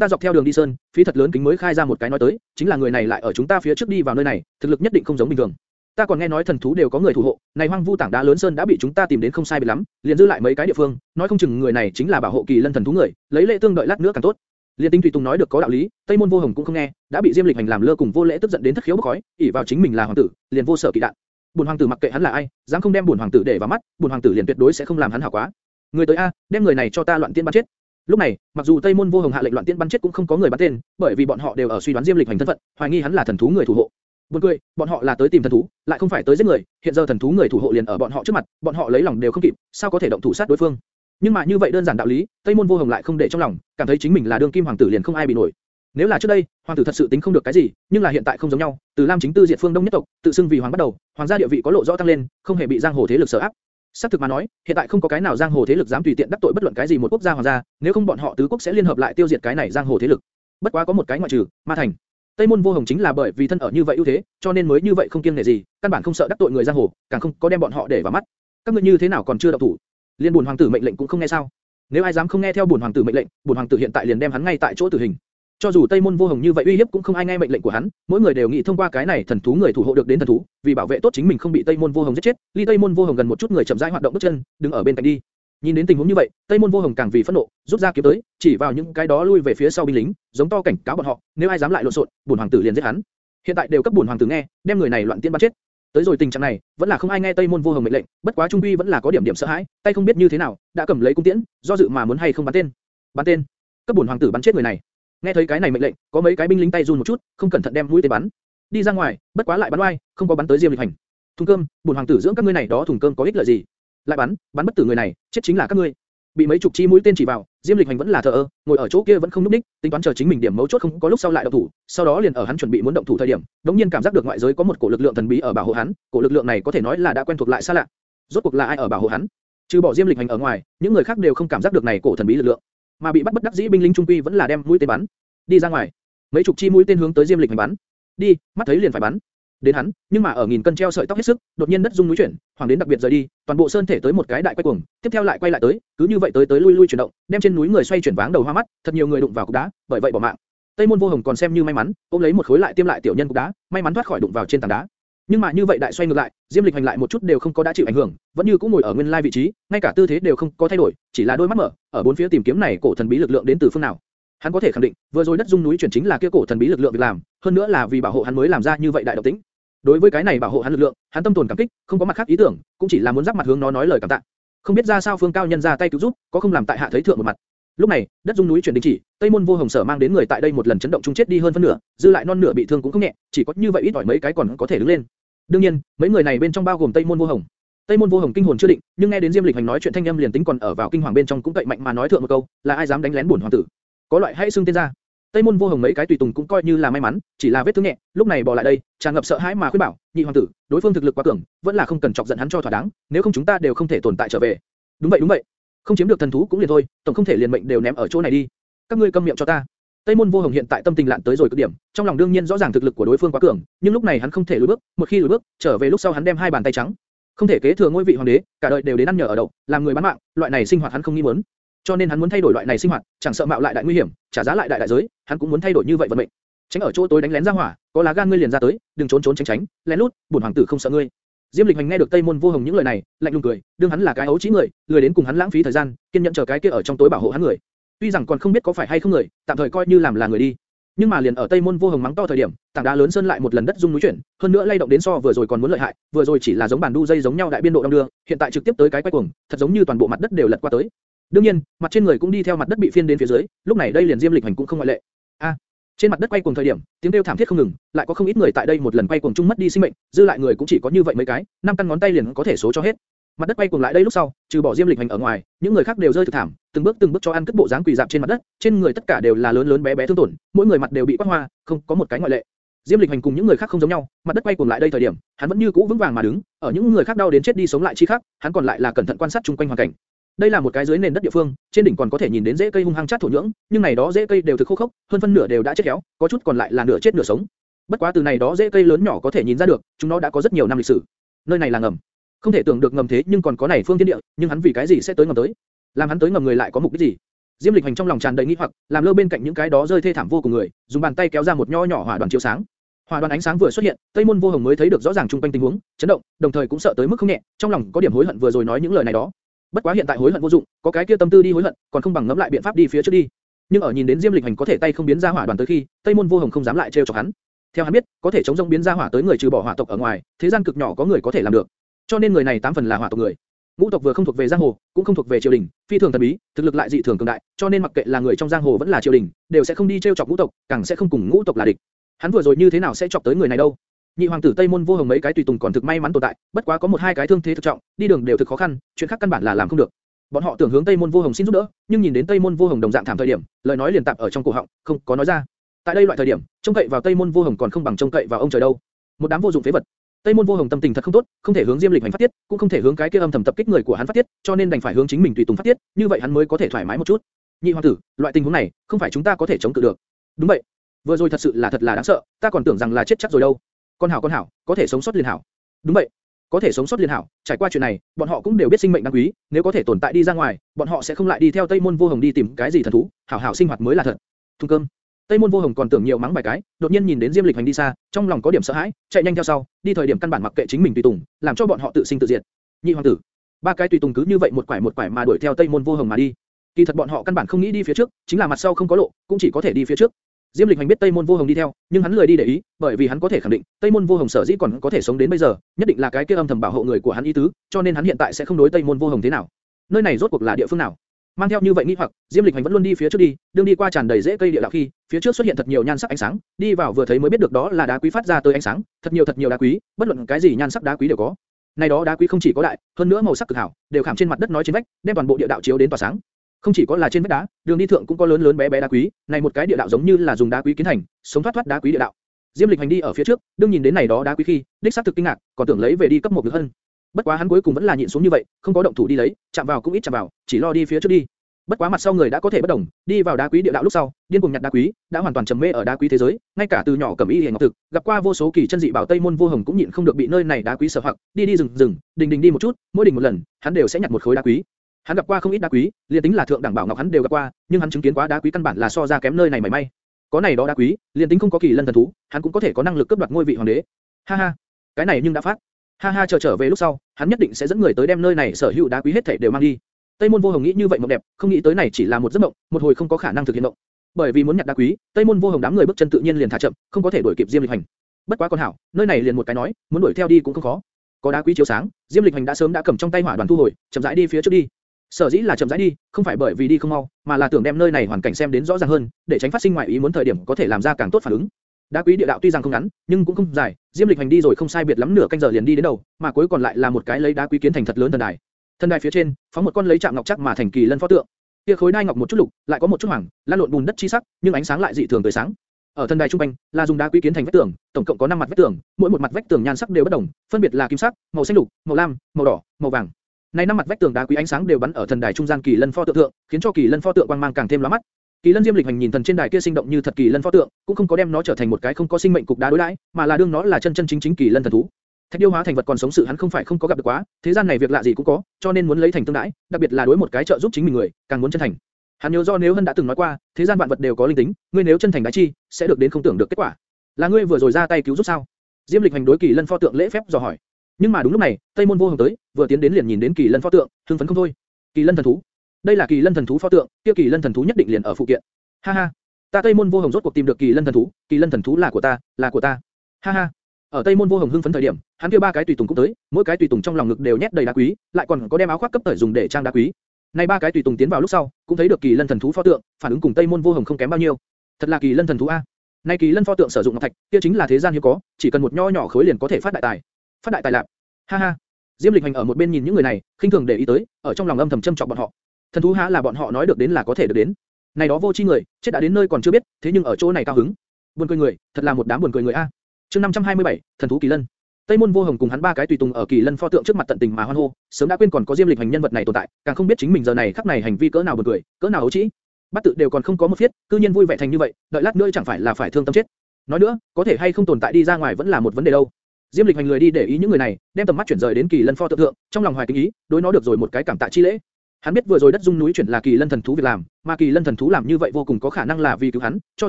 ta dọc theo đường đi sơn, phí thật lớn kính mới khai ra một cái nói tới, chính là người này lại ở chúng ta phía trước đi vào nơi này, thực lực nhất định không giống bình thường. Ta còn nghe nói thần thú đều có người thủ hộ, này hoang vu tảng đá lớn sơn đã bị chúng ta tìm đến không sai biệt lắm, liền dư lại mấy cái địa phương, nói không chừng người này chính là bảo hộ kỳ lân thần thú người, lấy lệ tương đợi lát nữa càng tốt. Liên Tinh Thủy Tùng nói được có đạo lý, Tây Môn Vô Hồng cũng không nghe, đã bị Diêm Lịch hành làm lơ cùng vô lễ tức giận đến thất khiếu bốc khói, ỷ vào chính mình là hoàng tử, liền vô sở kỳ đạn. Bổn hoàng tử mặc kệ hắn là ai, dám không đem bổn hoàng tử để vào mắt, bổn hoàng tử liền tuyệt đối sẽ không làm hắn hảo quá. Người tới a, đem người này cho ta loạn tiên bắn chết. Lúc này, mặc dù Tây Môn Vô Hồng hạ lệnh loạn tiên bắn chết cũng không có người bắn tên, bởi vì bọn họ đều ở suy đoán Diêm Lịch hành thân phận, hoài nghi hắn là thần thú người thủ hộ. Buồn cười, bọn họ là tới tìm thần thú, lại không phải tới giết người, hiện giờ thần thú người thủ hộ liền ở bọn họ trước mặt, bọn họ lấy lòng đều không kịp, sao có thể động thủ sát đối phương? Nhưng mà như vậy đơn giản đạo lý, Tây Môn Vô Hồng lại không để trong lòng, cảm thấy chính mình là đương kim hoàng tử liền không ai bị nổi. Nếu là trước đây, hoàng tử thật sự tính không được cái gì, nhưng là hiện tại không giống nhau, từ Lam chính tư diệt phương Đông nhất tộc, tự xưng vì hoàng bắt đầu, hoàng gia địa vị có lộ rõ tăng lên, không hề bị giang hồ thế lực sở áp. Xác thực mà nói, hiện tại không có cái nào giang hồ thế lực dám tùy tiện đắc tội bất luận cái gì một quốc gia hoàng gia, nếu không bọn họ tứ quốc sẽ liên hợp lại tiêu diệt cái này giang hồ thế lực. Bất quá có một cái ngoại trừ, Ma Thành. Tây Môn Vô Hồng chính là bởi vì thân ở như vậy ưu thế, cho nên mới như vậy không kiêng nể gì, căn bản không sợ đắc tội người giang hồ, càng không có đem bọn họ để vào mắt. Các ngươi như thế nào còn chưa động thủ? Liên buồn hoàng tử mệnh lệnh cũng không nghe sao? Nếu ai dám không nghe theo buồn hoàng tử mệnh lệnh, buồn hoàng tử hiện tại liền đem hắn ngay tại chỗ tử hình. Cho dù Tây Môn Vô Hồng như vậy uy hiếp cũng không ai nghe mệnh lệnh của hắn, mỗi người đều nghĩ thông qua cái này thần thú người thủ hộ được đến thần thú, vì bảo vệ tốt chính mình không bị Tây Môn Vô Hồng giết chết, ly Tây Môn Vô Hồng gần một chút người chậm rãi hoạt động bước chân, đứng ở bên cạnh đi. Nhìn đến tình huống như vậy, Tây Môn Vô Hồng càng vì phẫn nộ, rút ra kiếm tới, chỉ vào những cái đó lui về phía sau binh lính, giống to cảnh cáo bọn họ, nếu ai dám lại lộn xộn, bổn hoàng tử liền giết hắn. Hiện tại đều cấp bổn hoàng tử nghe, đem người này loạn tiên bắn chết. Tới rồi tình trạng này, vẫn là không ai nghe Tây Môn Vô Hồng mệnh lệnh, bất quá trung quy vẫn là có điểm điểm sợ hãi, tay không biết như thế nào, đã cầm lấy cung tiễn, do dự mà muốn hay không bắn tên. Bắn tên, cấp bổn hoàng tử bắn chết người này. Nghe thấy cái này mệnh lệnh, có mấy cái binh lính tay run một chút, không cẩn thận đem mũi tên bắn. Đi ra ngoài, bất quá lại bắn oai, không có bắn tới Diêm Lịch Hành. Thùng cơm, bổn hoàng tử dưỡng các ngươi này đó thùng cơm có ích lợi gì? Lại bắn, bắn bất tử người này, chết chính là các ngươi. Bị mấy chục chi mũi tên chỉ vào, Diêm Lịch Hành vẫn là thờ ơ, ngồi ở chỗ kia vẫn không núp đích, tính toán chờ chính mình điểm mấu chốt không có lúc sau lại động thủ, sau đó liền ở hắn chuẩn bị muốn động thủ thời điểm, đống nhiên cảm giác được ngoại giới có một cổ lực lượng thần bí ở bảo hộ hắn, cổ lực lượng này có thể nói là đã quen thuộc lại xa lạ. Rốt cuộc là ai ở bảo hộ hắn? Trừ bỏ Diêm Lịch Hành ở ngoài, những người khác đều không cảm giác được này cổ thần bí lực lượng, mà bị bắt bất đắc dĩ binh lính trung quy vẫn là đem mũi tên bắn, đi ra ngoài. Mấy chục chi mũi tên hướng tới Diêm Lịch Hành bắn, đi, mắt thấy liền phải bắn. Đến hắn, nhưng mà ở nghìn cân treo sợi tóc hết sức, đột nhiên đất rung núi chuyển, hoàng đến đặc biệt rời đi, toàn bộ sơn thể tới một cái đại quay cuồng, tiếp theo lại quay lại tới, cứ như vậy tới tới lui lui chuyển động, đem trên núi người xoay chuyển váng đầu hoa mắt, thật nhiều người đụng vào cục đá, bởi vậy bỏ mạng. Tây môn vô hồng còn xem như may mắn, ôm lấy một khối lại tiêm lại tiểu nhân cục đá, may mắn thoát khỏi đụng vào trên tảng đá. Nhưng mà như vậy đại xoay ngược lại, Diêm Lịch hành lại một chút đều không có đã chịu ảnh hưởng, vẫn như cũ ngồi ở nguyên lai vị trí, ngay cả tư thế đều không có thay đổi, chỉ là đôi mắt mở, ở bốn phía tìm kiếm này cổ thần bí lực lượng đến từ phương nào. Hắn có thể khẳng định, vừa rồi đất rung núi chuyển chính là kia cổ thần bí lực lượng việc làm, hơn nữa là vì bảo hộ hắn mới làm ra như vậy đại động tĩnh. Đối với cái này bảo hộ hắn lực lượng, hắn tâm tồn cảm kích, không có mặt khác ý tưởng, cũng chỉ là muốn giáp mặt hướng nó nói lời cảm tạ. Không biết ra sao Phương Cao nhân ra tay cứu giúp, có không làm tại hạ thấy thượng một mặt. Lúc này, đất dung núi chuyển đình chỉ, Tây Môn Vô Hồng sở mang đến người tại đây một lần chấn động chung chết đi hơn phân nửa, dư lại non nửa bị thương cũng không nhẹ, chỉ có như vậy ít ỏi mấy cái còn có thể đứng lên. đương nhiên, mấy người này bên trong bao gồm Tây Môn Vô Hồng. Tây Môn Vô Hồng kinh hồn chưa định, nhưng nghe đến Diêm Lịch Hành nói chuyện thanh âm liền tính còn ở vào kinh hoàng bên trong cũng cậy mạnh mà nói thượng một câu, là ai dám đánh lén bổn hoàng tử? Có loại hãy xưng tên ra. Tây Môn Vô Hồng mấy cái tùy tùng cũng coi như là may mắn, chỉ là vết thương nhẹ, lúc này bỏ lại đây, tràn ngập sợ hãi mà khuyên bảo, nhị hoàng tử, đối phương thực lực quá cường, vẫn là không cần chọc giận hắn cho thỏa đáng, nếu không chúng ta đều không thể tồn tại trở về. Đúng vậy đúng vậy, không chiếm được thần thú cũng liền thôi, tổng không thể liền mệnh đều ném ở chỗ này đi. Các ngươi câm miệng cho ta. Tây Môn Vô Hồng hiện tại tâm tình lạn tới rồi cực điểm, trong lòng đương nhiên rõ ràng thực lực của đối phương quá cường, nhưng lúc này hắn không thể lùi bước, một khi lùi bước, trở về lúc sau hắn đem hai bàn tay trắng, không thể kế thừa ngôi vị hoàng đế, cả đời đều đến ăn nhờ ở đậu, làm người bán mạng, loại này sinh hoạt hắn không nghi muốn. Cho nên hắn muốn thay đổi loại này sinh hoạt, chẳng sợ mạo lại đại nguy hiểm, trả giá lại đại đại giới, hắn cũng muốn thay đổi như vậy vận mệnh. Tránh ở chỗ tối đánh lén ra hỏa, có lá gan ngươi liền ra tới, đừng trốn trốn tránh tránh, lén lút, bổn hoàng tử không sợ ngươi. Diêm Lịch Hành nghe được Tây Môn Vô Hồng những lời này, lạnh lùng cười, đương hắn là cái ấu trí người, người đến cùng hắn lãng phí thời gian, kiên nhẫn chờ cái kia ở trong tối bảo hộ hắn người. Tuy rằng còn không biết có phải hay không người, tạm thời coi như làm là người đi. Nhưng mà liền ở Tây Môn Vô Hồng mắng to thời điểm, tảng đá lớn sơn lại một lần đất rung núi chuyển, hơn nữa lay động đến so vừa rồi còn muốn lợi hại, vừa rồi chỉ là giống bàn đu dây giống nhau đại biên độ đông đưa, hiện tại trực tiếp tới cái quay cuồng, thật giống như toàn bộ mặt đất đều lật qua tới đương nhiên, mặt trên người cũng đi theo mặt đất bị phiên đến phía dưới, lúc này đây liền Diêm Lịch Hành cũng không ngoại lệ. A, trên mặt đất quay cuồng thời điểm, tiếng kêu thảm thiết không ngừng, lại có không ít người tại đây một lần quay cuồng chung mất đi sinh mệnh, dư lại người cũng chỉ có như vậy mấy cái, năm căn ngón tay liền có thể số cho hết. Mặt đất quay cuồng lại đây lúc sau, trừ bỏ Diêm Lịch Hành ở ngoài, những người khác đều rơi thực thảm, từng bước từng bước cho ăn cất bộ dáng quỳ dạp trên mặt đất, trên người tất cả đều là lớn lớn bé bé thương tổn, mỗi người mặt đều bị quát hoa, không có một cái ngoại lệ. Diêm Lịch Hành cùng những người khác không giống nhau, mặt đất quay cuồng lại đây thời điểm, hắn vẫn như cũ vững vàng mà đứng, ở những người khác đau đến chết đi sống lại chi khác, hắn còn lại là cẩn thận quan sát chung quanh hoàn cảnh. Đây là một cái dưới nền đất địa phương, trên đỉnh còn có thể nhìn đến rễ cây hung hăng chát thổ nhưỡng, nhưng này đó rễ cây đều thực khô khốc, hơn phân nửa đều đã chết héo, có chút còn lại là nửa chết nửa sống. Bất quá từ này đó rễ cây lớn nhỏ có thể nhìn ra được, chúng nó đã có rất nhiều năm lịch sử. Nơi này là ngầm, không thể tưởng được ngầm thế nhưng còn có này phương thiên địa, nhưng hắn vì cái gì sẽ tới ngầm tới? Làm hắn tới ngầm người lại có mục đích gì? Diêm Lịch Hành trong lòng tràn đầy nghi hoặc, làm lơ bên cạnh những cái đó rơi thê thảm vô cùng người, dùng bàn tay kéo ra một nho nhỏ hỏa đoàn chiếu sáng. Hỏa đoàn ánh sáng vừa xuất hiện, Tây Môn Vô Hồng mới thấy được rõ ràng trung quanh tình huống, chấn động, đồng thời cũng sợ tới mức không nhẹ, trong lòng có điểm hối hận vừa rồi nói những lời này đó. Bất quá hiện tại hối hận vô dụng, có cái kia tâm tư đi hối hận, còn không bằng ngẫm lại biện pháp đi phía trước đi. Nhưng ở nhìn đến Diêm Lịch Hành có thể tay không biến ra hỏa đoàn tới khi, Tây Môn Vô Hồng không dám lại trêu chọc hắn. Theo hắn biết, có thể chống rông biến ra hỏa tới người trừ bỏ hỏa tộc ở ngoài, thế gian cực nhỏ có người có thể làm được. Cho nên người này tám phần là hỏa tộc người. Ngũ tộc vừa không thuộc về giang hồ, cũng không thuộc về triều đình, phi thường thần bí, thực lực lại dị thường cường đại, cho nên mặc kệ là người trong giang hồ vẫn là triều đình, đều sẽ không đi trêu chọc ngũ tộc, càng sẽ không cùng ngũ tộc là địch. Hắn vừa rồi như thế nào sẽ chọc tới người này đâu? Nhị hoàng tử Tây Môn Vô Hồng mấy cái tùy tùng còn thực may mắn tồn tại, bất quá có một hai cái thương thế thực trọng, đi đường đều thực khó khăn, chuyện khác căn bản là làm không được. Bọn họ tưởng hướng Tây Môn Vô Hồng xin giúp đỡ, nhưng nhìn đến Tây Môn Vô Hồng đồng dạng thảm thời điểm, lời nói liền tạm ở trong cổ họng, không có nói ra. Tại đây loại thời điểm, trông cậy vào Tây Môn Vô Hồng còn không bằng trông cậy vào ông trời đâu. Một đám vô dụng phế vật. Tây Môn Vô Hồng tâm tình thật không tốt, không thể hướng Diêm Lịch hành phát tiết, cũng không thể hướng cái kia âm thầm tập kích người của hắn phát tiết, cho nên đành phải hướng chính mình tùy tùng phát tiết, như vậy hắn mới có thể thoải mái một chút. Nhị hoàng tử, loại tình huống này, không phải chúng ta có thể chống cự được. Đúng vậy. Vừa rồi thật sự là thật là đáng sợ, ta còn tưởng rằng là chết chắc rồi đâu. Con hảo con hảo, có thể sống sót liền hảo. Đúng vậy. Có thể sống sót liền hảo, trải qua chuyện này, bọn họ cũng đều biết sinh mệnh đáng quý, nếu có thể tồn tại đi ra ngoài, bọn họ sẽ không lại đi theo Tây Môn Vô Hồng đi tìm cái gì thần thú, hảo hảo sinh hoạt mới là thật. Thung cơm. Tây Môn Vô Hồng còn tưởng nhiều mắng vài cái, đột nhiên nhìn đến Diêm Lịch Hành đi xa, trong lòng có điểm sợ hãi, chạy nhanh theo sau, đi thời điểm căn bản mặc kệ chính mình tùy tùng, làm cho bọn họ tự sinh tự diệt. Nhị hoàng tử, ba cái tùy tùng cứ như vậy một quải một quải mà đuổi theo Tây Môn Vô Hồng mà đi. Kỳ thật bọn họ căn bản không nghĩ đi phía trước, chính là mặt sau không có lộ, cũng chỉ có thể đi phía trước. Diêm Lịch Hành biết Tây Môn Vô Hồng đi theo, nhưng hắn lười đi để ý, bởi vì hắn có thể khẳng định, Tây Môn Vô Hồng sở dĩ còn có thể sống đến bây giờ, nhất định là cái kia âm thầm bảo hộ người của hắn ý tứ, cho nên hắn hiện tại sẽ không đối Tây Môn Vô Hồng thế nào. Nơi này rốt cuộc là địa phương nào? Mang theo như vậy nghi hoặc, Diêm Lịch Hành vẫn luôn đi phía trước đi, đương đi qua tràn đầy rễ cây địa đạo khi, phía trước xuất hiện thật nhiều nhan sắc ánh sáng, đi vào vừa thấy mới biết được đó là đá quý phát ra tới ánh sáng, thật nhiều thật nhiều đá quý, bất luận cái gì nhan sắc đá quý đều có. Này đó đá quý không chỉ có đại, hơn nữa màu sắc cực hảo, đều khảm trên mặt đất nói trên vách, đem toàn bộ địa đạo chiếu đến tỏa sáng. Không chỉ có là trên vách đá, đường đi thượng cũng có lớn lớn bé bé đá quý, này một cái địa đạo giống như là dùng đá quý kiến thành, sống thoát thoát đá quý địa đạo. Diêm Lịch hành đi ở phía trước, đương nhìn đến này đó đá quý khi, đích xác thực kinh ngạc, còn tưởng lấy về đi cấp một được hơn. Bất quá hắn cuối cùng vẫn là nhịn xuống như vậy, không có động thủ đi lấy, chạm vào cũng ít chạm vào, chỉ lo đi phía trước đi. Bất quá mặt sau người đã có thể bất đồng, đi vào đá quý địa đạo lúc sau, điên cuồng nhặt đá quý, đã hoàn toàn trầm mê ở đá quý thế giới, ngay cả từ nhỏ cầm y hề ngọc thực, gặp qua vô số kỳ chân dị bảo Tây môn vô hồng cũng nhịn không được bị nơi này đá quý sở hoặc, đi đi rừng rừng, đình đình đi một chút, mỗi đình một lần, hắn đều sẽ nhặt một khối đá quý. Hắn gặp qua không ít đá quý, liền tính là thượng đẳng bảo ngọc hắn đều gặp qua, nhưng hắn chứng kiến quá đá quý căn bản là so ra kém nơi này mảy may. Có này đó đá quý, liền tính không có kỳ lân thần thú, hắn cũng có thể có năng lực cướp đoạt ngôi vị hoàng đế. Ha ha, cái này nhưng đã phát. Ha ha chờ trở về lúc sau, hắn nhất định sẽ dẫn người tới đem nơi này sở hữu đá quý hết thảy đều mang đi. Tây Môn Vô Hồng nghĩ như vậy mộng đẹp, không nghĩ tới này chỉ là một giấc mộng, một hồi không có khả năng thực hiện mộng. Bởi vì muốn nhặt đá quý, Tây Môn Vô Hồng đám người bước chân tự nhiên liền thả chậm, không có thể đuổi kịp Diêm Lịch Hành. Bất quá con hảo, nơi này liền một cái nói, muốn đuổi theo đi cũng không khó. Có đá quý chiếu sáng, Diêm Lịch Hành đã sớm đã cầm trong tay hỏa đoàn thu hồi, chậm rãi đi phía trước đi. Sở dĩ là chậm rãi đi, không phải bởi vì đi không mau, mà là tưởng đem nơi này hoàn cảnh xem đến rõ ràng hơn, để tránh phát sinh ngoại ý muốn thời điểm có thể làm ra càng tốt phản ứng. Đá quý địa đạo tuy rằng không ngắn, nhưng cũng không dài, Diêm Lịch hành đi rồi không sai biệt lắm nửa canh giờ liền đi đến đầu, mà cuối còn lại là một cái lấy đá quý kiến thành thật lớn thần đài. Thần đài phía trên, phóng một con lấy chạm ngọc chắc mà thành kỳ lân pho tượng. Kia khối đai ngọc một chút lục, lại có một chút hoàng, lan lộn bùn đất chi sắc, nhưng ánh sáng lại dị thường tươi sáng. Ở thần đài trung quanh là dùng đá quý kiến thành vách tường, tổng cộng có 5 mặt vách tường, mỗi một mặt vách tường nhan sắc đều bất đồng, phân biệt là kim sắc, màu xanh lục, màu lam, màu đỏ, màu vàng. Này năm mặt vách tường đá quý ánh sáng đều bắn ở thần đài trung gian kỳ lân pho tượng thượng, khiến cho kỳ lân pho tượng quang mang càng thêm lóa mắt. Kỳ lân diêm lịch hành nhìn thần trên đài kia sinh động như thật kỳ lân pho tượng, cũng không có đem nó trở thành một cái không có sinh mệnh cục đá đối đãi, mà là đương nó là chân chân chính chính kỳ lân thần thú. Thạch điêu hóa thành vật còn sống sự hắn không phải không có gặp được quá, thế gian này việc lạ gì cũng có, cho nên muốn lấy thành tương đãi, đặc biệt là đối một cái trợ giúp chính mình người, càng muốn chân thành. Hắn nhớ do nếu hân đã từng nói qua, thế gian vạn vật đều có linh tính, ngươi nếu chân thành đái chi, sẽ được đến không tưởng được kết quả. Là ngươi vừa rồi ra tay cứu giúp sao? Diêm lịch hành đối kỳ lân pho tượng lễ phép dò hỏi. Nhưng mà đúng lúc này, Tây Môn Vô Hồng tới, vừa tiến đến liền nhìn đến Kỳ Lân pho tượng, hưng phấn không thôi. Kỳ Lân thần thú, đây là Kỳ Lân thần thú pho tượng, kia Kỳ Lân thần thú nhất định liền ở phụ kiện. Ha ha, ta Tây Môn Vô Hồng rốt cuộc tìm được Kỳ Lân thần thú, Kỳ Lân thần thú là của ta, là của ta. Ha ha. Ở Tây Môn Vô Hồng hưng phấn thời điểm, hắn kia ba cái tùy tùng cũng tới, mỗi cái tùy tùng trong lòng ngực đều nhét đầy đá quý, lại còn có đem áo khoác cấp tởi dùng để trang đá quý. Này ba cái tùy tùng tiến vào lúc sau, cũng thấy được Kỳ Lân thần thú pho tượng, phản ứng cùng Tây Môn Vô Hồng không kém bao nhiêu. Thật là Kỳ Lân thần thú a. Này Kỳ Lân pho tượng sử dụng ngọc thạch, kia chính là thế gian hiếm có, chỉ cần một nho nhỏ khối liền có thể phát đại tài. Phát đại tài lạc. Ha ha. Diêm Lịch Hành ở một bên nhìn những người này, khinh thường để ý tới, ở trong lòng âm thầm châm chọc bọn họ. Thần thú há là bọn họ nói được đến là có thể được đến. Này đó vô chi người, chết đã đến nơi còn chưa biết, thế nhưng ở chỗ này cao hứng. Buồn cười người, thật là một đám buồn cười người a. Chương 527, thần thú kỳ lân. Tây Môn Vô Hồng cùng hắn ba cái tùy tùng ở Kỳ Lân pho tượng trước mặt tận tình mà hoan hô, sớm đã quên còn có Diêm Lịch hành nhân vật này tồn tại, càng không biết chính mình giờ này khắc này hành vi cỡ nào buồn cười, cỡ nào ấu trĩ. Bắt tự đều còn không có một phiết, cư nhiên vui vẻ thành như vậy, đợi lát nữa chẳng phải là phải thương tâm chết. Nói nữa, có thể hay không tồn tại đi ra ngoài vẫn là một vấn đề đâu. Diêm Lịch hành lười đi để ý những người này, đem tầm mắt chuyển rời đến Kỳ Lân pho tượng thượng, trong lòng hoài kính ý, đối nó được rồi một cái cảm tạ chi lễ. Hắn biết vừa rồi đất dung núi chuyển là Kỳ Lân thần thú việc làm, mà Kỳ Lân thần thú làm như vậy vô cùng có khả năng là vì cứu hắn, cho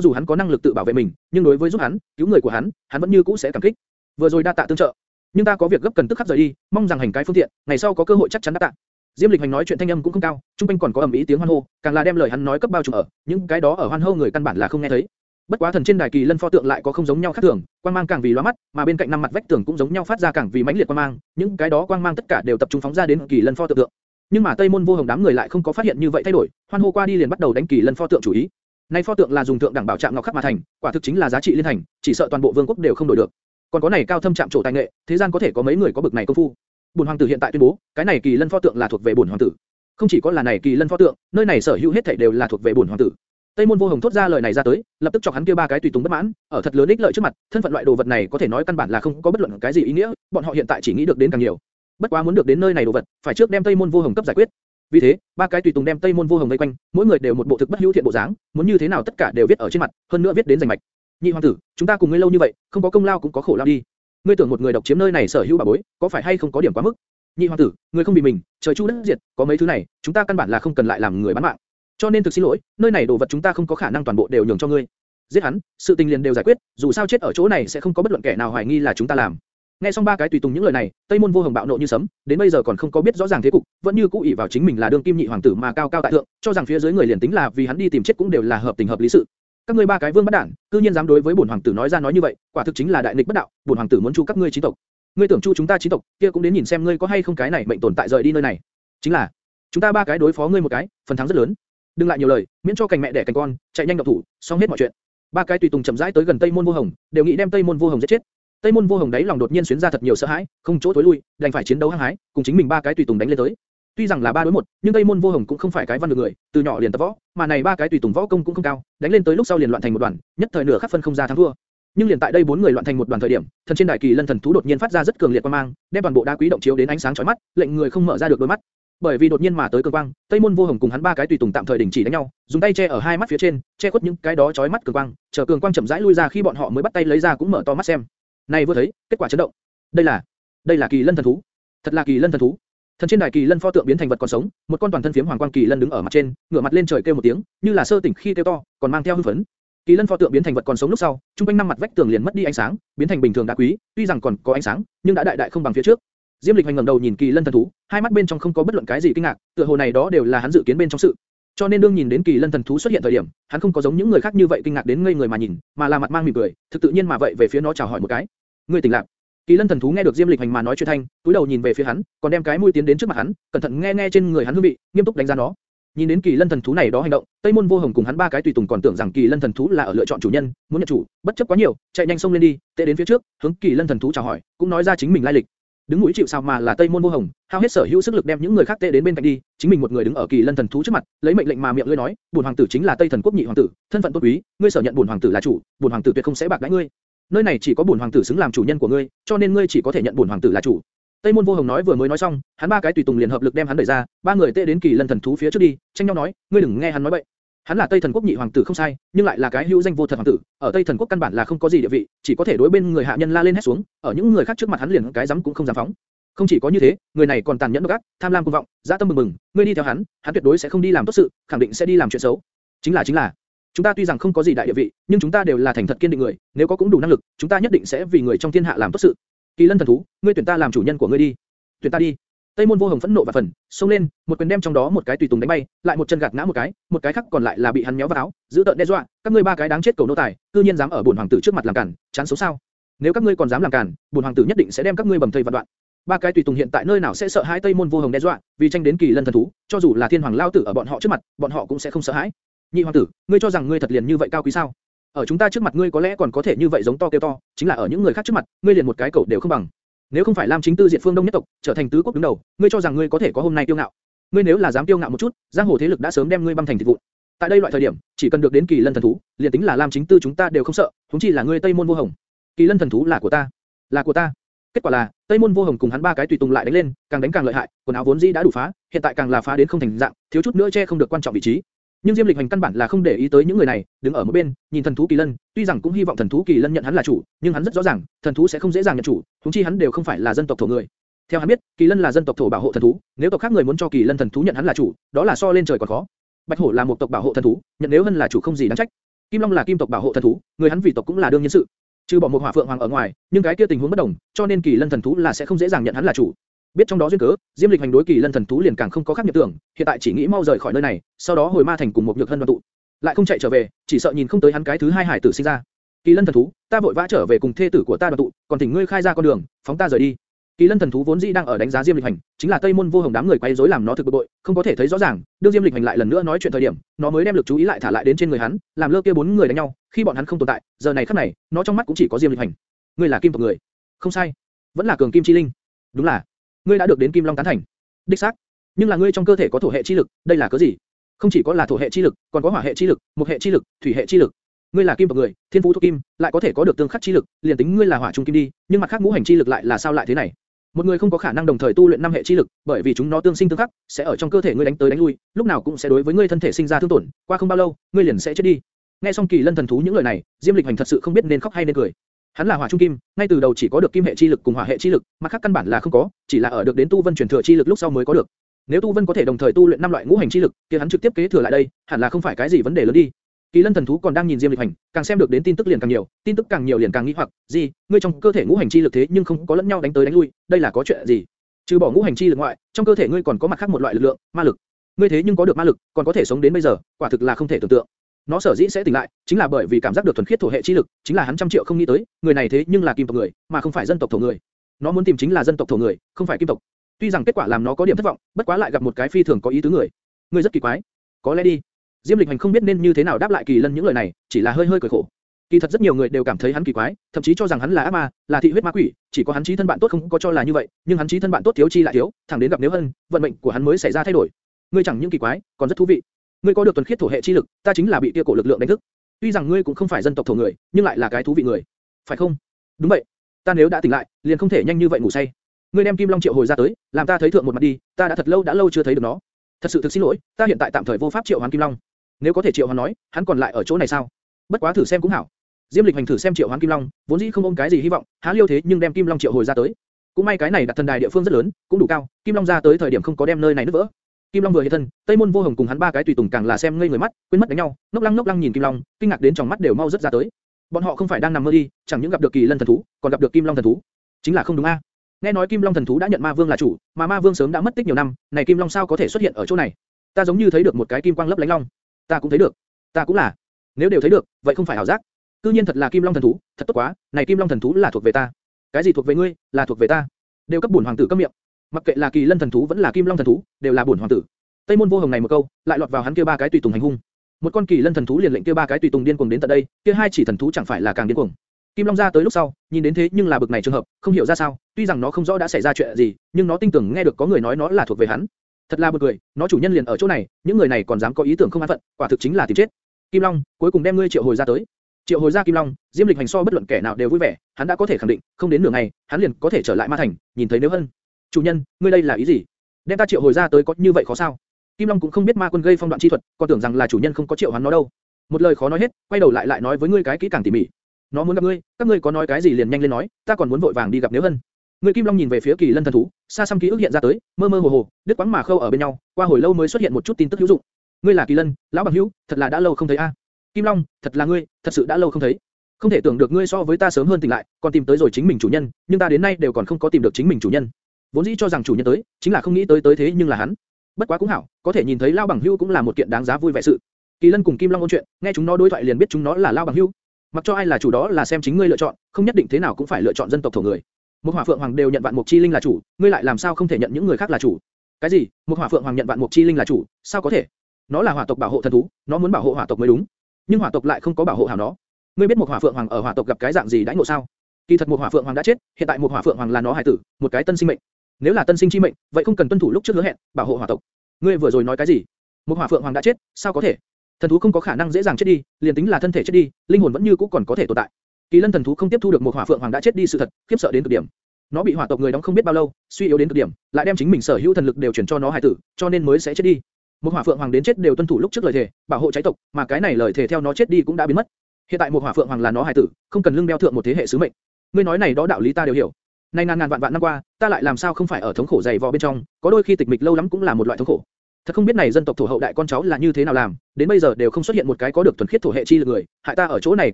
dù hắn có năng lực tự bảo vệ mình, nhưng đối với giúp hắn, cứu người của hắn, hắn vẫn như cũ sẽ cảm kích. Vừa rồi đa tạ tương trợ, nhưng ta có việc gấp cần tức khắc rời đi, mong rằng hành cái phương tiện, ngày sau có cơ hội chắc chắn đa tạ. Diêm Lịch Hành nói chuyện thanh âm cũng không cao, trung quanh còn có ầm ĩ tiếng hoan hô, càng là đem lời hắn nói cấp bao trùm ở, những cái đó ở hoan hô người căn bản là không nghe thấy. Bất quá thần trên đài kỳ lân pho tượng lại có không giống nhau khác thường, quang mang càng vì lóa mắt, mà bên cạnh năm mặt vách tường cũng giống nhau phát ra càng vì mãnh liệt quang mang, những cái đó quang mang tất cả đều tập trung phóng ra đến kỳ lân pho tượng tượng. Nhưng mà Tây Môn Vô Hồng đám người lại không có phát hiện như vậy thay đổi, hoan hô qua đi liền bắt đầu đánh kỳ lân pho tượng chủ ý. Nay pho tượng là dùng tượng đẳng bảo trạng ngọc khắc mà thành, quả thực chính là giá trị liên thành, chỉ sợ toàn bộ vương quốc đều không đổi được. Còn có này cao thâm chạm trổ tài nghệ, thế gian có thể có mấy người có bực này công phu. Bổn hoàng tử hiện tại tuyên bố, cái này kỳ lân pho tượng là thuộc về bổn hoàng tử. Không chỉ có là này kỳ lân pho tượng, nơi này sở hữu hết thảy đều là thuộc về bổn hoàng tử. Tây môn vô hồng thốt ra lời này ra tới, lập tức chọc hắn kia ba cái tùy tùng bất mãn, ở thật lớn ích lợi trước mặt, thân phận loại đồ vật này có thể nói căn bản là không có bất luận cái gì ý nghĩa, bọn họ hiện tại chỉ nghĩ được đến càng nhiều. Bất quá muốn được đến nơi này đồ vật, phải trước đem Tây môn vô hồng cấp giải quyết. Vì thế, ba cái tùy tùng đem Tây môn vô hồng vây quanh, mỗi người đều một bộ thực bất hữu thiện bộ dáng, muốn như thế nào tất cả đều viết ở trên mặt, hơn nữa viết đến rành mạch. Nhị hoàng tử, chúng ta cùng ngươi lâu như vậy, không có công lao cũng có khổ lao đi. Ngươi tưởng một người độc chiếm nơi này sở hữu bà bối, có phải hay không có điểm quá mức? Nhị hoàng tử, ngươi không vì mình, trời chu đất diệt, có mấy thứ này, chúng ta căn bản là không cần lại làm người bán mạng. Cho nên thực xin lỗi, nơi này đồ vật chúng ta không có khả năng toàn bộ đều nhường cho ngươi. Giết hắn, sự tình liền đều giải quyết, dù sao chết ở chỗ này sẽ không có bất luận kẻ nào hoài nghi là chúng ta làm. Nghe xong ba cái tùy tùng những lời này, Tây Môn Vô Hồng bạo nộ như sấm, đến bây giờ còn không có biết rõ ràng thế cục, vẫn như cũ ỷ vào chính mình là đương kim nhị hoàng tử mà cao cao tại thượng, cho rằng phía dưới người liền tính là vì hắn đi tìm chết cũng đều là hợp tình hợp lý sự. Các ngươi ba cái vương bất đản, cư nhiên dám đối với bổn hoàng tử nói ra nói như vậy, quả thực chính là đại nghịch bất đạo, bổn hoàng tử muốn chu các ngươi chính tộc. Ngươi tưởng chu chúng ta chính tộc, kia cũng đến nhìn xem ngươi có hay không cái này mệnh tồn tại rời đi nơi này. Chính là, chúng ta ba cái đối phó ngươi một cái, phần thắng rất lớn. Đừng lại nhiều lời, miễn cho cành mẹ đẻ cành con, chạy nhanh động thủ, xong hết mọi chuyện. Ba cái tùy tùng chậm rãi tới gần Tây Môn Vô Hồng, đều nghĩ đem Tây Môn Vô Hồng giết chết. Tây Môn Vô Hồng đấy lòng đột nhiên xuyến ra thật nhiều sợ hãi, không chỗ tối lui, đành phải chiến đấu hăng hái, cùng chính mình ba cái tùy tùng đánh lên tới. Tuy rằng là ba đối một, nhưng Tây Môn Vô Hồng cũng không phải cái văn được người, từ nhỏ liền tập võ, mà này ba cái tùy tùng võ công cũng không cao, đánh lên tới lúc sau liền loạn thành một đoàn, nhất thời nửa khắc phân không ra thắng thua. Nhưng liền tại đây bốn người loạn thành một đoàn thời điểm, thần trên đại kỳ lân thần thú đột nhiên phát ra rất cường liệt quang mang, đem toàn bộ đá quý động chiếu đến ánh sáng chói mắt, lệnh người không mở ra được đôi mắt. Bởi vì đột nhiên mà tới cường quang, Tây Môn Vô Hồng cùng hắn ba cái tùy tùng tạm thời đình chỉ đánh nhau, dùng tay che ở hai mắt phía trên, che khuất những cái đó chói mắt cường quang, chờ cường quang chậm rãi lui ra khi bọn họ mới bắt tay lấy ra cũng mở to mắt xem. Này vừa thấy, kết quả chấn động. Đây là, đây là kỳ lân thần thú. Thật là kỳ lân thần thú. Thần trên đài kỳ lân pho tượng biến thành vật còn sống, một con toàn thân phiếm hoàng quang kỳ lân đứng ở mặt trên, ngửa mặt lên trời kêu một tiếng, như là sơ tỉnh khi kêu to, còn mang theo hư phấn. Kỳ lân pho tượng biến thành vật còn sống lúc sau, trung quanh năm mặt vách tường liền mất đi ánh sáng, biến thành bình thường đá quý, tuy rằng còn có ánh sáng, nhưng đã đại đại không bằng phía trước. Diêm Lịch Hành ngẩng đầu nhìn kỳ lân thần thú, hai mắt bên trong không có bất luận cái gì kinh ngạc, tựa hồ này đó đều là hắn dự kiến bên trong sự. Cho nên đương nhìn đến kỳ lân thần thú xuất hiện thời điểm, hắn không có giống những người khác như vậy kinh ngạc đến ngây người mà nhìn, mà là mặt mang mỉm cười, thực tự nhiên mà vậy về phía nó chào hỏi một cái. Ngươi tỉnh lạc. Kỳ lân thần thú nghe được Diêm Lịch Hành mà nói chuyện thanh, túi đầu nhìn về phía hắn, còn đem cái mũi tiến đến trước mặt hắn, cẩn thận nghe nghe trên người hắn hương vị, nghiêm túc đánh giá nó. Nhìn đến kỳ lân thần thú này đó hành động, Tây Môn Vô Hồng cùng hắn ba cái tùy tùng còn tưởng rằng kỳ lân thần thú là ở lựa chọn chủ nhân, muốn nhận chủ, bất chấp quá nhiều, chạy nhanh xông lên đi, tệ đến phía trước, hướng kỳ lân thần thú chào hỏi, cũng nói ra chính mình lai lịch. Đứng mũi chịu sao mà là Tây Môn Vô Hồng, hao hết sở hữu sức lực đem những người khác tê đến bên cạnh đi, chính mình một người đứng ở kỳ lân thần thú trước mặt, lấy mệnh lệnh mà miệng lưỡi nói, bổn hoàng tử chính là Tây thần quốc nhị hoàng tử, thân phận tôn quý, ngươi sở nhận bổn hoàng tử là chủ, bổn hoàng tử tuyệt không sẽ bạc đãi ngươi. Nơi này chỉ có bổn hoàng tử xứng làm chủ nhân của ngươi, cho nên ngươi chỉ có thể nhận bổn hoàng tử là chủ. Tây Môn Vô Hồng nói vừa mới nói xong, hắn ba cái tùy tùng liền hợp lực đem hắn đẩy ra, ba người tê đến kỳ lân thần thú phía trước đi, tranh nhau nói, ngươi đừng nghe hắn nói bậy. Hắn là Tây Thần Quốc nhị hoàng tử không sai, nhưng lại là cái hữu danh vô thật hoàng tử, ở Tây Thần Quốc căn bản là không có gì địa vị, chỉ có thể đối bên người hạ nhân la lên hét xuống, ở những người khác trước mặt hắn liền cái dám cũng không dám phóng. Không chỉ có như thế, người này còn tàn nhẫn độc ác, tham lam cuồng vọng, dã tâm mừng mừng ngươi đi theo hắn, hắn tuyệt đối sẽ không đi làm tốt sự, khẳng định sẽ đi làm chuyện xấu. Chính là chính là, chúng ta tuy rằng không có gì đại địa vị, nhưng chúng ta đều là thành thật kiên định người, nếu có cũng đủ năng lực, chúng ta nhất định sẽ vì người trong thiên hạ làm tốt sự. Kỳ Lân thần thú, ngươi tuyển ta làm chủ nhân của ngươi đi, tuyển ta đi. Tây môn vô hồng phẫn nộ và phần, xông lên, một quyền đem trong đó một cái tùy tùng đánh bay, lại một chân gạt ngã một cái, một cái khác còn lại là bị hắn méo vào áo, giữ tợn đe dọa, các ngươi ba cái đáng chết cầu nô tài, cư nhiên dám ở bổn hoàng tử trước mặt làm cản, chán xấu sao? Nếu các ngươi còn dám làm cản, bổn hoàng tử nhất định sẽ đem các ngươi bầm thây vạn đoạn. Ba cái tùy tùng hiện tại nơi nào sẽ sợ hãi Tây môn vô hồng đe dọa, vì tranh đến kỳ lân thần thú, cho dù là thiên hoàng lao tử ở bọn họ trước mặt, bọn họ cũng sẽ không sợ hãi. Nhị hoàng tử, ngươi cho rằng ngươi thật liền như vậy cao quý sao? Ở chúng ta trước mặt ngươi có lẽ còn có thể như vậy giống to kêu to, chính là ở những người khác trước mặt, ngươi liền một cái cẩu đều không bằng. Nếu không phải Lam Chính Tư diệt phương Đông nhất tộc, trở thành tứ quốc đứng đầu, ngươi cho rằng ngươi có thể có hôm nay tiêu ngạo? Ngươi nếu là dám tiêu ngạo một chút, giang hồ thế lực đã sớm đem ngươi băm thành thịt vụn. Tại đây loại thời điểm, chỉ cần được đến kỳ lân thần thú, liền tính là Lam Chính Tư chúng ta đều không sợ, chúng chỉ là ngươi Tây Môn Vô Hồng. Kỳ lân thần thú là của ta, là của ta. Kết quả là, Tây Môn Vô Hồng cùng hắn ba cái tùy tùng lại đánh lên, càng đánh càng lợi hại, quần áo vốn dĩ đã đủ phá, hiện tại càng là phá đến không thành dạng, thiếu chút nữa che không được quan trọng vị trí. Nhưng Diêm Lịch Hành căn bản là không để ý tới những người này, đứng ở một bên, nhìn thần thú kỳ lân, tuy rằng cũng hy vọng thần thú kỳ lân nhận hắn là chủ, nhưng hắn rất rõ ràng, thần thú sẽ không dễ dàng nhận chủ, huống chi hắn đều không phải là dân tộc thổ người. Theo hắn biết, kỳ lân là dân tộc thổ bảo hộ thần thú, nếu tộc khác người muốn cho kỳ lân thần thú nhận hắn là chủ, đó là so lên trời còn khó. Bạch hổ là một tộc bảo hộ thần thú, nhận nếu hơn là chủ không gì đáng trách. Kim long là kim tộc bảo hộ thần thú, người hắn vì tộc cũng là đương nhiên sự. Trừ bỏ một hỏa phượng hoàng ở ngoài, nhưng cái kia tình huống bất đồng, cho nên kỳ lân thần thú là sẽ không dễ dàng nhận hắn là chủ. Biết trong đó duyên cớ, Diêm Lịch hành đối kỳ lân thần thú liền càng không có khác nhập tưởng, hiện tại chỉ nghĩ mau rời khỏi nơi này, sau đó hồi ma thành cùng một nhược hân đoàn tụ, lại không chạy trở về, chỉ sợ nhìn không tới hắn cái thứ hai hải tử sinh ra. Kỳ lân thần thú, ta vội vã trở về cùng thê tử của ta đoàn tụ, còn thỉnh ngươi khai ra con đường, phóng ta rời đi. Kỳ lân thần thú vốn dĩ đang ở đánh giá Diêm Lịch Hành, chính là Tây Môn Vô Hồng đám người quấy rối làm nó thực bực bội, không có thể thấy rõ ràng. Đương Diêm Lịch Hành lại lần nữa nói chuyện thời điểm, nó mới đem lực chú ý lại thả lại đến trên người hắn, làm lơ kia bốn người đánh nhau. Khi bọn hắn không tồn tại, giờ này khắc này, nó trong mắt cũng chỉ có Diêm Lịch Hành. Ngươi là kim tộc người, không sai, vẫn là cường kim chi linh. Đúng là, ngươi đã được đến kim long tán thành. Đích xác, nhưng là ngươi trong cơ thể có thổ hệ chi lực, đây là cớ gì? Không chỉ có là thổ hệ chi lực, còn có hỏa hệ chi lực, mộc hệ chi lực, thủy hệ chi lực. Ngươi là kim tộc người, thiên phú thuộc kim, lại có thể có được tương khắc chi lực, liền tính ngươi là hỏa trung kim đi, nhưng mặt khác ngũ hành chi lực lại là sao lại thế này? Một người không có khả năng đồng thời tu luyện năm hệ chi lực, bởi vì chúng nó tương sinh tương khắc, sẽ ở trong cơ thể ngươi đánh tới đánh lui, lúc nào cũng sẽ đối với ngươi thân thể sinh ra thương tổn, qua không bao lâu, ngươi liền sẽ chết đi. Nghe xong Kỳ Lân thần thú những lời này, Diêm Lịch Hành thật sự không biết nên khóc hay nên cười. Hắn là hỏa trung kim, ngay từ đầu chỉ có được kim hệ chi lực cùng hỏa hệ chi lực, mà khác căn bản là không có, chỉ là ở được đến tu vân truyền thừa chi lực lúc sau mới có được. Nếu tu vân có thể đồng thời tu luyện năm loại ngũ hành chi lực, kia hắn trực tiếp kế thừa lại đây, hẳn là không phải cái gì vấn đề lớn đi. Kỳ Lân thần thú còn đang nhìn Diêm Lịch Hành, càng xem được đến tin tức liền càng nhiều, tin tức càng nhiều liền càng nghi hoặc, gì, ngươi trong cơ thể ngũ hành chi lực thế nhưng không có lẫn nhau đánh tới đánh lui, đây là có chuyện gì? Trừ bỏ ngũ hành chi lực ngoại, trong cơ thể ngươi còn có mặt khác một loại lực lượng, ma lực. Ngươi thế nhưng có được ma lực, còn có thể sống đến bây giờ, quả thực là không thể tưởng tượng. Nó sở dĩ sẽ tỉnh lại, chính là bởi vì cảm giác được thuần khiết thổ hệ chi lực, chính là hắn trăm triệu không nghĩ tới, người này thế nhưng là kim tộc người, mà không phải dân tộc thổ người. Nó muốn tìm chính là dân tộc thổ người, không phải kim tộc. Tuy rằng kết quả làm nó có điểm thất vọng, bất quá lại gặp một cái phi thường có ý tứ người. người rất kỳ quái. Có lẽ đi. Diêm Lịch Hành không biết nên như thế nào đáp lại Kỳ Lân những lời này, chỉ là hơi hơi cười khổ. Kỳ thật rất nhiều người đều cảm thấy hắn kỳ quái, thậm chí cho rằng hắn là ác ma, là thị huyết ma quỷ, chỉ có hắn chí thân bạn tốt không có cho là như vậy, nhưng hắn chí thân bạn tốt thiếu chi lại thiếu, thẳng đến gặp nếu hơn vận mệnh của hắn mới xảy ra thay đổi. Ngươi chẳng những kỳ quái, còn rất thú vị. Ngươi có được tuần khiết thổ hệ chi lực, ta chính là bị kia cổ lực lượng đánh thức. Tuy rằng ngươi cũng không phải dân tộc thổ người, nhưng lại là cái thú vị người, phải không? Đúng vậy. Ta nếu đã tỉnh lại, liền không thể nhanh như vậy ngủ say. Ngươi đem Kim Long triệu hồi ra tới, làm ta thấy thượng một mặt đi, ta đã thật lâu đã lâu chưa thấy được nó. Thật sự thực xin lỗi, ta hiện tại tạm thời vô pháp triệu hoán Kim Long. Nếu có thể triệu hoán nói, hắn còn lại ở chỗ này sao? Bất quá thử xem cũng hảo. Diêm Lịch hành thử xem triệu hoán Kim Long, vốn dĩ không ôm cái gì hy vọng, há liêu thế nhưng đem Kim Long triệu hồi ra tới. Cũng may cái này đặt thần đài địa phương rất lớn, cũng đủ cao, Kim Long ra tới thời điểm không có đem nơi này nứt vỡ. Kim Long vừa hiện thân, Tây Môn Vô Hồng cùng hắn ba cái tùy tùng càng là xem ngây người mắt, quên mất đánh nhau, ngốc lăng ngốc lăng nhìn Kim Long, kinh ngạc đến trong mắt đều mau rất ra tới. Bọn họ không phải đang nằm mơ đi, chẳng những gặp được Kỳ Lân thần thú, còn gặp được Kim Long thần thú. Chính là không đúng a? Nghe nói Kim Long thần thú đã nhận Ma Vương là chủ, mà Ma Vương sớm đã mất tích nhiều năm, này Kim Long sao có thể xuất hiện ở chỗ này? Ta giống như thấy được một cái kim quang lấp lánh long. Ta cũng thấy được. Ta cũng là. Nếu đều thấy được, vậy không phải ảo giác. Cư nhiên thật là Kim Long thần thú, thật tốt quá, này Kim Long thần thú là thuộc về ta. Cái gì thuộc về ngươi, là thuộc về ta. Đều cấp bổn hoàng tử cấp miệng. Mặc kệ là Kỳ Lân thần thú vẫn là Kim Long thần thú, đều là bổn hoàng tử. Tây môn vô hồng này một câu, lại lọt vào hắn kia ba cái tùy tùng hành hung. Một con Kỳ Lân thần thú liền lệnh kia ba cái tùy tùng điên cuồng đến tận đây, kia hai chỉ thần thú chẳng phải là càng điên cuồng. Kim Long ra tới lúc sau, nhìn đến thế nhưng là bực này trường hợp, không hiểu ra sao, tuy rằng nó không rõ đã xảy ra chuyện gì, nhưng nó tin tưởng nghe được có người nói nó là thuộc về hắn. Thật là buồn cười, nó chủ nhân liền ở chỗ này, những người này còn dám có ý tưởng không an phận, quả thực chính là tìm chết. Kim Long, cuối cùng đem ngươi triệu hồi ra tới. Triệu hồi ra Kim Long, Diêm Lịch hành so bất luận kẻ nào đều vui vẻ, hắn đã có thể khẳng định, không đến nửa ngày, hắn liền có thể trở lại Ma Thành, nhìn thấy nếu hơn Chủ nhân, ngươi đây là ý gì? Đem ta triệu hồi ra tới có như vậy khó sao? Kim Long cũng không biết Ma Quân gây phong đoạn chi thuật, còn tưởng rằng là chủ nhân không có triệu hắn nó đâu. Một lời khó nói hết, quay đầu lại lại nói với ngươi cái kỹ càng tỉ mỉ. Nó muốn gặp ngươi, các ngươi có nói cái gì liền nhanh lên nói, ta còn muốn vội vàng đi gặp nếu hân. Người Kim Long nhìn về phía Kỳ Lân thần thú, xa xăm ký ức hiện ra tới, mơ mơ hồ hồ, đứt quãng mà khâu ở bên nhau, qua hồi lâu mới xuất hiện một chút tin tức hữu dụng. Ngươi là Kỳ Lân, lão bằng hữu, thật là đã lâu không thấy a. Kim Long, thật là ngươi, thật sự đã lâu không thấy. Không thể tưởng được ngươi so với ta sớm hơn tỉnh lại, còn tìm tới rồi chính mình chủ nhân, nhưng ta đến nay đều còn không có tìm được chính mình chủ nhân. Vốn dĩ cho rằng chủ nhân tới, chính là không nghĩ tới tới thế nhưng là hắn. Bất quá cũng hảo, có thể nhìn thấy lao bằng hưu cũng là một kiện đáng giá vui vẻ sự. Kỳ Lân cùng Kim Long ôn chuyện, nghe chúng nó đối thoại liền biết chúng nó là lao bằng hưu. Mặc cho ai là chủ đó là xem chính ngươi lựa chọn, không nhất định thế nào cũng phải lựa chọn dân tộc thổ người. Một Hỏa Phượng Hoàng đều nhận Vạn Mục Chi Linh là chủ, ngươi lại làm sao không thể nhận những người khác là chủ? Cái gì? Một Hỏa Phượng Hoàng nhận Vạn Mục Chi Linh là chủ, sao có thể? Nó là hỏa tộc bảo hộ thần thú, nó muốn bảo hộ hỏa tộc mới đúng. Nhưng hỏa tộc lại không có bảo hộ hảo nó. Ngươi biết một Hỏa Phượng Hoàng ở hỏa tộc gặp cái dạng gì đãi ngộ sao? Kỳ thật một Hỏa Phượng Hoàng đã chết, hiện tại một Hỏa Phượng Hoàng là nó hải tử, một cái tân sinh mệnh. Nếu là tân sinh chi mệnh, vậy không cần tuân thủ lúc trước hứa hẹn, bảo hộ hỏa tộc. Ngươi vừa rồi nói cái gì? Một Hỏa Phượng Hoàng đã chết, sao có thể? Thần thú không có khả năng dễ dàng chết đi, liền tính là thân thể chết đi, linh hồn vẫn như cũ còn có thể tồn tại. Kỳ Lân thần thú không tiếp thu được một hỏa phượng hoàng đã chết đi sự thật, khiếp sợ đến cực điểm. Nó bị hỏa tộc người đóng không biết bao lâu, suy yếu đến cực điểm, lại đem chính mình sở hữu thần lực đều chuyển cho nó hài tử, cho nên mới sẽ chết đi. Một hỏa phượng hoàng đến chết đều tuân thủ lúc trước lời thề, bảo hộ trái tộc, mà cái này lời thề theo nó chết đi cũng đã biến mất. Hiện tại một hỏa phượng hoàng là nó hài tử, không cần lưng đeo thượng một thế hệ sứ mệnh. Ngươi nói này đó đạo lý ta đều hiểu. Nay ngàn ngàn vạn vạn năm qua, ta lại làm sao không phải ở thống khổ dày vò bên trong, có đôi khi tịch mịch lâu lắm cũng là một loại thống khổ. Thật không biết này dân tộc thổ hậu đại con cháu là như thế nào làm, đến bây giờ đều không xuất hiện một cái có được thuần khiết thổ hệ chi lực người, hại ta ở chỗ này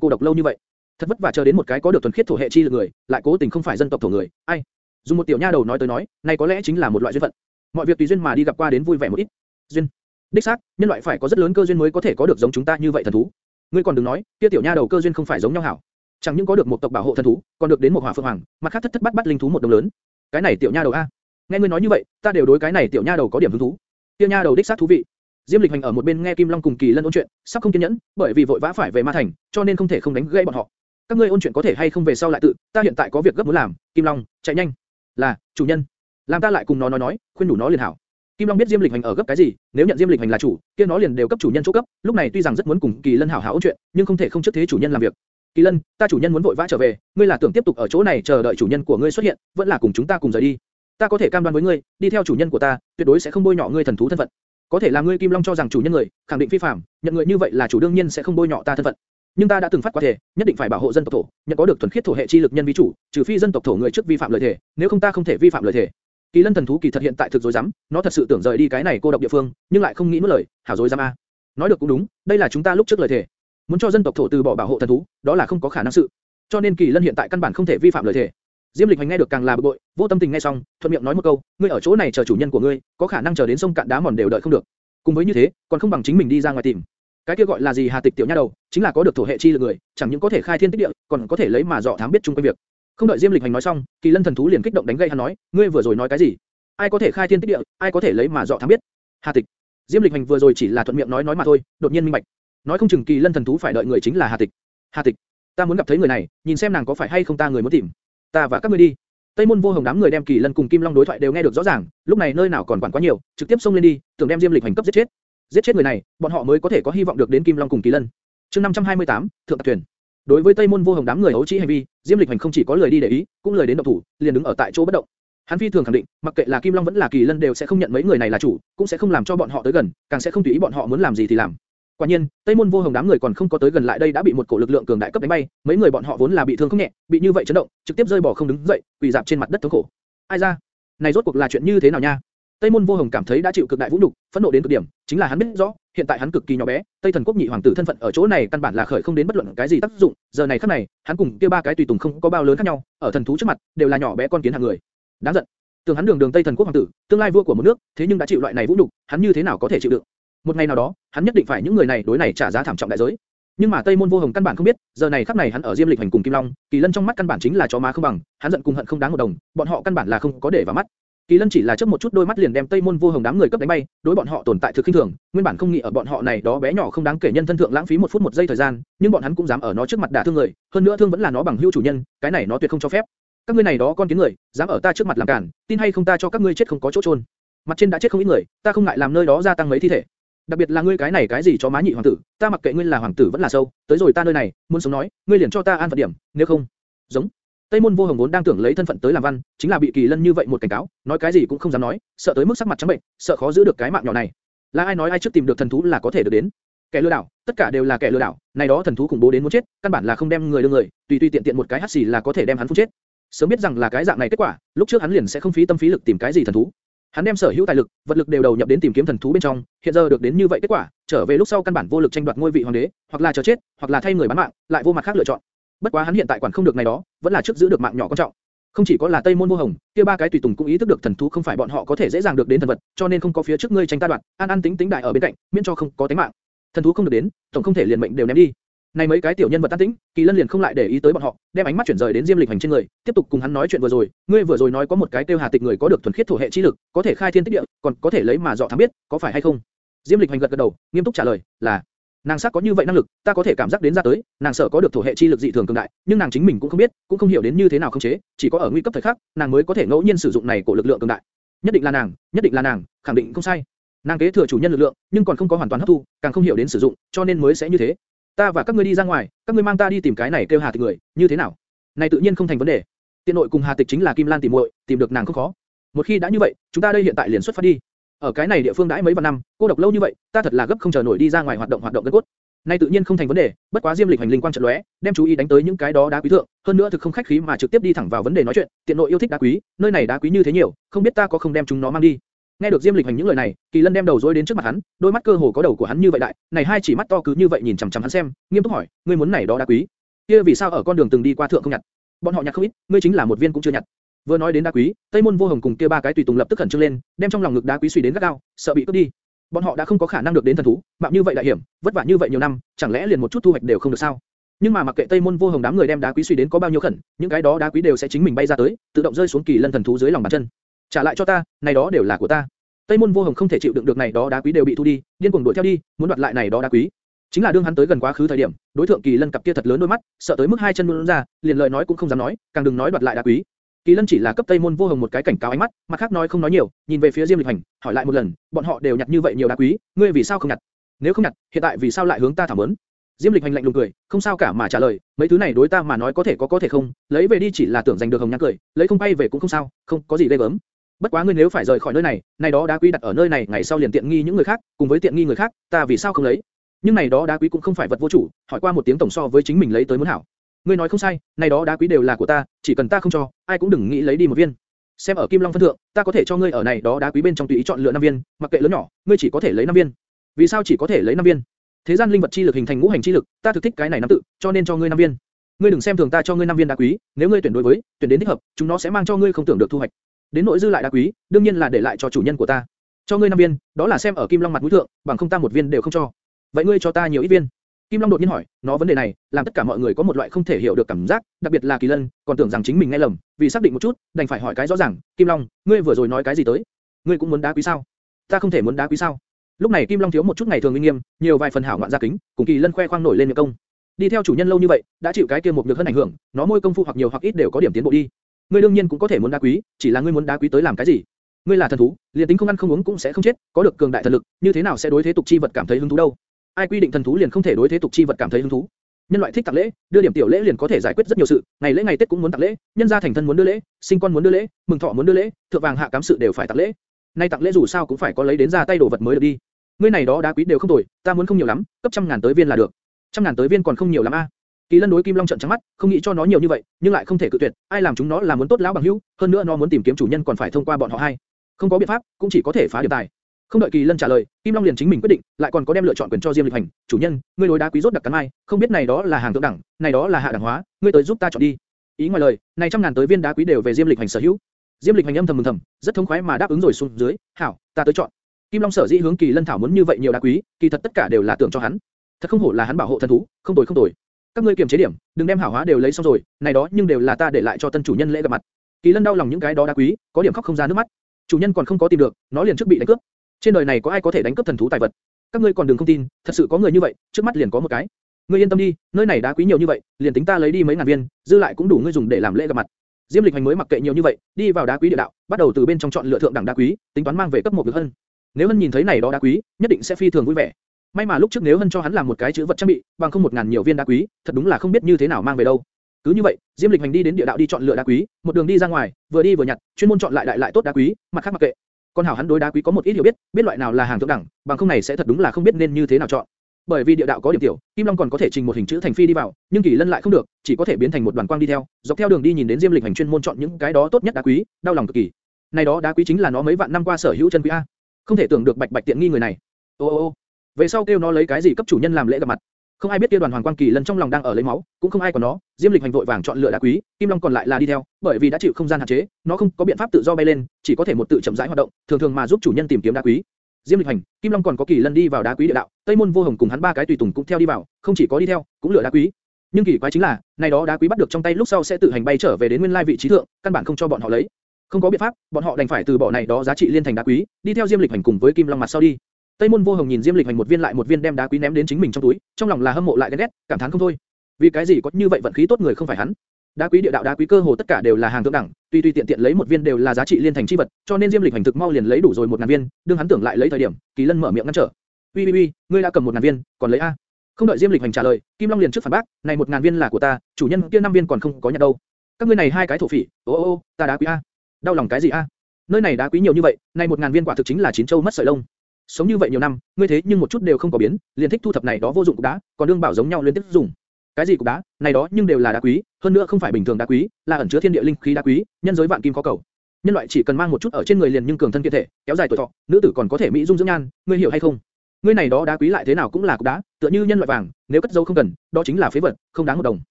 cô độc lâu như vậy. Thật vất vả chờ đến một cái có được thuần khiết thổ hệ chi lực người, lại cố tình không phải dân tộc thổ người, ai? Dùng một tiểu nha đầu nói tới nói, này có lẽ chính là một loại duyên phận. Mọi việc tùy duyên mà đi gặp qua đến vui vẻ một ít. Duyên. Đích xác, nhân loại phải có rất lớn cơ duyên mới có thể có được giống chúng ta như vậy thần thú. Ngươi còn đừng nói, kia tiểu nha đầu cơ duyên không phải giống nhau hảo. Chẳng những có được một tộc bảo hộ thần thú, còn được đến một hỏa phượng hoàng, mặt khác thất thất bắt bắt linh thú một đồng lớn. Cái này tiểu nha đầu a, nghe ngươi nói như vậy, ta đều đối cái này tiểu nha đầu có điểm hứng thú. Tiểu nha đầu đích xác thú vị. Diêm Lịch Hành ở một bên nghe Kim Long cùng Kỳ Lân ôn chuyện, sắp không kiên nhẫn, bởi vì vội vã phải về Ma Thành, cho nên không thể không đánh gãy bọn họ. Các ngươi ôn chuyện có thể hay không về sau lại tự, ta hiện tại có việc gấp muốn làm, Kim Long, chạy nhanh. Là, chủ nhân. Làm ta lại cùng nó nói nói, khuyên đủ nó liền hảo. Kim Long biết Diêm Lịch Hành ở gấp cái gì, nếu nhận Diêm Lịch Hành là chủ, kia nó liền đều cấp chủ nhân chỗ cấp, lúc này tuy rằng rất muốn cùng Kỳ Lân hảo hảo ôn chuyện, nhưng không thể không trước thế chủ nhân làm việc. Kỳ Lân, ta chủ nhân muốn vội vã trở về, ngươi là tưởng tiếp tục ở chỗ này chờ đợi chủ nhân của ngươi xuất hiện, vẫn là cùng chúng ta cùng rời đi. Ta có thể cam đoan với ngươi, đi theo chủ nhân của ta, tuyệt đối sẽ không bôi nhọ ngươi thần thú thân phận. Có thể là ngươi Kim Long cho rằng chủ nhân người, khẳng định phi phàm, nhận người như vậy là chủ đương nhiên sẽ không bôi nhọ ta thân phận. Nhưng ta đã từng phát qua thể, nhất định phải bảo hộ dân tộc thổ, nhận có được thuần khiết thổ hệ chi lực nhân vi chủ, trừ phi dân tộc thổ người trước vi phạm lời thể, nếu không ta không thể vi phạm lời thể. Kỳ Lân thần thú kỳ thật hiện tại thực rối dám, nó thật sự tưởng rời đi cái này cô độc địa phương, nhưng lại không nghĩ nuốt lời, hảo rối dám a. Nói được cũng đúng, đây là chúng ta lúc trước lời thể. Muốn cho dân tộc thổ từ bỏ bảo hộ thần thú, đó là không có khả năng sự. Cho nên Kỳ Lân hiện tại căn bản không thể vi phạm lời thể. Diêm Lịch Hành nghe được càng là bực bội, vô tâm tình nghe xong, thuận miệng nói một câu, ngươi ở chỗ này chờ chủ nhân của ngươi, có khả năng chờ đến sông cạn đá mòn đều đợi không được. Cùng với như thế, còn không bằng chính mình đi ra ngoài tìm. Cái kia gọi là gì Hà Tịch tiểu nha đầu, chính là có được thổ hệ chi lực người, chẳng những có thể khai thiên tích địa, còn có thể lấy mà dọ thám biết chung quanh việc. Không đợi Diêm Lịch Hành nói xong, Kỳ Lân thần thú liền kích động đánh gây hắn nói, ngươi vừa rồi nói cái gì? Ai có thể khai thiên tích địa, ai có thể lấy mà dọ thám biết? Hà Tịch. Diêm Lịch Hành vừa rồi chỉ là thuận miệng nói nói mà thôi, đột nhiên minh bạch. Nói không chừng Kỳ Lân thần thú phải đợi người chính là Hà Tịch. Hà Tịch, ta muốn gặp thấy người này, nhìn xem nàng có phải hay không ta người muốn tìm. Ta và các ngươi đi. Tây môn vô hồng đám người đem Kỳ Lân cùng Kim Long đối thoại đều nghe được rõ ràng, lúc này nơi nào còn quản quá nhiều, trực tiếp xông lên đi, tưởng đem Diêm Lịch hành cấp giết chết. Giết chết người này, bọn họ mới có thể có hy vọng được đến Kim Long cùng Kỳ Lân. Chương 528, thượng tạc thuyền. Đối với Tây môn vô hồng đám người ấu trí hành vi, Diêm Lịch hành không chỉ có lời đi để ý, cũng lời đến động thủ, liền đứng ở tại chỗ bất động. Hắn phi thường khẳng định, mặc kệ là Kim Long vẫn là Kỳ Lân đều sẽ không nhận mấy người này là chủ, cũng sẽ không làm cho bọn họ tới gần, càng sẽ không tùy ý bọn họ muốn làm gì thì làm. Quả nhiên, Tây Môn Vô Hồng đám người còn không có tới gần lại đây đã bị một cổ lực lượng cường đại cấp đánh bay, mấy người bọn họ vốn là bị thương không nhẹ, bị như vậy chấn động, trực tiếp rơi bỏ không đứng dậy, quỳ dạp trên mặt đất thống khổ. Ai ra? Này rốt cuộc là chuyện như thế nào nha? Tây Môn Vô Hồng cảm thấy đã chịu cực đại vũ nhục, phẫn nộ đến cực điểm, chính là hắn biết rõ, hiện tại hắn cực kỳ nhỏ bé, Tây Thần Quốc nhị hoàng tử thân phận ở chỗ này căn bản là khởi không đến bất luận cái gì tác dụng, giờ này khắc này, hắn cùng kia ba cái tùy tùng không có bao lớn khác nhau, ở thần thú trước mặt, đều là nhỏ bé con kiến hạng người. Đáng giận. Tưởng hắn đường đường Tây Thần Quốc hoàng tử, tương lai vua của một nước, thế nhưng đã chịu loại này vũ nhục, hắn như thế nào có thể chịu đựng? Một ngày nào đó, hắn nhất định phải những người này đối này trả giá thảm trọng đại giới. Nhưng mà Tây Môn Vô Hồng căn bản không biết, giờ này khắc này hắn ở Diêm Lịch hành cùng Kim Long, Kỳ Lân trong mắt căn bản chính là chó má không bằng, hắn giận cùng hận không đáng một đồng, bọn họ căn bản là không có để vào mắt. Kỳ Lân chỉ là chớp một chút đôi mắt liền đem Tây Môn Vô Hồng đám người cấp đánh bay, đối bọn họ tồn tại thực khinh thường, nguyên bản không nghĩ ở bọn họ này đó bé nhỏ không đáng kể nhân thân thượng lãng phí một phút một giây thời gian, nhưng bọn hắn cũng dám ở nó trước mặt đả thương người, hơn nữa thương vẫn là nó bằng hữu chủ nhân, cái này nó tuyệt không cho phép. Các ngươi này đó con kiến người, dám ở ta trước mặt làm cản, tin hay không ta cho các ngươi chết không có chỗ trôn. Mặt trên đã chết không ít người, ta không ngại làm nơi đó gia tăng mấy thi thể. Đặc biệt là ngươi cái này cái gì cho má nhị hoàng tử, ta mặc kệ ngươi là hoàng tử vẫn là sâu, tới rồi ta nơi này, muốn sống nói, ngươi liền cho ta an phận điểm, nếu không, giống. Tây môn vô hồng vốn đang tưởng lấy thân phận tới làm văn, chính là bị kỳ lân như vậy một cảnh cáo, nói cái gì cũng không dám nói, sợ tới mức sắc mặt trắng bệnh, sợ khó giữ được cái mạng nhỏ này. Là ai nói ai trước tìm được thần thú là có thể được đến? Kẻ lừa đảo, tất cả đều là kẻ lừa đảo, này đó thần thú khủng bố đến muốn chết, căn bản là không đem người đưa người, tùy tùy tiện tiện một cái hắt xì là có thể đem hắn phun chết. Sớm biết rằng là cái dạng này kết quả, lúc trước hắn liền sẽ không phí tâm phí lực tìm cái gì thần thú. Hắn đem sở hữu tài lực, vật lực đều đầu nhập đến tìm kiếm thần thú bên trong, hiện giờ được đến như vậy kết quả, trở về lúc sau căn bản vô lực tranh đoạt ngôi vị hoàng đế, hoặc là chờ chết, hoặc là thay người bán mạng, lại vô mặt khác lựa chọn. Bất quá hắn hiện tại quản không được này đó, vẫn là trước giữ được mạng nhỏ quan trọng. Không chỉ có là Tây Môn Vô Hồng, kia ba cái tùy tùng cũng ý thức được thần thú không phải bọn họ có thể dễ dàng được đến thần vật, cho nên không có phía trước ngươi tranh ta đoạt, an an tính tính đại ở bên cạnh, miễn cho không có tính mạng. Thần thú không được đến, tổng không thể liền mệnh đều ném đi. Này mấy cái tiểu nhân vật tan tĩnh, Kỳ Lân liền không lại để ý tới bọn họ, đem ánh mắt chuyển rời đến Diêm Lịch Hành trên người, tiếp tục cùng hắn nói chuyện vừa rồi, ngươi vừa rồi nói có một cái tiêu Hà Tịch người có được thuần khiết thổ hệ chi lực, có thể khai thiên tích địa, còn có thể lấy mà dọ thám biết, có phải hay không? Diêm Lịch Hành gật gật đầu, nghiêm túc trả lời, là. Nàng sắc có như vậy năng lực, ta có thể cảm giác đến ra tới, nàng sợ có được thổ hệ chi lực dị thường cường đại, nhưng nàng chính mình cũng không biết, cũng không hiểu đến như thế nào khống chế, chỉ có ở nguy cấp thời khắc, nàng mới có thể ngẫu nhiên sử dụng này của lực lượng cường đại. Nhất định là nàng, nhất định là nàng, khẳng định không sai. Nàng kế thừa chủ nhân lực lượng, nhưng còn không có hoàn toàn hấp thu, càng không hiểu đến sử dụng, cho nên mới sẽ như thế. Ta và các ngươi đi ra ngoài, các ngươi mang ta đi tìm cái này kêu Hà Tịch người, như thế nào? Này tự nhiên không thành vấn đề. Tiện nội cùng Hà Tịch chính là Kim Lan tìm muội, tìm được nàng không khó. Một khi đã như vậy, chúng ta đây hiện tại liền xuất phát đi. Ở cái này địa phương đãi mấy vạn năm, cô độc lâu như vậy, ta thật là gấp không chờ nổi đi ra ngoài hoạt động hoạt động gân cốt. Nay tự nhiên không thành vấn đề, bất quá Diêm Lịch hành linh quang trận lóe, đem chú ý đánh tới những cái đó đá quý thượng, hơn nữa thực không khách khí mà trực tiếp đi thẳng vào vấn đề nói chuyện, tiện nội yêu thích đá quý, nơi này đá quý như thế nhiều, không biết ta có không đem chúng nó mang đi. Nghe được Diêm Lịch hành những lời này, Kỳ Lân đem đầu rối đến trước mặt hắn, đôi mắt cơ hồ có đầu của hắn như vậy đại, này hai chỉ mắt to cứ như vậy nhìn chằm chằm hắn xem, nghiêm túc hỏi, ngươi muốn này đó đá quý? Kia vì sao ở con đường từng đi qua thượng không nhặt? Bọn họ nhặt không ít, ngươi chính là một viên cũng chưa nhặt. Vừa nói đến đá quý, Tây Môn Vô Hồng cùng kia ba cái tùy tùng lập tức khẩn trương lên, đem trong lòng ngực đá quý suy đến gắt gao, sợ bị cướp đi. Bọn họ đã không có khả năng được đến thần thú, mạo như vậy đại hiểm, vất vả như vậy nhiều năm, chẳng lẽ liền một chút thu hoạch đều không được sao? Nhưng mà mặc kệ Tây Môn Vô Hồng đám người đem đá quý suy đến có bao nhiêu khẩn, những cái đó đá quý đều sẽ chính mình bay ra tới, tự động rơi xuống kỳ lân thần thú dưới lòng bàn chân. Trả lại cho ta, này đó đều là của ta. Tây Môn Vô Hồng không thể chịu đựng được này đó đá quý đều bị thu đi, điên cuồng đuổi theo đi, muốn đoạt lại này đó đá quý. Chính là đương hắn tới gần quá khứ thời điểm, đối thượng kỳ lân cặp kia thật lớn đôi mắt, sợ tới mức hai chân run ra, liền lời nói cũng không dám nói, càng đừng nói đoạt lại đá quý. Kỳ Lân chỉ là cấp Tây Môn Vô Hồng một cái cảnh cáo ánh mắt, mặt khác nói không nói nhiều, nhìn về phía Diêm Lịch Hành, hỏi lại một lần, bọn họ đều nhặt như vậy nhiều đá quý, ngươi vì sao không nhặt? Nếu không nhặt, hiện tại vì sao lại hướng ta thảo muốn? Diêm Lịch Hành lạnh lùng cười, không sao cả mà trả lời, mấy thứ này đối ta mà nói có thể có có thể không, lấy về đi chỉ là tưởng giành được hồng nhãn cười, lấy không bay về cũng không sao, không có gì ghê gớm. Bất quá ngươi nếu phải rời khỏi nơi này, này đó đá quý đặt ở nơi này, ngày sau liền tiện nghi những người khác, cùng với tiện nghi người khác, ta vì sao không lấy? Nhưng này đó đá quý cũng không phải vật vô chủ, hỏi qua một tiếng tổng so với chính mình lấy tới muốn hảo. Ngươi nói không sai, này đó đá quý đều là của ta, chỉ cần ta không cho, ai cũng đừng nghĩ lấy đi một viên. Xem ở Kim Long phân thượng, ta có thể cho ngươi ở này đó đá quý bên trong tùy ý chọn lựa năm viên, mặc kệ lớn nhỏ, ngươi chỉ có thể lấy năm viên. Vì sao chỉ có thể lấy năm viên? Thế gian linh vật chi lực hình thành ngũ hành chi lực, ta thực thích cái này năm tự, cho nên cho ngươi năm viên. Ngươi đừng xem thường ta cho ngươi năm viên đá quý, nếu ngươi tuyển đối với, tuyển đến thích hợp, chúng nó sẽ mang cho ngươi không tưởng được thu hoạch. Đến nội dư lại đá quý, đương nhiên là để lại cho chủ nhân của ta. Cho ngươi năm viên, đó là xem ở Kim Long mặt mũi thượng, bằng không ta một viên đều không cho. Vậy ngươi cho ta nhiều ít viên? Kim Long đột nhiên hỏi, nó vấn đề này, làm tất cả mọi người có một loại không thể hiểu được cảm giác, đặc biệt là Kỳ Lân, còn tưởng rằng chính mình nghe lầm, vì xác định một chút, đành phải hỏi cái rõ ràng, Kim Long, ngươi vừa rồi nói cái gì tới? Ngươi cũng muốn đá quý sao? Ta không thể muốn đá quý sao? Lúc này Kim Long thiếu một chút ngày thường uy nghiêm, nhiều vài phần hảo ngoạn gia kính, cùng Kỳ Lân khoe khoang nổi lên miệng công. Đi theo chủ nhân lâu như vậy, đã chịu cái kia một được hơn ảnh hưởng, nó môi công phu hoặc nhiều hoặc ít đều có điểm tiến bộ đi. Ngươi đương nhiên cũng có thể muốn đá quý, chỉ là ngươi muốn đá quý tới làm cái gì? Ngươi là thần thú, liền tính không ăn không uống cũng sẽ không chết, có được cường đại thần lực, như thế nào sẽ đối thế tục chi vật cảm thấy hứng thú đâu? ai quy định thần thú liền không thể đối thế tục chi vật cảm thấy hứng thú? Nhân loại thích tặng lễ, đưa điểm tiểu lễ liền có thể giải quyết rất nhiều sự, ngày lễ ngày Tết cũng muốn tặng lễ, nhân gia thành thân muốn đưa lễ, sinh con muốn đưa lễ, mừng thọ muốn đưa lễ, thượng vàng hạ cám sự đều phải tặng lễ. Nay tặng lễ dù sao cũng phải có lấy đến ra tay đồ vật mới được đi. Ngươi này đó đá quý đều không tồi, ta muốn không nhiều lắm, cấp trăm ngàn tới viên là được. Trăm ngàn tới viên còn không nhiều lắm a. Kỳ Lân đối Kim Long trợn trắng mắt, không nghĩ cho nó nhiều như vậy, nhưng lại không thể cự tuyệt, ai làm chúng nó là muốn tốt lão bằng hữu, hơn nữa nó muốn tìm kiếm chủ nhân còn phải thông qua bọn họ hai. Không có biện pháp, cũng chỉ có thể phá điểm tài. Không đợi Kỳ Lân trả lời, Kim Long liền chính mình quyết định, lại còn có đem lựa chọn quyền cho Diêm Lịch Hành, chủ nhân, ngươi đối đá quý rốt đặc cắn mai, không biết này đó là hàng thượng đẳng, này đó là hạ đẳng hóa, ngươi tới giúp ta chọn đi. Ý ngoài lời, này trăm ngàn tới viên đá quý đều về Diêm Lịch Hành sở hữu. Diêm Lịch Hành âm thầm mừng thầm, rất thông khoái mà đáp ứng rồi xuống dưới, hảo, ta tới chọn. Kim Long sở dĩ hướng Kỳ Lân thảo muốn như vậy nhiều đá quý, kỳ thật tất cả đều là tưởng cho hắn. Thật không hổ là hắn bảo hộ thân thú, không tồi không tồi. Các ngươi kiềm chế điểm, đừng đem hảo hóa đều lấy xong rồi, này đó nhưng đều là ta để lại cho tân chủ nhân lễ gặp mặt. Kỳ Lân đau lòng những cái đó đá quý, có điểm khóc không ra nước mắt. Chủ nhân còn không có tìm được, nó liền trước bị đánh cướp. Trên đời này có ai có thể đánh cướp thần thú tài vật? Các ngươi còn đừng không tin, thật sự có người như vậy, trước mắt liền có một cái. Ngươi yên tâm đi, nơi này đá quý nhiều như vậy, liền tính ta lấy đi mấy ngàn viên, dư lại cũng đủ ngươi dùng để làm lễ gặp mặt. Diêm Lịch Hành mới mặc kệ nhiều như vậy, đi vào đá quý địa đạo, bắt đầu từ bên trong chọn lựa thượng đẳng đá quý, tính toán mang về cấp một được hơn. Nếu Hân nhìn thấy này đó đá quý, nhất định sẽ phi thường vui vẻ. May mà lúc trước nếu Hân cho hắn làm một cái chữ vật trang bị, bằng không một ngàn nhiều viên đá quý, thật đúng là không biết như thế nào mang về đâu. Cứ như vậy, Diêm Lịch Hành đi đến địa đạo đi chọn lựa đá quý, một đường đi ra ngoài, vừa đi vừa nhặt, chuyên môn chọn lại đại lại tốt đá quý, mặt khác mặc kệ. Con hảo hắn đối đá quý có một ít hiểu biết, biết loại nào là hàng thượng đẳng, bằng không này sẽ thật đúng là không biết nên như thế nào chọn. Bởi vì địa đạo có điểm tiểu, Kim Long còn có thể trình một hình chữ thành phi đi vào, nhưng Kỳ Lân lại không được, chỉ có thể biến thành một đoàn quang đi theo, dọc theo đường đi nhìn đến Diêm Lịch hành chuyên môn chọn những cái đó tốt nhất đá quý, đau lòng cực kỳ. Này đó đá quý chính là nó mấy vạn năm qua sở hữu chân quý a. Không thể tưởng được bạch bạch tiện nghi người này. Ô ô ô. Về sau kêu nó lấy cái gì cấp chủ nhân làm lễ gặp mặt. Không ai biết kia đoàn hoàng quang kỳ lần trong lòng đang ở lấy máu, cũng không ai còn nó. Diêm Lịch hành vội vàng chọn lựa đá quý, Kim Long còn lại là đi theo, bởi vì đã chịu không gian hạn chế, nó không có biện pháp tự do bay lên, chỉ có thể một tự chậm rãi hoạt động, thường thường mà giúp chủ nhân tìm kiếm đá quý. Diêm Lịch hành, Kim Long còn có kỳ lân đi vào đá quý địa đạo, Tây Môn Vô Hồng cùng hắn ba cái tùy tùng cũng theo đi vào, không chỉ có đi theo, cũng lựa đá quý. Nhưng kỳ quái chính là, này đó đá quý bắt được trong tay lúc sau sẽ tự hành bay trở về đến nguyên lai vị trí thượng, căn bản không cho bọn họ lấy. Không có biện pháp, bọn họ đành phải từ bỏ này đó giá trị liên thành đá quý, đi theo Diêm Lịch hành cùng với Kim Long mặt sau đi. Tây Môn Vô Hồng nhìn Diêm Lịch Hành một viên lại một viên đem đá quý ném đến chính mình trong túi, trong lòng là hâm mộ lại ghen ghét, cảm thán không thôi. Vì cái gì có như vậy vận khí tốt người không phải hắn? Đá quý địa đạo đá quý cơ hồ tất cả đều là hàng thượng đẳng, tuy tuy tiện tiện lấy một viên đều là giá trị liên thành chi vật, cho nên Diêm Lịch hành thực mau liền lấy đủ rồi một ngàn viên, đương hắn tưởng lại lấy thời điểm, Kỳ Lân mở miệng ngăn trở. "Uy uy uy, ngươi đã cầm một ngàn viên, còn lấy a?" Không đợi Diêm Lịch hành trả lời, Kim Long liền trước phản bác, "Này một ngàn viên là của ta, chủ nhân kia năm viên còn không có nhận đâu. Các ngươi này hai cái thổ phỉ, ô ô ô, ta đá quý a." Đau lòng cái gì a? Nơi này đá quý nhiều như vậy, này một ngàn viên quả thực chính là chín châu mất sợi lông. Sống như vậy nhiều năm, ngươi thế nhưng một chút đều không có biến, liền thích thu thập này đó vô dụng cục đá, còn đương bảo giống nhau liên tiếp dùng. Cái gì cục đá, này đó nhưng đều là đá quý, hơn nữa không phải bình thường đá quý, là ẩn chứa thiên địa linh khí đá quý, nhân giới vạn kim có cầu. Nhân loại chỉ cần mang một chút ở trên người liền nhưng cường thân kiện thể, kéo dài tuổi thọ, nữ tử còn có thể mỹ dung dưỡng nhan, ngươi hiểu hay không? Ngươi này đó đá quý lại thế nào cũng là cục đá, tựa như nhân loại vàng, nếu cất giấu không cần, đó chính là phế vật, không đáng một đồng.